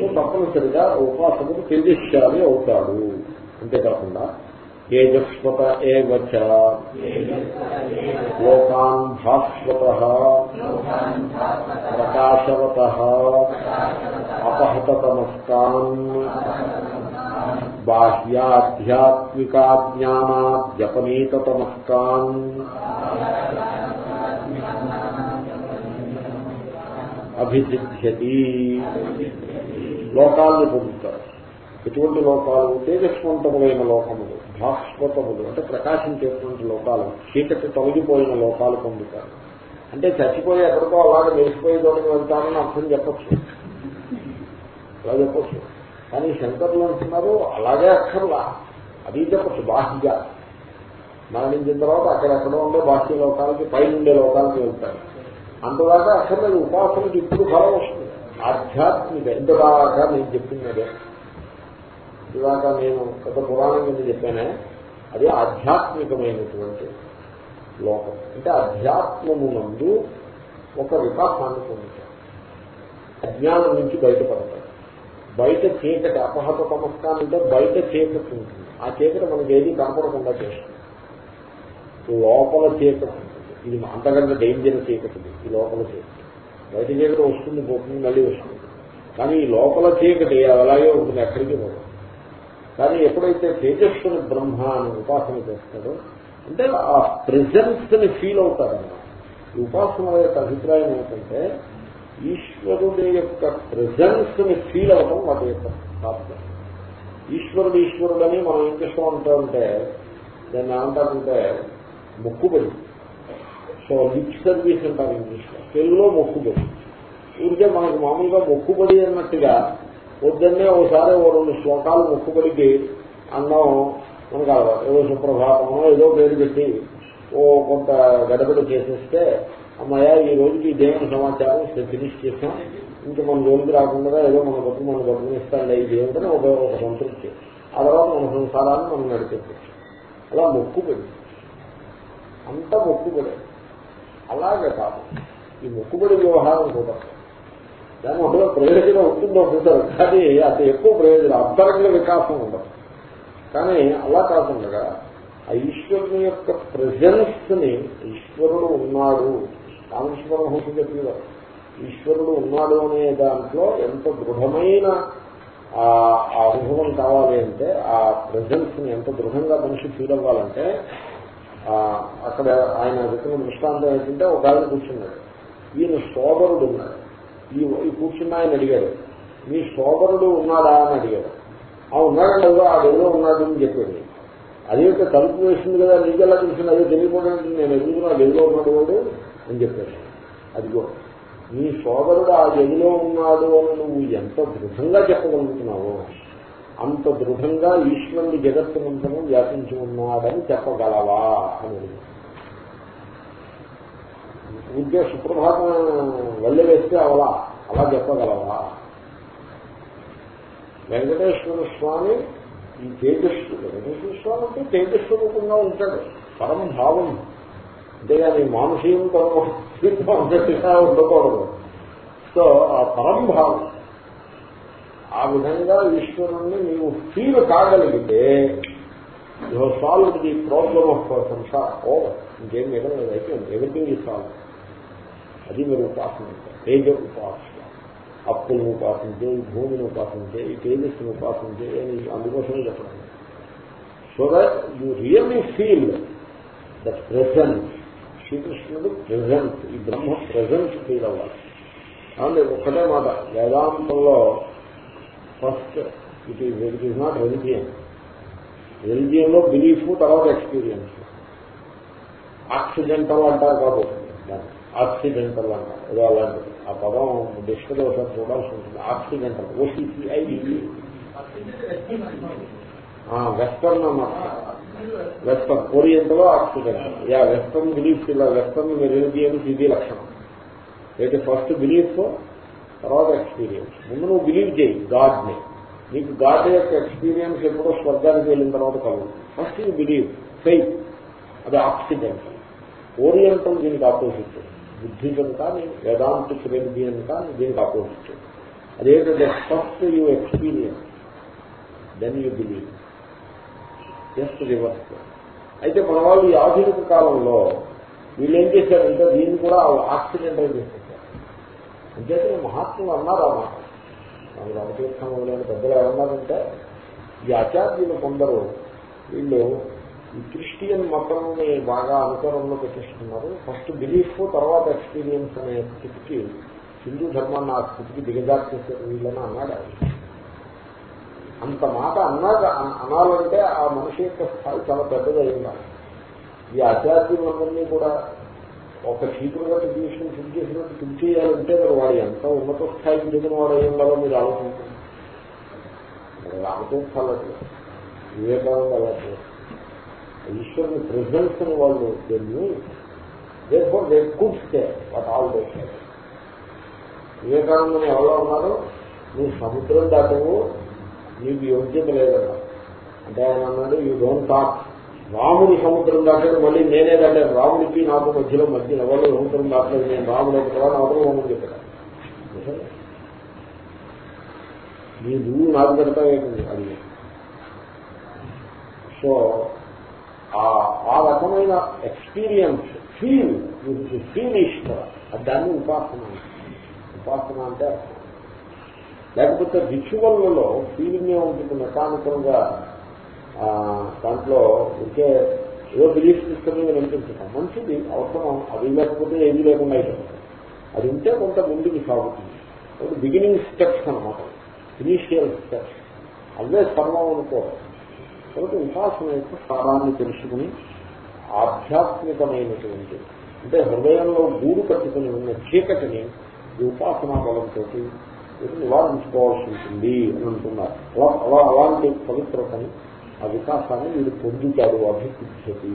సో తప్పనిసరిగా ఉపాసనకు తేజస్శాలి అవుతాడు. అంతేకాకుండా తేజస్వత లోకాన్ భాస్వత. ప్రకాశవత. అపహతమస్కాన్ బాహ్యాధ్యాత్మికాజ్ఞానాద్యపనీతమస్కాన్ అభిజిధ్యతి లోకాల్ని పొందుతారు. ఎటువంటి లోకాలు తేజస్వంతములైన లోకములు. భాస్వతములు అంటే ప్రకాశించేటువంటి లోకాలు చీకటి తొలగిపోయిన లోకాలు పొందుతారు. అంటే చచ్చిపోయి ఎక్కడికో అలాగే వెలిసిపోయే చోటకి వెళ్తారని అర్థం చెప్పచ్చు. అలా చెప్పచ్చు. కానీ శంకర్లు అంటున్నారు అలాగే అక్కర్లా అది చెప్పచ్చు బాహ్య. మరణించిన తర్వాత అక్కడెక్కడ ఉండే బాహ్య లోకాలకి పైనుండే లోకాలకి వెళ్తారు. అంతదాకా అక్కర్లేదు ఉపాసనకి ఇప్పుడు ఫలం వస్తుంది. ఆధ్యాత్మిక ఇంతదాకా నేను చెప్తున్నదే ఇంతదాకా నేను గత పురాణం కింద చెప్పానే అది ఆధ్యాత్మికమైనటువంటి లోకం. అంటే అధ్యాత్మమునందు ఒక వికాసాన్ని పొందుతాడు అజ్ఞానం నుంచి బయటపడతాడు బయట చీకటి అపహత తమస్కారం అంటే బయట చీకటి ఉంటుంది. ఆ చీకటి మనకి ఏది కనపడకుండా చేస్తుంది. లోపల చీకటి ఉంటుంది. ఇది అంతకంటే డేంజర్ చీకటి ఈ లోపల చీకటి. బయట చీకటి వస్తుంది పోతుంది మళ్ళీ వస్తుంది. కానీ ఈ లోపల చీకటి అలాగే ఉంటుంది ఎక్కడికి పోతుంది కానీ ఎప్పుడైతే తేజస్సుని బ్రహ్మ అని ఉపాసన చేస్తాడో అంటే ఆ ప్రెజెన్స్ని ఫీల్ అవుతాడన్నమాట ఈ ఉపాసన యొక్క అభిప్రాయం ఏంటంటే ఈశ్వరుడి యొక్క ప్రెజెన్స్ని ఫీల్ అవడం వాటి యొక్క తాత్పర్యం ఈశ్వరుడు ఈశ్వరుడని మనం ఏం చేస్తూ ఉంటామంటే దాన్ని ఏమంటారంటే మొక్కుబడి సో లిప్ సర్వీస్ అంటారు ఇంగ్లీష్ తెలుగులో మొక్కుబడి ఊరికే మనకు మామూలుగా మొక్కుబడి అన్నట్టుగా పొద్దున్నే ఒకసారి ఓ రెండు శ్లోకాలు ముక్కుబడికి అన్నం మనకు అలవాటు. ఏదో సుప్రభాతమో ఏదో పేరు పెట్టి ఓ కొంత గడబడి చేసేస్తే అమ్మాయ ఈ రోజుకి దేవుని సమాచారం ఫినిష్ చేసాం ఇంకా మన జోలికి రాకుండా ఏదో మన బతుకు మన బతుకునిస్తాండి ఈ దేవుడిని ఒక ఒక సంతృప్తి. ఆ తర్వాత మన సంసారాన్ని మనం నడిపించచ్చు అలా మొక్కుబడి. అంతా మొక్కుబడి. అలాగే కాదు. ఈ మొక్కుబడి వ్యవహారం కూడా దానివల్ల ప్రయోజనం ఉంటుందో ఉంటారు కానీ అది ఎక్కువ ప్రయోజనం. అంతరంగ వికాసం ఉండదు. కానీ అలా కాకుండా ఆ ఈశ్వరుని యొక్క ప్రజెన్స్ని ఈశ్వరుడు ఉన్నాడు. రామేశ్వరం హోసి చెప్పేవారు ఈశ్వరుడు ఉన్నాడు అనే దాంట్లో ఎంత దృఢమైన ఆ అనుభవం కావాలి అంటే ఆ ప్రజెన్స్ని ఎంత దృఢంగా మనిషి ఫీల్ అవ్వాలంటే అక్కడ ఆయన చెప్పిన దృష్టాంతం ఏంటంటే ఒక ఆయన కూర్చున్నాడు. ఈయన సోదరుడు ఉన్నాడు. ఈ కూర్చున్న ఆయన అడిగాడు. మీ సోదరుడు ఉన్నాడా? అని అడిగాడు. ఆ ఉన్నాడండి ఆ గదిలో ఉన్నాడు అని చెప్పింది అదేంటే తలుపు వేసింది కదా నీకెలా తెలిసింది? అదే తెలియకూడదు నేను ఎదుగు నా గదిలో ఉన్నాడు వాడు? అని చెప్పాడు. అదిగో నీ సోదరుడు ఆ గదిలో ఉన్నాడు అని నువ్వు ఎంత దృఢంగా చెప్పగలుగుతున్నావో అంత దృఢంగా ఈశ్వరుడి జగత్తునంతను వ్యాపించి ఉన్నాడని చెప్పగలవా? అని ఉద్యోగ సుప్రభాతం వెళ్ళి వేస్తే అవలా. అలా చెప్పగలవా? వెంకటేశ్వర స్వామి ఈ తేజస్సు వెంకటేశ్వర స్వామి అంటే తేజస్వరూపంగా ఉంటాడు. పరం భావం. అంతేగాని మానుషీయంతో ఉన్నట్టుగా ఉండకూడదు. సో ఆ పరం భావం. ఆ విధంగా ఈశ్వరుణ్ణి నీవు feel కాగలిగితే solve the problem of samsar. Over ఇంకేం మిగలేదు అయితే ఎవ్రీథింగ్ ఈ సాల్వ్? అది మీరు ఉపాసన తేజ ఉపాసన. అప్పులను ఉపాసించే ఈ భూమిని ఉపాసించే ఈ తేజస్సును ఉపాసించే అని అందుకోసమే చెప్పడం. So that you really feel that present శ్రీకృష్ణుడు ప్రెసెంట్ ఈ బ్రహ్మ ప్రెసెంట్ ఫీల్ అవ్వాలి. అంటే ఒక్కటే మాట వేదాంతంలో first it is it is not religion రెలిజియన్లో belief తర్వాత ఎక్స్పీరియన్స్ ఆక్సిడెంటల్ అంటారు కాబట్టి ఆక్సిడెంటల్ అంటారు ఏదో అలాంటిది. ఆ పదం డిక్షనరీ ఒకసారి చూడాల్సి ఉంటుంది. ఆక్సిడెంటల్ ఓసీసీఐ వెస్టర్న్ అన్నమాట. వెస్టర్న్. ఓరియంటల్ ఆక్సిడెంటల్ యా వెస్టర్న్ బిలీఫ్ ఇలా వెస్టర్న్ రిలీజియన్ ఇది లక్షణం. అయితే ఫస్ట్ బిలీఫ్ తర్వాత ఎక్స్పీరియన్స్. ముందు నువ్వు బిలీవ్ చేయి గాడ్ని. నీకు గాడ్ యొక్క ఎక్స్పీరియన్స్ ఎప్పుడో స్వర్గానికి వెళ్ళిన తర్వాత కలుగుతుంది ఫస్ట్ యూ బిలీవ్. ఫెయిత్. అది ఆక్సిడెంటల్ ఓరియంటల్ దీనికి ఆపోజిట్. బుద్ధిజం కానీ వేదాంతిక్ రెలిజియన్ కానీ దీనికి అపోజిట్ అదేంటంటే first you experience then you believe just reverse అయితే మన వాళ్ళు ఈ ఆధునిక కాలంలో వీళ్ళు ఏం చేశారంటే దీన్ని కూడా ఆక్సిడెంటల్ చేసేసారు. అంచేతే మహాత్ములు అన్నారు ఆ మాట. స్వామి రామకృష్ణ మొదలైన పెద్దలు ఏమన్నారంటే ఈ ఆచార్యులు కొందరు వీళ్ళు ఈ క్రిస్టియన్ మతంని బాగా అనుకరణలో పెట్టిస్తున్నారు ఫస్ట్ బిలీఫ్ తర్వాత ఎక్స్పీరియన్స్ అనే స్థితికి హిందూ ధర్మాన్ని ఆ స్థితికి దిగజార్చేసారు వీళ్ళని అన్నాడు ఆయన. అంత మాట అన్నాడు అనాలంటే ఆ మనిషి యొక్క స్థాయి చాలా పెద్దగా ఉండాలి ఈ ఆచార్యులందరినీ కూడా ఒక చీపురుగా తీసుకుని ఫిల్ చేసినట్టు ఫిల్ చేయాలంటే మరి వాడు ఎంత ఉన్నత స్థాయికి దిగిన వాడు అయ్యి ఉండాలో మీరు ఆలోచించండి. రామతీర్థాలు వివేకానంద అలాంటి ఈశ్వరుని ప్రెసెన్స్ అని వాళ్ళు తెలియ therefore they could stay what all they వివేకానందని ఎవరో ఉన్నారు? నువ్వు సముద్రం దాటవు నీకు యోగ్యత లేదన్నా అంటే ఆయన అన్నాడు యూ డోంట్ టాక్ రాముడి సముద్రం దాటాడు మళ్ళీ నేనే దాటాను. రాముడికి నాకు మధ్యలో మధ్య ఎవరు సముద్రం దాటలేదు. నేను రాముడు ఒకటి నాకు రాముడు చెప్పాడు. నీ నువ్వు నాకు పెడతావు అది సో ఆ రకమైన ఎక్స్పీరియన్స్ ఫీల్ ఫీల్ ఈశ్వర దాన్ని ఉపాసన ఉపాసన అంటే లేకపోతే రిచువల్లలో ఫీలింగ్ ఉంటుంది మెకానికల్గా దాంట్లో ఇంకే ఏదో బిలీఫ్ సిస్టమ్ మీద వినిపించటం. మంచిది అవసరం. అది లేకపోతే ఏది లేకుండా అయిపోతుంది. అది ఉంటే కొంత ముందుకు సాగుతుంది. బిగినింగ్ స్టెప్స్ అనమాట ఇనీషియల్ స్టెప్స్ అవే సర్వం అనుకోవాలి. కాబట్టి ఉపాసన యొక్క సారాన్ని తెలుసుకుని ఆధ్యాత్మికమైనటువంటి అంటే హృదయంలో గూడు కట్టుకుని ఉన్న చీకటిని ఈ ఉపాసనా బలంతో నివారించుకోవాల్సి ఉంటుంది అని అంటున్నారు. అలా అలాంటి పవిత్రతని ఆ వికాసాన్ని వీడు పొందుతాడు అభివృద్ధి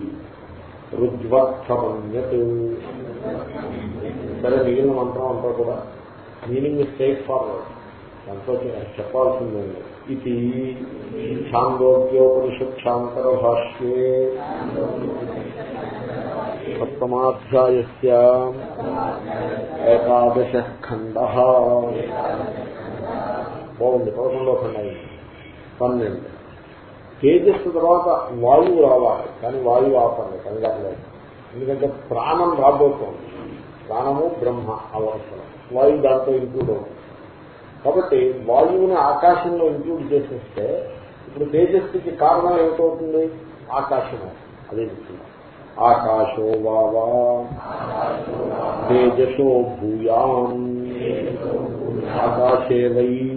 రుజ్వత్సమన్యత్ సరే మిగిలిన మంత్రం అంతా కూడా మీనింగ్ స్ట్రైట్ ఫార్వర్డ్ దాంట్లో చెప్పాల్సిందే ఇది ఛాందోగ్యోపనిషక్షాంతర భాష్యే సప్తమాధ్యాయ ఏకాదశ ఖండ. బాగుంది పదకొండో ఖండ పన్నెండు. తేజస్సు తర్వాత వాయువు రావాలి కానీ వాయువు ఆపండి కంగారు ఎందుకంటే ప్రాణం రాబోతోంది. ప్రాణము బ్రహ్మ అవసరం. వాయువు దాంతో ఇంక్లూడ్ అవుతుంది. కాబట్టి వాయువుని ఆకాశంలో ఇంక్లూడ్ చేసేస్తే ఇప్పుడు తేజస్సుకి కారణం ఏమిటవుతుంది? ఆకాశము. అదే చెప్తుంది ఆకాశో వావా. తేజసో భూయాం ఆకాశే వై.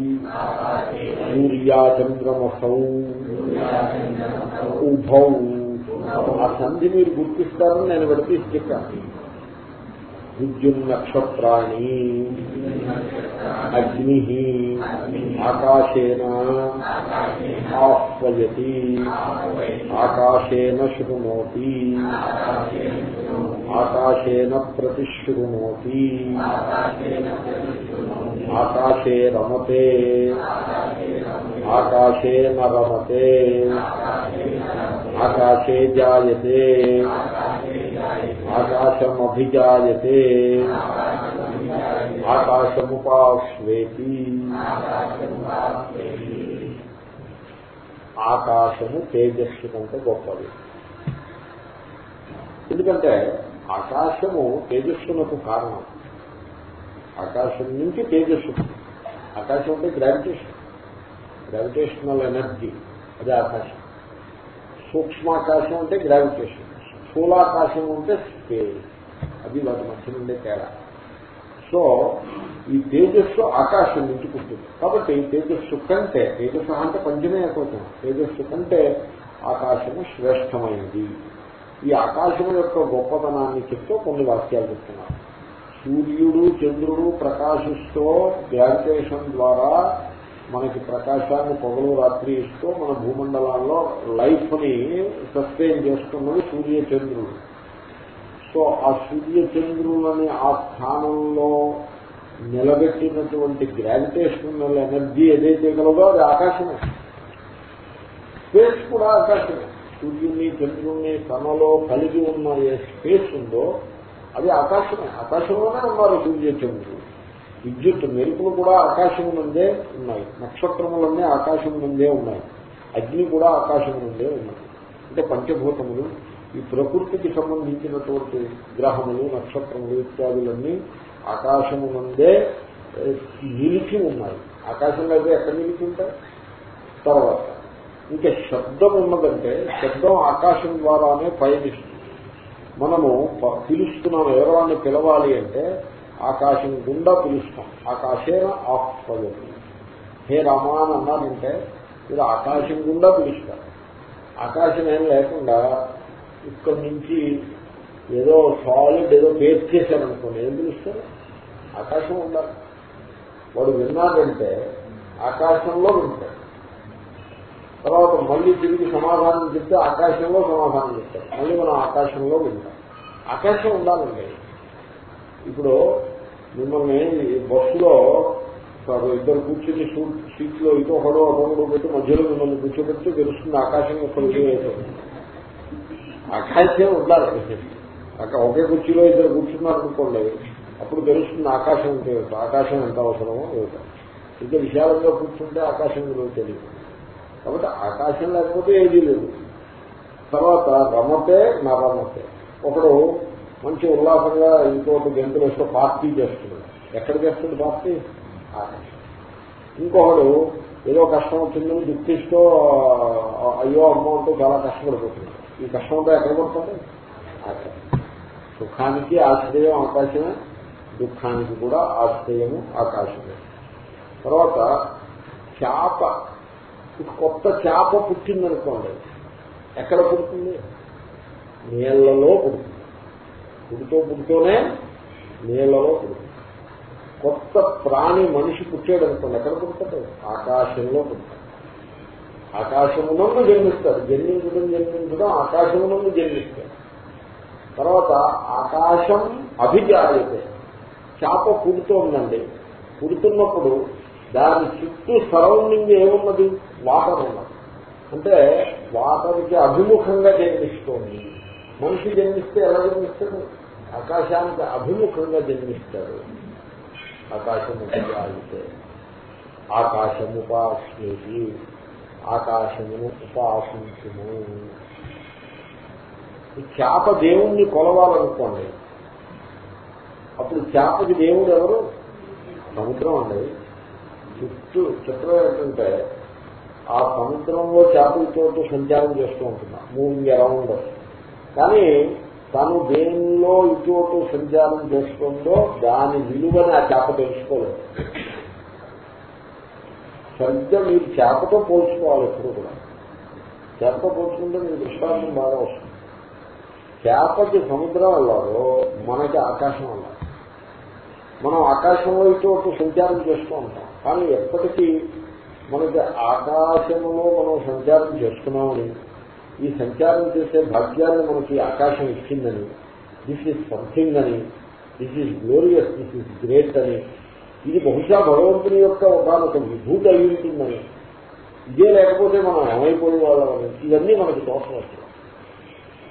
సూర్యాచంద్రమసౌ ఉభౌ. ఆ సంధి మీరు గుర్తిస్తారని నేను విడతీసి చెప్పాను. విద్యున్నక్షత్రాణి అగ్ని ఆకాశేన ఆహ్వయతి. ఆకాశేన శృణోతి. ఆకాశేన ప్రతిశృణోతి. ఆకాశే రమతే. ఆకాశే నరమతే. ఆకాశే జాయతే. ఆకాశమభిజాయతే. ఆకాశముపాశ్వేతి. ఆకాశము తేజస్సు కంటే గొప్పది. ఎందుకంటే ఆకాశము తేజస్సునకు కారణం. ఆకాశం నుంచి తేజస్సు. ఆకాశం అంటే గ్రావిటేషన్ గ్రావిటేషనల్ ఎనర్జీ అదే ఆకాశం. సూక్ష్మాకాశం అంటే గ్రావిటేషన్ స్థూలాకాశం అంటే స్పేస్ అది వాటి మధ్య నుండే తేడా. సో ఈ తేజస్సు ఆకాశం నుంచి పుట్టింది. కాబట్టి తేజస్సు కంటే తేజస్సు అంటే పంచమే ఎక్కువ తేజస్సు కంటే ఆకాశము శ్రేష్టమైనది. ఈ ఆకాశం యొక్క గొప్పతనాన్ని చెప్తూ కొన్ని వాక్యాలు చెప్తున్నారు సూర్యుడు చంద్రుడు ప్రకాశిస్తూ గ్రావిటేషన్ ద్వారా మనకి ప్రకాశాన్ని పొగలు రాత్రి ఇస్తూ మన భూమండలాల్లో లైఫ్ని సస్టైన్ చేస్తున్నది సూర్య చంద్రుడు. సో ఆ సూర్య చంద్రులని ఆ స్థానంలో నిలబెట్టినటువంటి గ్రావిటేషనల్ ఎనర్జీ ఏదైతే కలదో అది ఆకాశమే. స్పేస్ కూడా ఆకాశమే. సూర్యుని చంద్రుణ్ణి తనలో కలిగి ఉన్న ఏ స్పేస్ ఉందో అది ఆకాశమే. ఆకాశంలోనే ఉన్నారు సూర్యచంద్రుడు విద్యుత్ మెరుపులు కూడా ఆకాశం నుండే ఉన్నాయి. నక్షత్రములన్నీ ఆకాశం నుండే ఉన్నాయి. అగ్ని కూడా ఆకాశం నుండే ఉన్నాయి అంటే పంచభూతములు ఈ ప్రకృతికి సంబంధించినటువంటి గ్రహములు నక్షత్రములు ఇత్యాదులన్నీ ఆకాశము నుండే నిలిచి ఉన్నాయి. ఆకాశంలో అయితే ఎక్కడ నిలిచి ఉంటాయి? తర్వాత. ఇంకా శబ్దం ఉన్నదంటే శబ్దం ఆకాశం ద్వారానే పయనిస్తుంది. మనము పిలుస్తున్నాం ఎవరాన్ని పిలవాలి అంటే ఆకాశం గుండా పిలుస్తాం. ఆకాశేన ఆఫ్ హే రామా అని అన్నారంటే మీరు ఆకాశం గుండా పిలుస్తారు. ఆకాశం ఏం లేకుండా ఇక్కడి నుంచి ఏదో సాలిడ్ ఏదో పేరు చేశారనుకోండి ఏం పిలుస్తారు? ఆకాశం ఉండాలి. వాడు విన్నాడంటే ఆకాశంలో వింటాడు తర్వాత మళ్ళీ తిరిగి సమాధానం చెప్తే ఆకాశంలో సమాధానం చెప్తారు. మళ్ళీ మనం ఆకాశంలో వింటాం. ఆకాశం ఉండాలండి. ఇప్పుడు మిమ్మల్ని బస్సులో ఇద్దరు కూర్చుని సీట్లో ఇదో ఒకడో ఒకడు పెట్టి మధ్యలో మిమ్మల్ని కూర్చోబెట్టి తెలుస్తుంది ఆకాశం యొక్క విజయం ఆకాశం ఉండాలి. అక్కడ ఒకే కుర్చీలో ఇద్దరు కూర్చున్నారనుకోండి అప్పుడు తెలుస్తుంది ఆకాశం ఉంటే ఆకాశం ఎంత అవసరమో ఏమిటో ఇంకా విశాలంగా కూర్చుంటే ఆకాశం తెలియదు. కాబట్టి ఆకాశం లేకపోతే ఏదీ లేదు. తర్వాత రమతే నరమతే ఒకడు మంచి ఉల్లాసంగా ఇంకోటి గంతులు వేస్తూ పార్టీ చేస్తున్నాడు. ఎక్కడ చేస్తుంది పార్టీ? ఆకాశం. ఇంకొకడు ఏదో కష్టం వచ్చిందని దుఃఖిస్తూ అయ్యో అమ్మ అంటూ చాలా కష్టపడిపోతుంది ఈ కష్టం అంతా ఎక్కడ పడుతుంది? ఆకాశం. సుఖానికి ఆశ్రయం ఆకాశమే దుఃఖానికి కూడా ఆశ్రయము ఆకాశమే. తర్వాత చేప కొత్త చేప పుట్టిందనుకోండి ఎక్కడ పుడుతుంది? నీళ్ళలో పుడుతుంది. పుడుతూ పుడుతూనే నీళ్ళలో పుడుతుంది. కొత్త ప్రాణి మనిషి పుట్టాడు అనుకోండి ఎక్కడ పుడతాడు? ఆకాశంలో పుడతాడు. ఆకాశమునందు జన్మిస్తాడు. జన్మించడం జన్మించడం ఆకాశమునందు జన్మిస్తాడు. తర్వాత ఆకాశం అభిజాయతే. చేప పుడుతోందండి. పుడుతున్నప్పుడు దాని చుట్టూ సరౌండింగ్ ఏమున్నది? వాటర్ ఉన్నది. అంటే వాటర్కి అభిముఖంగా జన్మిస్తోంది. మనిషి జన్మిస్తే ఎలా జన్మిస్తాడు? ఆకాశానికి అభిముఖంగా జన్మిస్తాడు. ఆకాశము అయితే ఆకాశముపాస్నేది ఆకాశమును ఉపాసించుము. ఈ చేప దేవుణ్ణి కొలవాలనుకోండి. అప్పుడు చేపకి దేవుడు ఎవరు? సముద్రం అండి. చుట్టూ చిత్రం ఏంటంటే ఆ సముద్రంలో చేపలతో సంచారం చేస్తూ ఉంటున్నా. మూవింగ్ అరౌండ్ కానీ తను దేనిలో ఇటువంటి సంచారం చేస్తుందో దాని విలువని ఆ చేప తెలుసుకోలేదు. సరిగ్గా మీరు చేపతో పోల్చుకోవాలి ఎప్పుడు కూడా. చేపతో పోల్చుకుంటే మీకు దృష్టాంతం బాగా వస్తుంది. చేపకి సముద్రం వెళ్ళాలో మనకి ఆకాశం వెళ్ళాలి మనం ఆకాశంలో ఇటు సంచారం చేస్తూ ఉంటాం. కానీ ఎప్పటికీ మనకి ఆకాశంలో మనం సంచారం చేస్తున్నామని ఈ సంచారం చేసే భాగ్యాన్ని మనకి ఆకాశం ఇచ్చిందని దిస్ ఈజ్ సంథింగ్ అని this is glorious this is great అని ఇది బహుశా భగవంతుని యొక్క ఒకనొక విభూతి అయి ఉంటుందని. ఇదే లేకపోతే మనం ఏమైపోయే వాళ్ళమని ఇవన్నీ మనకి దోషం వస్తుంది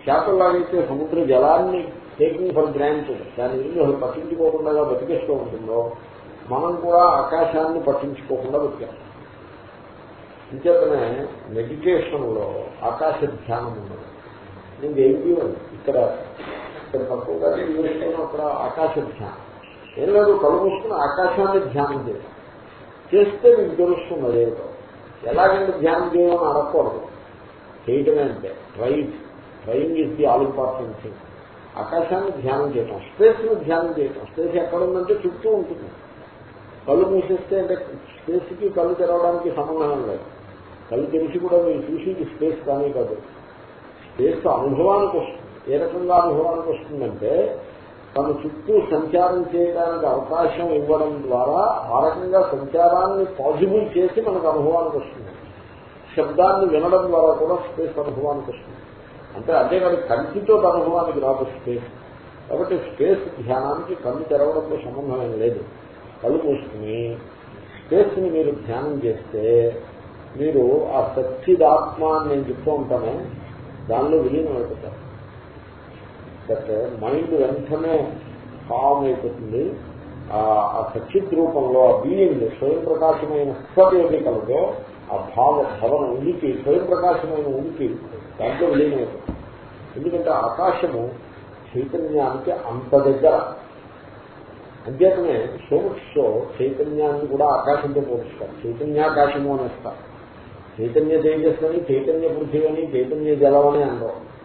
చేపల్లాగైతే సముద్ర జలాన్ని టేకింగ్ ఫర్ గ్రాంటెడ్ దాని గురించి అసలు పట్టించుకోకుండా బతికేస్తూ ఉంటుందో మనం కూడా ఆకాశాన్ని పట్టించుకోకుండా బతికాం. ఇంకేతనే మెడిటేషన్లో ఆకాశ ధ్యానం ఉన్నది. నేను ఏంటి ఇక్కడ ఇక్కడ తక్కువగా యూనివర్సిటీలో అక్కడ ఆకాశ ధ్యానం. ఏం లేదు కళ్ళు మూసుకుని ఆకాశాన్ని ధ్యానం చేయాలి. చేస్తే మీకు తెలుస్తుంది అదేమిటో ఎలాగంటే ధ్యానం చేయమని అడగకూడదు. చేయటమే అంటే right trying is the all important thing ఆకాశాన్ని ధ్యానం చేయటం స్పేస్ను ధ్యానం చేయటం స్పేస్ ఎక్కడ ఉందంటే చుట్టూ ఉంటుంది. కళ్ళు మూసేస్తే అంటే స్పేస్కి కళ్ళు తెరవడానికి సంబంధం లేదు. కళ్ళు తెలిసి కూడా మీరు చూసేది స్పేస్ కానీ కాదు. స్పేస్ అనుభవానికి వస్తుంది. ఏ రకంగా అనుభవానికి వస్తుందంటే తన చుట్టూ సంచారం చేయడానికి అవకాశం ఇవ్వడం ద్వారా ఆ రకంగా సంచారాన్ని పాజిబుల్ చేసి మనకు అనుభవానికి వస్తుంది. శబ్దాన్ని వినడం ద్వారా కూడా స్పేస్ అనుభవానికి వస్తుంది. అంటే అదే కానీ కంటితో అనుభవానికి రాదు స్పేస్. కాబట్టి స్పేస్ ధ్యానానికి కళ్ళు తెరవడంతో సంబంధం లేదు. కళ్ళు మూసుకుని స్పేస్ని మీరు ధ్యానం చేస్తే మీరు ఆ సచ్చిదాత్మ అని నేను చెప్తూ ఉంటాను దానిలో విలీనం అయిపోతారు. బట్ మైండ్ వెంటనే కామ్ అయిపోతుంది. ఆ సచిత్ రూపంలో ఆ బీయింగ్ స్వయం ప్రకాశమైన సత్యేది కలదో ఆ భావ భవన ఉనికి స్వయం ప్రకాశమైన ఉనికి దాంట్లో విలీనమైపోతుంది ఎందుకంటే ఆకాశము చైతన్యానికి అంత దగ్గర. అంచేతనే సోమస్సో చైతన్యాన్ని కూడా ఆకాశంతో పోలుస్తారు. చైతన్యాకాశము అనేస్తారు చైతన్య తేజస్సు చైతన్య పృథ్వీ అని చైతన్య జలం అని అంటారు.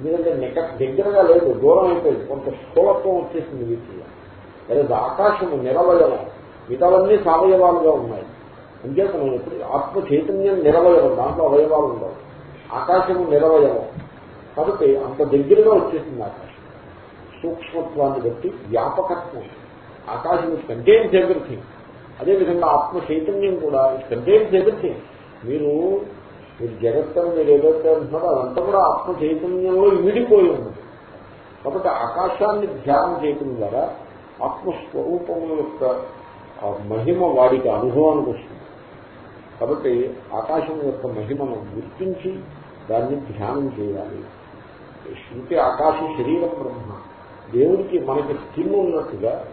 ఎందుకంటే నిక దగ్గరగా లేదు దూరం అయిపోయింది. కొంత స్థూలత్వం వచ్చేసింది వీటిలో అదే ఆకాశము నిరవయవం మిగతావన్నీ సవయవాలుగా ఉన్నాయి. అంచేత ఆత్మ చైతన్యం నిరవయవం దాంట్లో అవయవాలు ఉండవు. ఆకాశము నిరవయవం కాబట్టి అంత దగ్గరగా వచ్చేసింది ఆకాశం. సూక్ష్మత్వాన్ని బట్టి వ్యాపకత్వం. ఆకాశం కంటైన్స్ ఎవ్రీథింగ్ అదేవిధంగా ఆత్మ చైతన్యం కూడా కంటైన్స్ ఎవ్రీథింగ్ మీరు మీరు జగత్తని మీరు ఏదైతే అంటున్నారో అదంతా కూడా ఆత్మ చైతన్యంలో విడిపోయి ఉంది కాబట్టి ఆకాశాన్ని ధ్యానం చేయటం ద్వారా ఆత్మస్వరూపం యొక్క మహిమ వాడికి అనుభవానికి వస్తుంది. కాబట్టి ఆకాశం యొక్క మహిమను గుర్తించి దాన్ని ధ్యానం చేయాలి. శృతి ఆకాశ శరీరం బ్రహ్మ. దేవుడికి మనకి స్కిన్ ఉన్నట్టుగా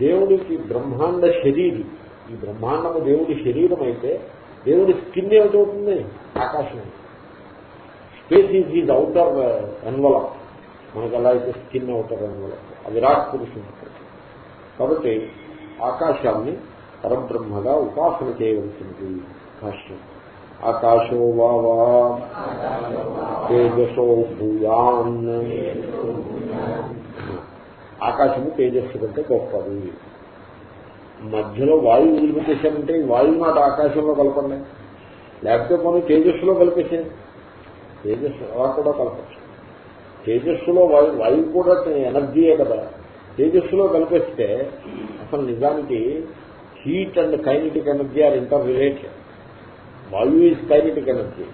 దేవుడికి బ్రహ్మాండ శరీరి. ఈ బ్రహ్మాండము దేవుడి శరీరం అయితే దేవుడి స్కిన్ ఏమిటవుతుంది? ఆకాశం. Space is is outer envelope uh, మనకు ఎలా అయితే స్కిన్ అవుటర్ ఎన్వలప్ ఆ విరాట్ పురుషుడు. కాబట్టి ఆకాశాన్ని పరబ్రహ్మగా ఉపాసన చేయవలసింది భాష్యం ఆకాశో వావా. తేజసో భూయాన్. ఆకాశము తేజస్సు కంటే గొప్పది. మధ్యలో వాయువు వదిలిపెట్టేశారంటే ఈ వాయువు మాట ఆకాశంలో కలపండి లేకపోతే మనం తేజస్సులో కలిపేసేది. తేజస్సు అలా కూడా కలపచ్చు. తేజస్సులో వాయు వాయువు కూడా ఎనర్జీయే కదా. తేజస్సులో కలిపేస్తే అసలు నిజానికి heat and kinetic energy are interrelated వాయు is kinetic energy.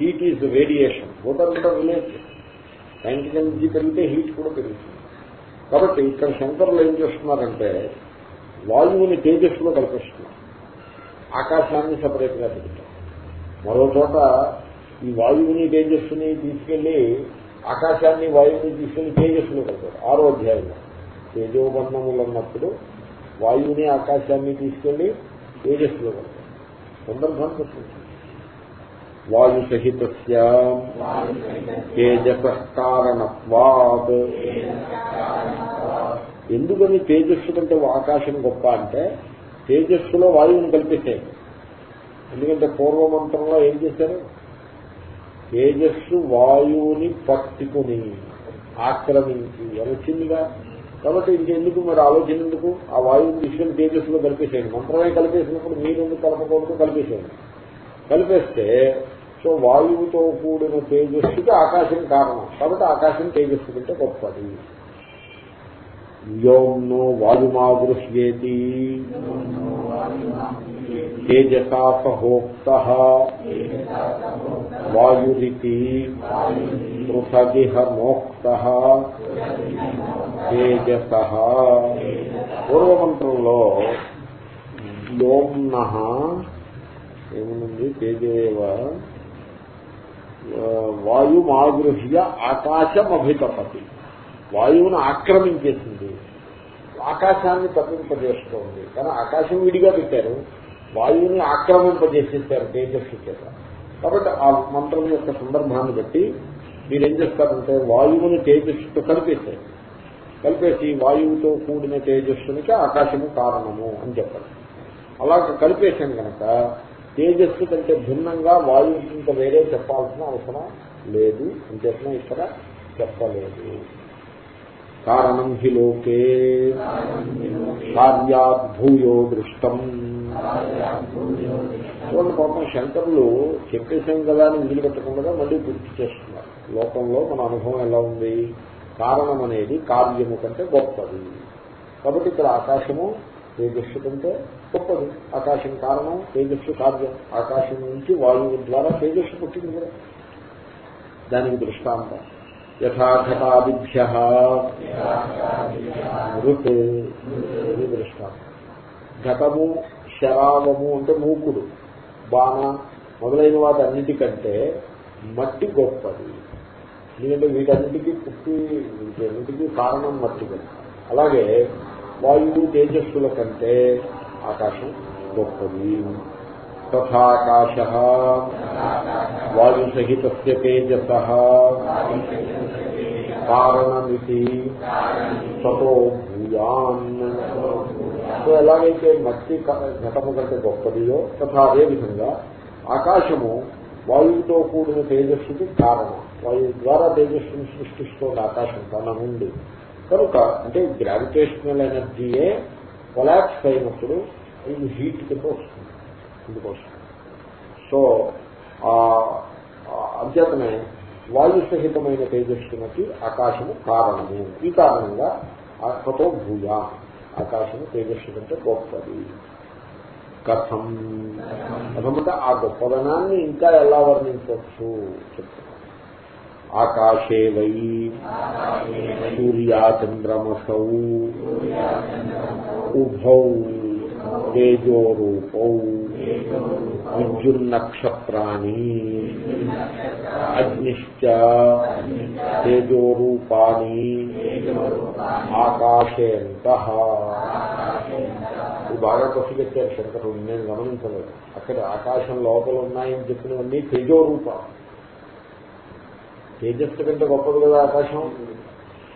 Heat is radiation. Both are interrelated kinetic energy పెరిగితే హీట్ కూడా పెరుగుతుంది. కాబట్టి ఇక్కడ శంకర్లు ఏం చేస్తున్నారంటే వాయువుని తేజస్సులో కల్పిస్తున్నారు. ఆకాశాన్ని సపరేట్గా పెడతారు మరో చోట ఈ వాయువుని తేజస్సుని తీసుకెళ్ళి ఆకాశాన్ని వాయువుని తీసుకెళ్ళి తేజస్సులో కలిపారు. ఆరో అధ్యాయంలో. తేజోబంధములు అన్నప్పుడు వాయువుని ఆకాశాన్ని తీసుకెళ్ళి తేజస్సులో కలిపారు. సందర్భాన్ని వస్తుంది వాయు సహిత ఎందుకని తేజస్సు కంటే ఆకాశం గొప్ప అంటే తేజస్సులో వాయువుని కల్పించేది ఎందుకంటే పూర్వమంత్రంలో ఏం చేశారు? తేజస్సు వాయువుని పట్టుకుని ఆక్రమించి వచ్చిందిగా కాబట్టి ఇంకెందుకు మరి ఆలోచన ఎందుకు ఆ వాయువుని తీసుకుని తేజస్సులో కలిపేసేయండి మంత్రమే కలిపేసినప్పుడు మీరు ఎందుకు కలపకూడదు? కలిపేసేయండి కలిపేస్తే సో వాయువుతో కూడిన తేజస్సుకి ఆకాశం కారణం. కాబట్టి ఆకాశం తేజస్సు కంటే గొప్పది. వ్యోమ్నో వాయుమాదృశ్యేతి తేజసాపహోక్త వాయురితి. పృథగిహ మోక్త తేజస. పూర్వమంత్రంలో వ్యోమ్న ఏముంది? తేజేవ వాయుమాగృహ్య ఆకాశం అభితపతి వాయువును ఆక్రమించేసింది. ఆకాశాన్ని తప్పింపజేస్తోంది. కానీ ఆకాశం విడిగా పెట్టారు. వాయువుని ఆక్రమింపజేసేసారు తేజస్సు చేత. కాబట్టి ఆ మంత్రం యొక్క సందర్భాన్ని బట్టి మీరేం చేస్తారంటే వాయువుని తేజస్సుతో కలిపేశారు. కలిపేసి వాయువుతో కూడిన తేజస్సునికి ఆకాశము కారణము అని చెప్పారు. అలా కలిపేశాను కనుక తేజస్సు కంటే భిన్నంగా వాయువు ఇంకా వేరే చెప్పాల్సిన అవసరం లేదు. అని చెప్పిన ఇక్కడ చెప్పలేదు. కారణం హి లోకే. కార్యాద్భూయో దృష్టం. చూడండి పాపం శంకరులు చెప్పేసాం కదా అని వదిలిపెట్టకుండా మళ్ళీ గుర్తు చేస్తున్నారు. లోకంలో మన అనుభవం ఎలా ఉంది? కారణం అనేది కార్యము కంటే గొప్పది. కాబట్టి ఇక్కడ ఆకాశము తేజస్సు కంటే గొప్పది. ఆకాశం కారణం తేజస్సు కార్యం. ఆకాశం నుంచి వాయువు ద్వారా తేజస్సు పుట్టింది కదా దానికి దృష్టాంతం. యథాఘటాదిభ్య మృత్ ఇది దృష్టాంతం. ఘటము శరావము అంటే మూకుడు. బాణ మొదలైన వాటి అన్నిటికంటే మట్టి గొప్పది. ఎందుకంటే వీటన్నిటికీ పుట్టి వీటన్నిటికీ కారణం మట్టి అలాగే వాయువు తేజస్సుల కంటే ఆకాశం గొప్పది. తథాకాశ. వాయుసహిత తేజస. కారణమితి. తతో భూయాన్. సో ఎలాగైతే మట్టి ఘటము కంటే గొప్పదియో తథా అదేవిధంగా ఆకాశము వాయువుతో కూడిన తేజస్సుకి కారణం. వాయువు ద్వారా తేజస్సును సృష్టిస్తోంది ఆకాశం తన నుండి. కనుక అంటే గ్రావిటేషనల్ ఎనర్జీయే కొలాప్స్ అయినప్పుడు ఇది హీట్ కింద వస్తుంది ఇందుకోసం సో అంచేతనే వాయు సహితమైన తేజస్సునకి ఆకాశము కారణము. ఈ కారణంగా ఆత్మతో భూయా ఆకాశము తేజస్సు కంటే గొప్పది. కథం. కథమంటే ఆ గొప్పదనాన్ని ఇంకా ఎలా వర్ణించవచ్చు? చెప్తాను ఆకాశే వై. సూర్యాచంద్రమసౌ. ఉభౌ. తేజోరూపౌ. విద్యున్నక్షత్రాన్ని అగ్నిశ్చ. తేజోరూపాన్ని ఆకాశేంత. ఇది బాగా పసిగట్టారు శంకరుడు నేను గమనించలేదు. అక్కడ ఆకాశం లోపల ఉన్నాయని చెప్పినవన్నీ తేజోరూపాలు. తేజస్సు కంటే గొప్పది కదా ఆకాశం?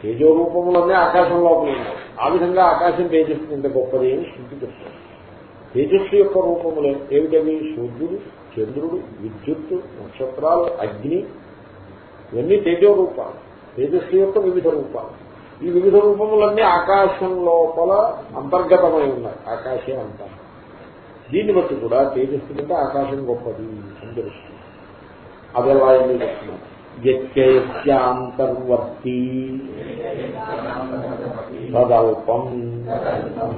తేజోరూపములన్నీ ఆకాశం లోపల ఉన్నాయి ఆ విధంగా ఆకాశం తేజస్సు కంటే గొప్పది అని శుద్ధి చెప్తారు తేజస్సు యొక్క రూపములు ఏమిటవి? సూర్యుడు చంద్రుడు విద్యుత్తు నక్షత్రాలు అగ్ని ఇవన్నీ తేజోరూపాలు. తేజస్సు యొక్క వివిధ రూపాలు. ఈ వివిధ రూపములన్నీ ఆకాశం లోపల అంతర్గతమై ఉన్నాయి. ఆకాశం అంటారు. దీన్ని బట్టి కూడా తేజస్సు కంటే ఆకాశం గొప్పది అని తెలుస్తుంది. అది ఎలా ఎందుకు చెప్తున్నారు యత్యాంతర్వర్తి తదల్పం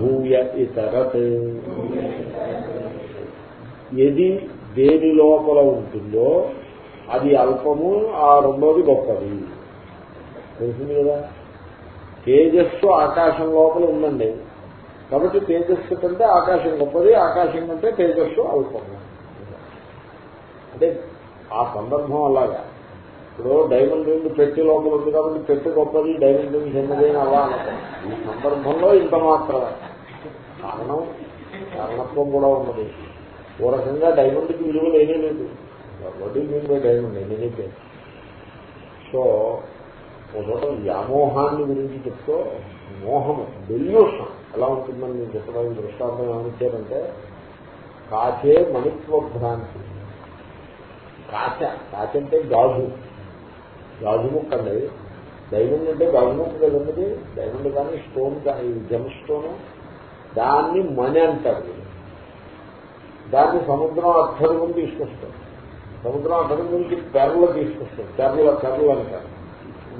భూయ ఇతరత్ ఏది దేని లోపల ఉంటుందో అది అల్పము ఆ రెండోది గొప్పది. తెలిసింది కదా? తేజస్సు ఆకాశం లోపల ఉందండి. కాబట్టి తేజస్సు కంటే ఆకాశం గొప్పది ఆకాశం కంటే తేజస్సు అల్పము. అంటే ఆ సందర్భం అలాగా. ఇప్పుడు డైమండ్ రింగ్ పెట్టి లోపల ఉంది కాబట్టి పెట్టి గొప్పది డైమండ్ రింగ్ చిన్నది అలా అనుకోం ఈ సందర్భంలో ఇంత మాత్రమే. కారణం కారణత్వం కూడా ఉన్నది. ఓ రకంగా డైమండ్కి విలువ లేనే లేదు. వడ్డీ మీద డైమండ్ ఎనీకే సో ఒక చోట వ్యామోహాన్ని గురించి చెప్తూ మోహము డెల్యూషన్ ఎలా ఉంటుందని నేను చెప్పడానికి దృష్టాంతం ఏమనిచ్చారంటే కాచే మణిత్వ భ్రాంతి కాచ కాచంటే గాజు. గాజు ముక్క అండి డైమండ్ అంటే గాజు ముక్క కదండి డైమండ్ కానీ స్టోన్ కానీ జమ్ స్టోన్ దాన్ని మణి అంటారు దాన్ని సముద్రం అర్థం తీసుకొస్తారు. సముద్రం అర్థం నుంచి పెరలు తీసుకొస్తారు. పెరల పెరలు అంటారు.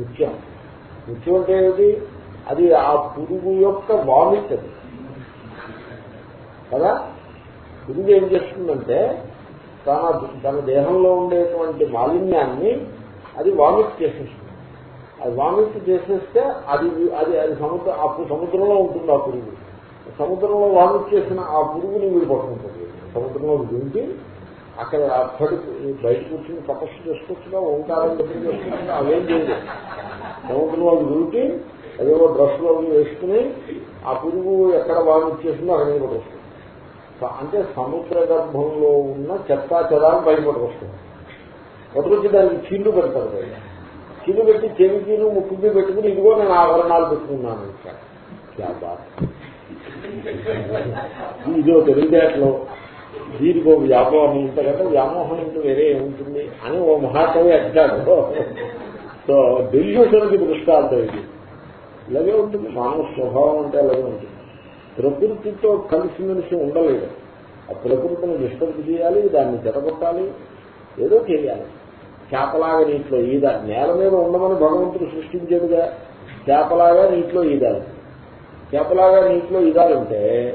ముత్యం. ముత్యం అంటే ఏమిటి? అది ఆ పురుగు యొక్క వామిట్ అది కదా? పురుగు ఏం చేస్తుందంటే తన తన దేహంలో ఉండేటువంటి మాలిన్యాన్ని అది వామిట్ చేసేస్తుంది. అది వామిట్ చేసేస్తే అది అది అది సముద్ర ఆ సముద్రంలో ఉంటుంది ఆ పురుగు. సముద్రంలో వామిట్ చేసిన ఆ పురుగుని మీరు పట్టుకుంటుంది సముద్రంలో దింపి అక్కడ అక్కడి బయట కూర్చుని తపస్సు చేసుకోవచ్చుగా ఓంకారం చేసుకుంటున్నా అవేం చేయలేదు. సముద్రంలో దింపి అదేవో డ్రెస్లో వేసుకుని ఆ పురుగు ఎక్కడ వామిట్ చేసిందో అక్కడ మీద వస్తుంది అంటే సముద్ర గర్భంలో ఉన్న చెత్తా చెదాన్ని బయటపడుకొస్తుంది పట్టుకొచ్చి దానికి చిల్లు పెడతారు బయట చిల్లు పెట్టి చెవికీలు ముక్కు పెట్టుకుని ఇదిగో నేను ఆభరణాలు పెట్టుకున్నాను ఇదో తెలివితేటలో దీనికి ఒక వ్యామోహం ఇంతకంటే వ్యామోహం ఇంకా వేరే ఏముంటుంది అని ఓ మహాకవి అంటాడు. సో డెల్యూషన్కి దృష్టాంతం ఇది. ఇలాగే ఉంటుంది మానవ స్వభావం అంటే అలాగే ఉంటుంది. ప్రకృతితో కలిసిమెలిసి ఉండలేదు ఆ ప్రకృతిని డిస్టర్బ్ చేయాలి దాన్ని జరగొట్టాలి ఏదో చేయాలి. చేపలాగా నీటిలో ఈద నేల మీద ఉండమని భగవంతుడు సృష్టించేదిగా చేపలాగా నీటిలో ఈదాలి. చేపలాగా నీటిలో ఈదాలంటే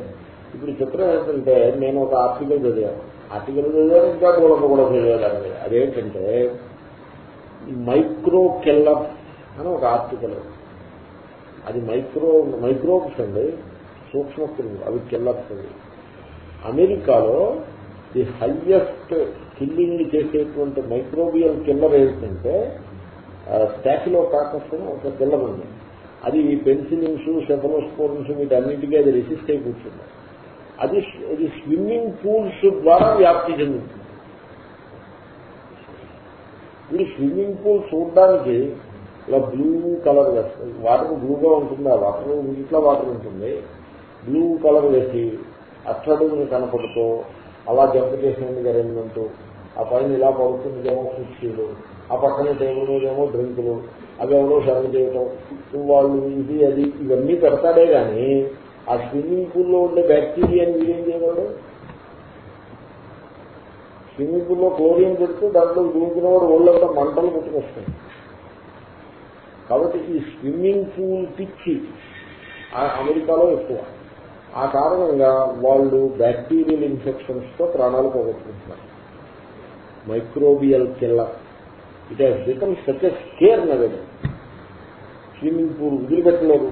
ఇప్పుడు చిత్రం ఏంటంటే నేను ఒక ఆర్టికల్ చదివాను. ఆర్టికల్ చదివాను ఇంకా మూలక కూడా చదివేదాన్ని అదేంటంటే మైక్రో కెల్లర్ అని ఒక ఆర్టికల్. అది మైక్రో మైక్రోబ్స్ అండి సూక్ష్మ అవి కిల్లర్స్ అండి. అమెరికాలో ది హయ్యెస్ట్ కిల్లింగ్ చేసేటువంటి మైక్రోబియల్ కిల్లర్ ఏమిటంటే స్టాచ్యులో కాకస్ ఒక కిల్లర్ ఉంది. అది పెన్సిలిన్స్ సెఫలోస్పోర్న్స్ వీటన్నింటికీ అది రెసిస్ట్ అయి కూర్చుంది. అది అది స్విమ్మింగ్ పూల్స్ ద్వారా వ్యాప్తి చెందుతుంది. ఇది స్విమ్మింగ్ పూల్ చూడడానికి ఇలా బ్లూ కలర్ వేస్తుంది వాటర్ బ్లూగా ఉంటుంది ఆ వాటర్ ఇంట్లో వాటర్ ఉంటుంది. బ్లూ కలర్ వేసి అట్టడుగుని కనపడుతూ అలా జంప్ చేసినందుకు అరేంజ్మెంట్. ఆ పైన ఇలా పడుతుందేమో కుర్చీలు ఆ పక్కన టేబుల్లోనేమో ఏమో డ్రింకులు అవి ఎవరో సర్వ్ చేయటం. వాళ్ళు ఇది అది ఇవన్నీ పెడతాడే కానీ ఆ స్విమ్మింగ్ పూల్లో ఉండే బ్యాక్టీరియాని వీడేం చేయగలడు? స్విమ్మింగ్ పూల్లో క్లోరిన్ పెడితే దాంట్లో దూకున్నవాడు ఒళ్ళంతా మంటలు పుట్టుకొస్తాయి. కాబట్టి ఈ స్విమ్మింగ్ పూల్ పిచ్చి అమెరికాలో ఎక్కువ. ఆ కారణంగా వాళ్ళు బ్యాక్టీరియల్ ఇన్ఫెక్షన్స్తో ప్రాణాలు పోగొట్టుకుంటున్నారు. Microbial killer it has become such care నగదు స్విమ్మింగ్ పూల్ వదిలిపెట్టలేరు.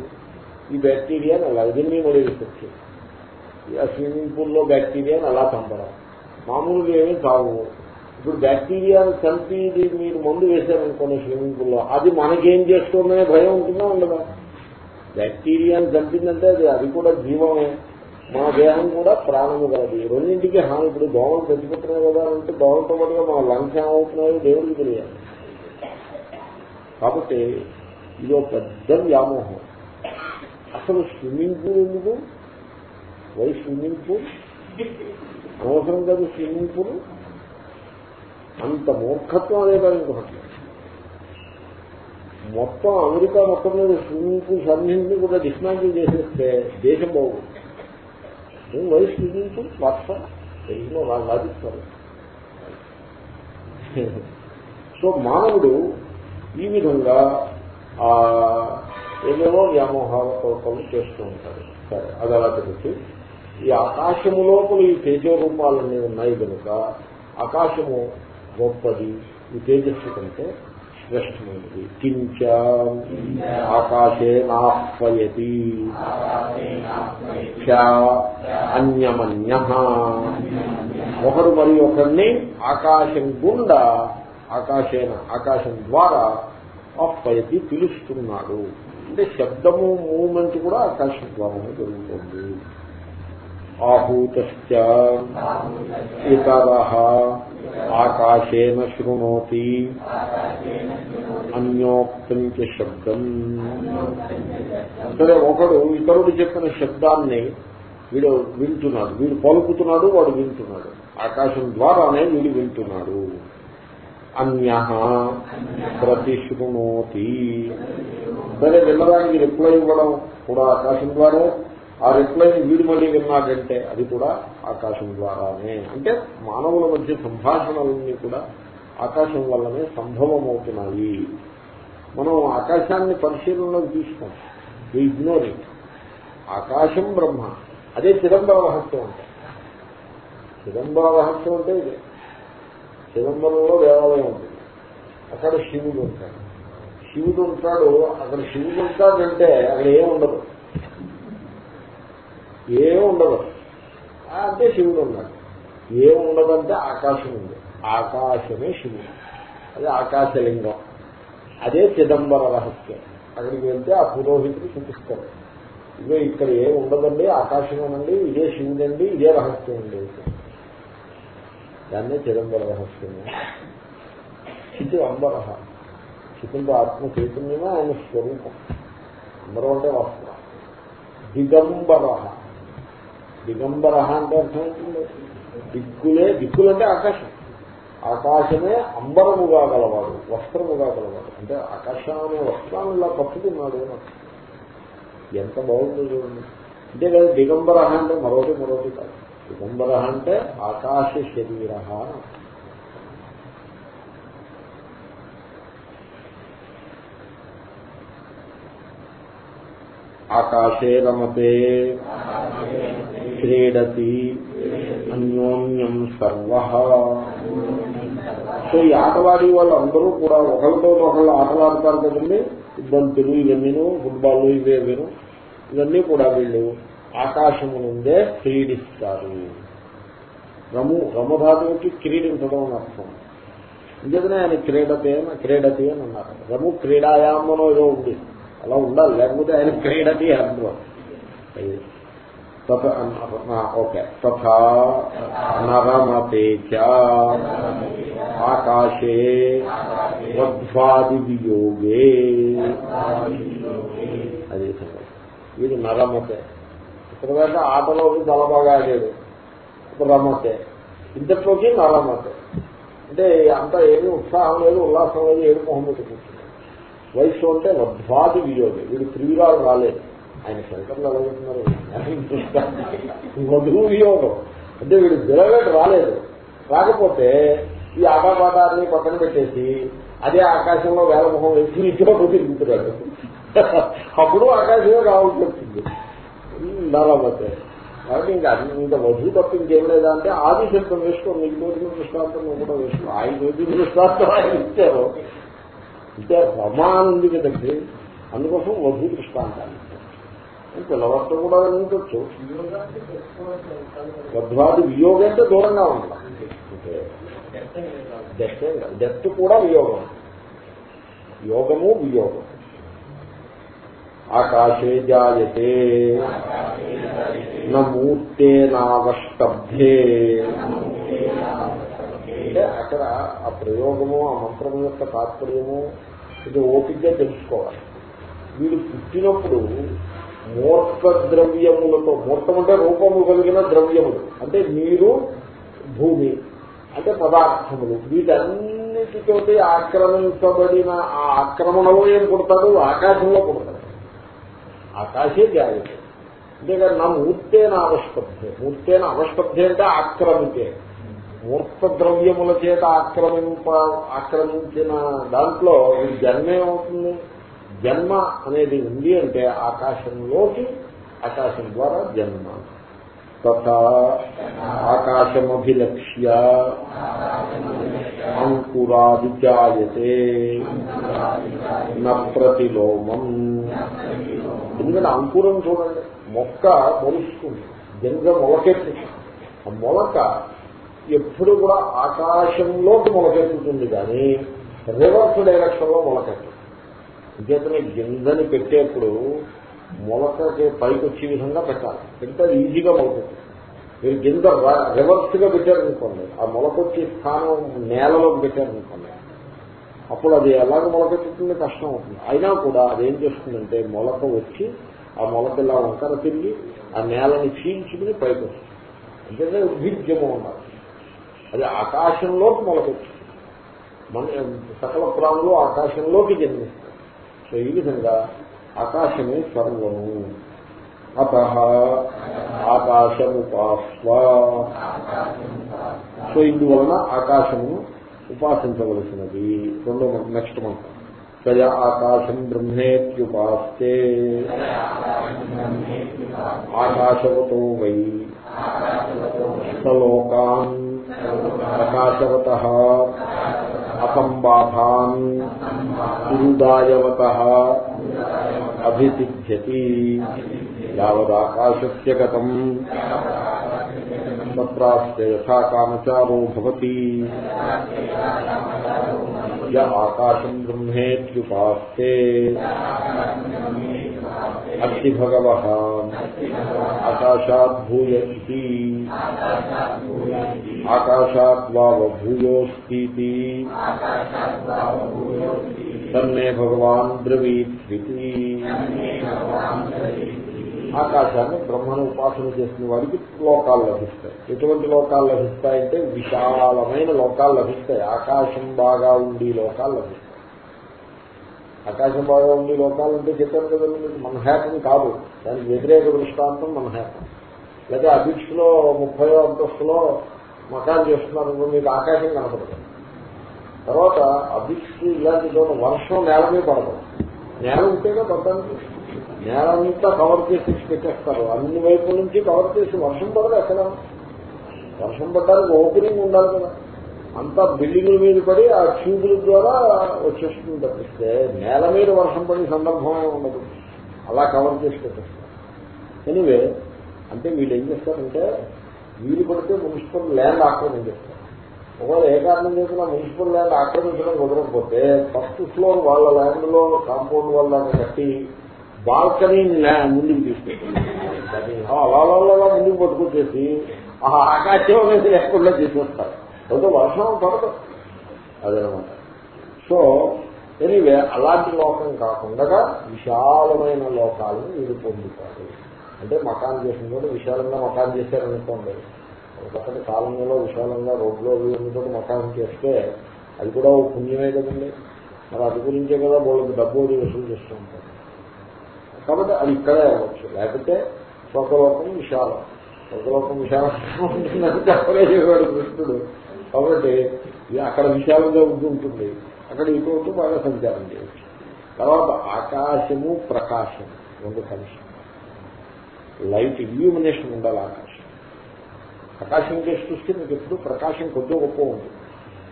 ఈ బ్యాక్టీరియాని అలా వదిలిని కూడా ఆ స్విమ్మింగ్ పూల్లో బ్యాక్టీరియాని అలా చంపడం. మామూలుగా ఏమీ కావు. ఇప్పుడు బ్యాక్టీరియాని చంపి మీరు మందు వేశారనుకోండి స్విమ్మింగ్ పూల్లో అది మనకేం చేస్తుందనే భయం ఉంటుందా ఉండదా? బ్యాక్టీరియాని చంపిందంటే అది అది కూడా జీవమే. మా దేహం కూడా ప్రాణము కాదు రెండింటికి హాని. ఇప్పుడు దోమలు పెంచుకుంటున్నాయి కదా అంటే దోమలతో పాటుగా మన లంచ్ ఏమవుతున్నాయో దేవుడికి తెలియాలి. కాబట్టి ఇది ఒక పెద్ద వ్యామోహం. అసలు స్విమ్మింగ్ పూల్ ఎందుకు? Why swimming pool? అవసరం కాదు స్విమ్మింగ్ పూల్? అంత మూర్ఖత్వం అదే కాదు ఇంకొకటి. మొత్తం అమెరికా మొత్తం మీద స్విమ్మింగ్ పూల్స్ అన్నింటినీ కూడా డిస్మాంటిల్ చేసేస్తే దేశం బాగుంది వై వయసు పూల్ వాట్సాప్ తెలిసిన వాదిస్తారు సో మానవుడు ఈ విధంగా ఏదేవో వ్యామోహాల పనులు చేస్తూ ఉంటాడు. సరే అది అలా తెలిసి ఈ ఆకాశము లోపల ఈ తేజోరూపాలన్నీ ఉన్నాయి కనుక ఆకాశము గొప్పది. ఈ తేజస్సు కంటే శ్రేష్టమైనది కించ ఆకాశే నాహ్వయతి అన్యమన్య ఒకరు మరి ఒకరిని ఆకాశం గుండా ఆకాశేన ఆకాశం ద్వారా ఆహ్వయతి పిలుస్తున్నాడు. అంటే శబ్దము మూమెంట్ కూడా ఆకాశం ద్వారానే జరుగుతుంది. ఆహూత ఇతర ఆకాశేన శృణోతి. అన్యోక్తం శబ్దం. సరే ఒకడు ఇతరుడు చెప్పిన శబ్దాన్ని వీడు వింటున్నాడు. వీడు పలుకుతున్నాడు వాడు వింటున్నాడు. ఆకాశం ద్వారానే వీడు వింటున్నాడు. అన్య ప్రతిశృణోతి సరే వినడానికి రిప్లై ఇవ్వడం కూడా ఆకాశం ద్వారా. ఆ రిప్లైని వీడు మళ్ళీ విన్నాడంటే అది కూడా ఆకాశం ద్వారానే. అంటే మానవుల మధ్య సంభాషణలన్నీ కూడా ఆకాశం వల్లనే సంభవం అవుతున్నాయి మనం ఆకాశాన్ని పరిశీలనలోకి తీసుకోం. ఇగ్నోర్ ఇట్ ఆకాశం బ్రహ్మ. అదే చిదంబర రహస్యం అంటే. చిదంబర రహస్యం అంటే ఇదే. చిదంబరంలో దేవాలయం ఉంటుంది అక్కడ శివుడు ఉంటాడు. శివుడు ఉంటాడు. అక్కడ శివుడు ఉంటాడంటే అక్కడ ఏం ఉండదు ఏం ఉండదు. అంటే శివుడు ఉన్నాడు. ఏం ఉండదంటే ఆకాశం ఉంది. ఆకాశమే శివుడు. అది ఆకాశలింగం. అదే చిదంబర రహస్యం. అక్కడికి వెళ్తే ఆ పురోహితుడు చూపిస్తారు ఇదే ఇక్కడ ఏం ఉండదండి ఆకాశమేనండి ఇదే శివుడండి ఇదే రహస్యం అండి దాన్నే చిదంబర రహస్యము చితి అంబర చితంతో ఆత్మ చైతన్యమే ఆయన స్వరూపం. అంబరం అంటే వస్త్రం దిగంబర దిగంబర అంటే అర్థం ఏంటండి? దిక్కులే దిక్కులంటే ఆకాశం. ఆకాశమే అంబరముగా గలవాడు వస్త్రముగా గలవాడు. అంటే ఆకాశం అనే వస్త్రాన్ని ఇలా పట్టుకున్నాడు ఎంత బాగుందో చూడండి. అంటే కదా దిగంబర అంటే మరొకటి మరొకటి కాదు. దిగంబర అంటే ఆకాశ శరీర ఆకాశే రమతే క్రీడతి అన్యోన్యం సర్వ సో ఈ ఆటలాడి వాళ్ళందరూ కూడా ఒకరితో ఒకళ్ళు ఆటలాడతారు కదండి. బంతులు ఇవన్నీను ఫుట్బాల్ ఇవే ఇవన్నీ కూడా వీళ్ళు ఆకాశము నుండే క్రీడిస్తారు. రము రమధాతువుకి క్రీడించడం అని అర్థం. ఎందుకనే ఆయన క్రీడతే క్రీడతి అని అన్నారు. రము క్రీడాయామనో ఏదో ఉంది. అలా ఉండాలి లేకపోతే ఆయన క్రీడతి అర్థం ఓకే. తథా నరమతే ఆకాశే వధ్వాది వియోగే అది వీడు నరమతే. ఇక్కడ దాకా ఆటలోకి చాలా బాగా ఆడాడు ఇప్పుడు రమతే ఇంతట్లోకి నరమతే. అంటే అంతా ఏమీ ఉత్సాహం లేదు ఉల్లాసం లేదు ఏడు మొహం పెట్టుకుంటుంది వయసు అంటే వధ్వాది వియోగి వీడు త్రివిరాలు రాలేదు ఆయన శంకర్లు అడుగుతున్నారు వధువు వియోగం. అంటే వీడు బిలగట్ రాలేదు. రాకపోతే ఈ ఆటపాటాన్ని పక్కన పెట్టేసి అదే ఆకాశంలో వేలముఖం వేసి ఇంట్లో తిరుగుతున్నాడు. అప్పుడు ఆకాశమే కావాల్సి వచ్చింది. నలభతే కాబట్టి ఇంకా ఇంకా వధువు తప్ప ఇంకేం లేదా అంటే ఆది శబ్దం వేసుకో మీకు రోజుల దృష్టాంతం కూడా వేసుకో. ఆయన రోజుల దృష్టాంతం ఆయన ఇచ్చారు. అంటే రమా ఉంది కదండి. అందుకోసం వధు దృష్టాంతాన్ని పిల్లవర్త కూడా ఉండొచ్చు. వధ్వాది వియోగం అంటే దూరంగా ఉండాలి. డెత్ డెత్ కూడా వియోగం. యోగము వియోగం. ఆకాశే జాయతే. నూర్తే నావష్టబ్ధే. అంటే అక్కడ ఆ ప్రయోగము ఆ మంత్రం యొక్క తాత్పర్యము ఇది ఓపికగా తెలుసుకోవాలి. వీడు పుట్టినప్పుడు మూర్త ద్రవ్యములతో మూర్తం అంటే రూపము కలిగిన ద్రవ్యములు. అంటే నీరు భూమి అంటే పదార్థములు. వీటన్నిటితోటి ఆక్రమించబడిన ఆ ఆక్రమణలో ఏం కొడతాడు ఆకాశంలో కొడతాడు ఆకాశే జాగ్రత్త అంతేగాని నా మూర్తేన అవస్పబ్ధే మూర్తేన అవస్పబ్ధే అంటే ఆక్రమితే. మూర్త ద్రవ్యముల చేత ఆక్రమింప ఆక్రమించిన దాంట్లో ఈ జన్మ ఏమవుతుంది? జన్మ అనేది ఉంది అంటే ఆకాశంలోకి ఆకాశం ద్వారా జన్మ. తథా అంకురా అంకురాదిజాయతే నతిలోమం ఎందుకంటే అంకురం చూడండి మొక్క మొలుస్తుంది. జన్మ మొలకెత్తి. ఆ మొలక ఎప్పుడు కూడా ఆకాశంలోకి మొలకెత్తుతుంది కానీ రివర్స్ డైరెక్షన్లో మొలకెత్తు ఇంకేతనే గింజని పెట్టేప్పుడు మొలకకి పైకి వచ్చే విధంగా పెట్టాలి. పెడితే అది ఈజీగా మొలకెత్తుంది. మీరు గింజ రివర్స్గా పెట్టారనుకోండి ఆ మొలకొచ్చే స్థానం నేలలోకి పెట్టారనుకోండి అప్పుడు అది ఎలాగ మొలకెత్తుతుంది కష్టం అవుతుంది. అయినా కూడా అదేం చేస్తుందంటే మొలక వచ్చి ఆ మొలకలా వంకర తిరిగి ఆ నేలని చీల్చుకుని పైకి వస్తుంది. అంటే విద్యము ఉండాలి. అది ఆకాశంలోకి మొలకొచ్చు మన సకల ప్రాణులు ఆకాశంలోకి జన్మిస్తాయి. సో ఈ విధంగా ఆకాశమే సర్వము అత ఆకాశముపాస్వ సో ఇందువలన ఆకాశము ఉపాసించవలసినది. రెండో నెక్స్ట్ మంత్ సయ ఆకాశం బ్రహ్మేత్యుపాస్తే. ఆకాశవతో వై. సలోకాన్ ప్రకాశవత అసంబాధాన్ ఉరుదాయవత అభిసిద్ధ్యతి యావదాకాశస్య గతం. తత్రాస్య యథా కామచారో భవతి య ఆకాశం బ్రహ్మేత్యుపాస్తే అస్తి భగవ ఆకాశాద్భూయ ఇది ఆకాశాద్వావభూయోస్తి తన్నే భగవాన్ బ్రవీత్వితి ఆకాశాన్ని బ్రహ్మను ఉపాసన చేసిన వాడికి లోకాలు లభిస్తాయి. ఎటువంటి లోకాలు లభిస్తాయంటే విశాలమైన లోకాలు లభిస్తాయి. ఆకాశం బాగా ఉండి లోకాలు లభిస్తాయి. ఆకాశం బాగా ఉండి లోకాలు అంటే చెప్పాను కదా మీకు కాదు. దానికి వ్యతిరేక దృష్టాంతం మన్హాటన్ లేదా అభిక్షలో ముప్పై అంతస్తులో మకాన్ చేస్తున్నారు మీకు ఆకాశం కనపడదు. తర్వాత అభిక్ష ఇలాంటి వర్షం నేల మీద పడదు. నేల ఉంటేగా పడడానికి నేలంతా కవర్ చేసి పెట్టేస్తారు. అన్ని వైపుల నుంచి కవర్ చేసి వర్షం పడదు ఎక్కడ వర్షం పడ్డానికి ఓపెనింగ్ ఉండాలి కదా. అంతా బిల్డింగ్ల మీద పడి ఆ ట్యూబుల ద్వారా వచ్చేస్తుంది తప్పిస్తే నేల మీద వర్షం పడే సందర్భమే ఉండదు. అలా కవర్ చేసి పెట్టేస్తారు. ఎనివే అంటే వీళ్ళు ఏం చేస్తారంటే వీలు పడితే మున్సిపల్ ల్యాండ్ ఆక్రమించేస్తారు ఒకవేళ ఏ కారణం చేసినా మున్సిపల్ ల్యాండ్ ఆక్రమించడం కుదరకపోతే ఫస్ట్ ఫ్లోర్ వాళ్ళ ల్యాండ్లో కాంపౌండ్ వల్ల కట్టి బాల్కనీ ముందుకు తీసుకెళ్ళి. అలా అలా ముందుకు పట్టుకొచ్చేసి ఆ ఆకాశం అనేది లేకుండా తీసుకొస్తారు అయితే వర్షం పడదు. అదనమాట. సో ఎనీవే అలాంటి లోకం కాకుండా విశాలమైన లోకాలను వీరు పొందుతారు. అంటే మకాన్ చేసిన కూడా విశాలంగా మకాన్ చేశారనుకోండి ఒకటి కాలంలో విశాలంగా రోడ్లో వీళ్ళతో మకాన్ చేస్తే అది కూడా ఓ పుణ్యమే కదండి. మరి అది గురించే కదా వాళ్ళకి డబ్బు అది వసూలు చేస్తూ ఉంటారు. కాబట్టి అది ఇక్కడే అవ్వచ్చు. లేకపోతే స్వర్గలోకం విశాలం. స్వర్గలోకం విశాలంగా ఉంటుందని కృష్ణుడు. కాబట్టి అక్కడ విశాలంగా ఉంటుంది. అక్కడ ఇటు బాగా సంచారం చేయవచ్చు. తర్వాత ఆకాశము ప్రకాశం రెండు కలిసి లైట్ ఇల్యూమినేషన్ ఉండాలి ఆకాశం. ప్రకాశం చేసి చూస్తే మీకు ఎప్పుడు ప్రకాశం కొద్దిగా గొప్ప ఉంటుంది.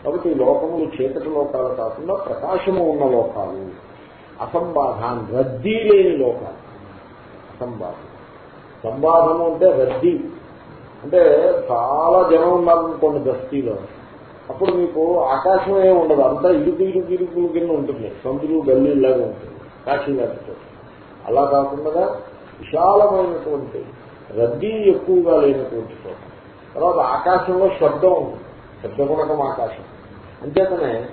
కాబట్టి ఈ లోకములు చీకటి లోకాలు కాకుండా ప్రకాశము ఉన్న లోకాలు. అసంబాధాన్ రద్దీ లేని లోకాలు. అసంబాధం. సంబాధము అంటే రద్దీ. అంటే చాలా జనం ఉన్నారనుకోండి బస్తీలో అప్పుడు మీకు ఆకాశమే ఉండదు. అంతా ఇరుకు ఇరుకు ఇరుకులు కింద ఉంటుంది. సందులు గల్లీలాగా ఉంటుంది. కాశీలాంటితో అలా కాకుండా విశాలమైనటువంటి రద్దీ ఎక్కువగా లేనటువంటి చోట. తర్వాత ఆకాశంలో శబ్దం ఉంటుంది. శబ్దగుణకం ఆకాశం. అంచేతనే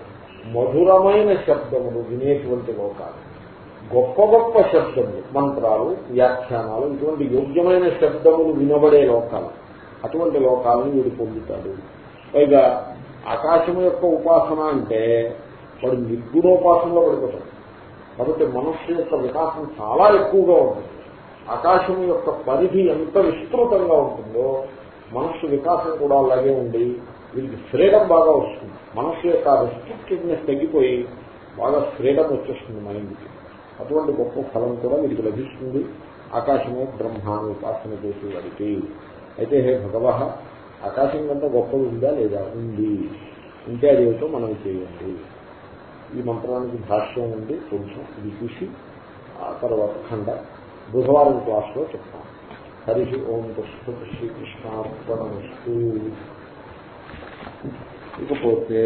మధురమైన శబ్దములు వినేటువంటి లోకాలు. గొప్ప గొప్ప శబ్దములు మంత్రాలు వ్యాఖ్యానాలు ఇటువంటి యోగ్యమైన శబ్దములు వినబడే లోకాలు. అటువంటి లోకాలను వీడు పొందుతాడు. పైగా ఆకాశం యొక్క ఉపాసన అంటే వాడు నిర్గుణోపాసనలో పడిపోతాడు. కాబట్టి మనస్సు యొక్క వికాసం చాలా ఎక్కువగా ఉంటుంది. ఆకాశం యొక్క పరిధి ఎంత విస్తృతంగా ఉంటుందో మనస్సు వికాసం కూడా అలాగే ఉండి వీరికి ఫ్రీడమ్ బాగా వస్తుంది. మనస్సు యొక్క రెస్ట్రిక్టెడ్నెస్ తగ్గిపోయి బాగా ఫ్రీడమ్ వచ్చేస్తుంది మైండ్కి అటువంటి గొప్ప ఫలం కూడా వీరికి లభిస్తుంది. ఆకాశమే బ్రహ్మాన్ని ఉపాసన చేసేవాడికి అయితే హే భగవ ఆకాశం కంటే గొప్పది ఉందా లేదా? ఉంది. ఉంటే అది మనం చేయండి. ఈ మంత్రానికి భాష్యం ఉంది. కొంచెం ఇది చూసి ఆ తర్వాత ఖండ. బుధవారం క్లాస్లో చెప్తాం. హరి ఓం పుష్ప శ్రీకృష్ణార్పణమస్తు. ఇకపోతే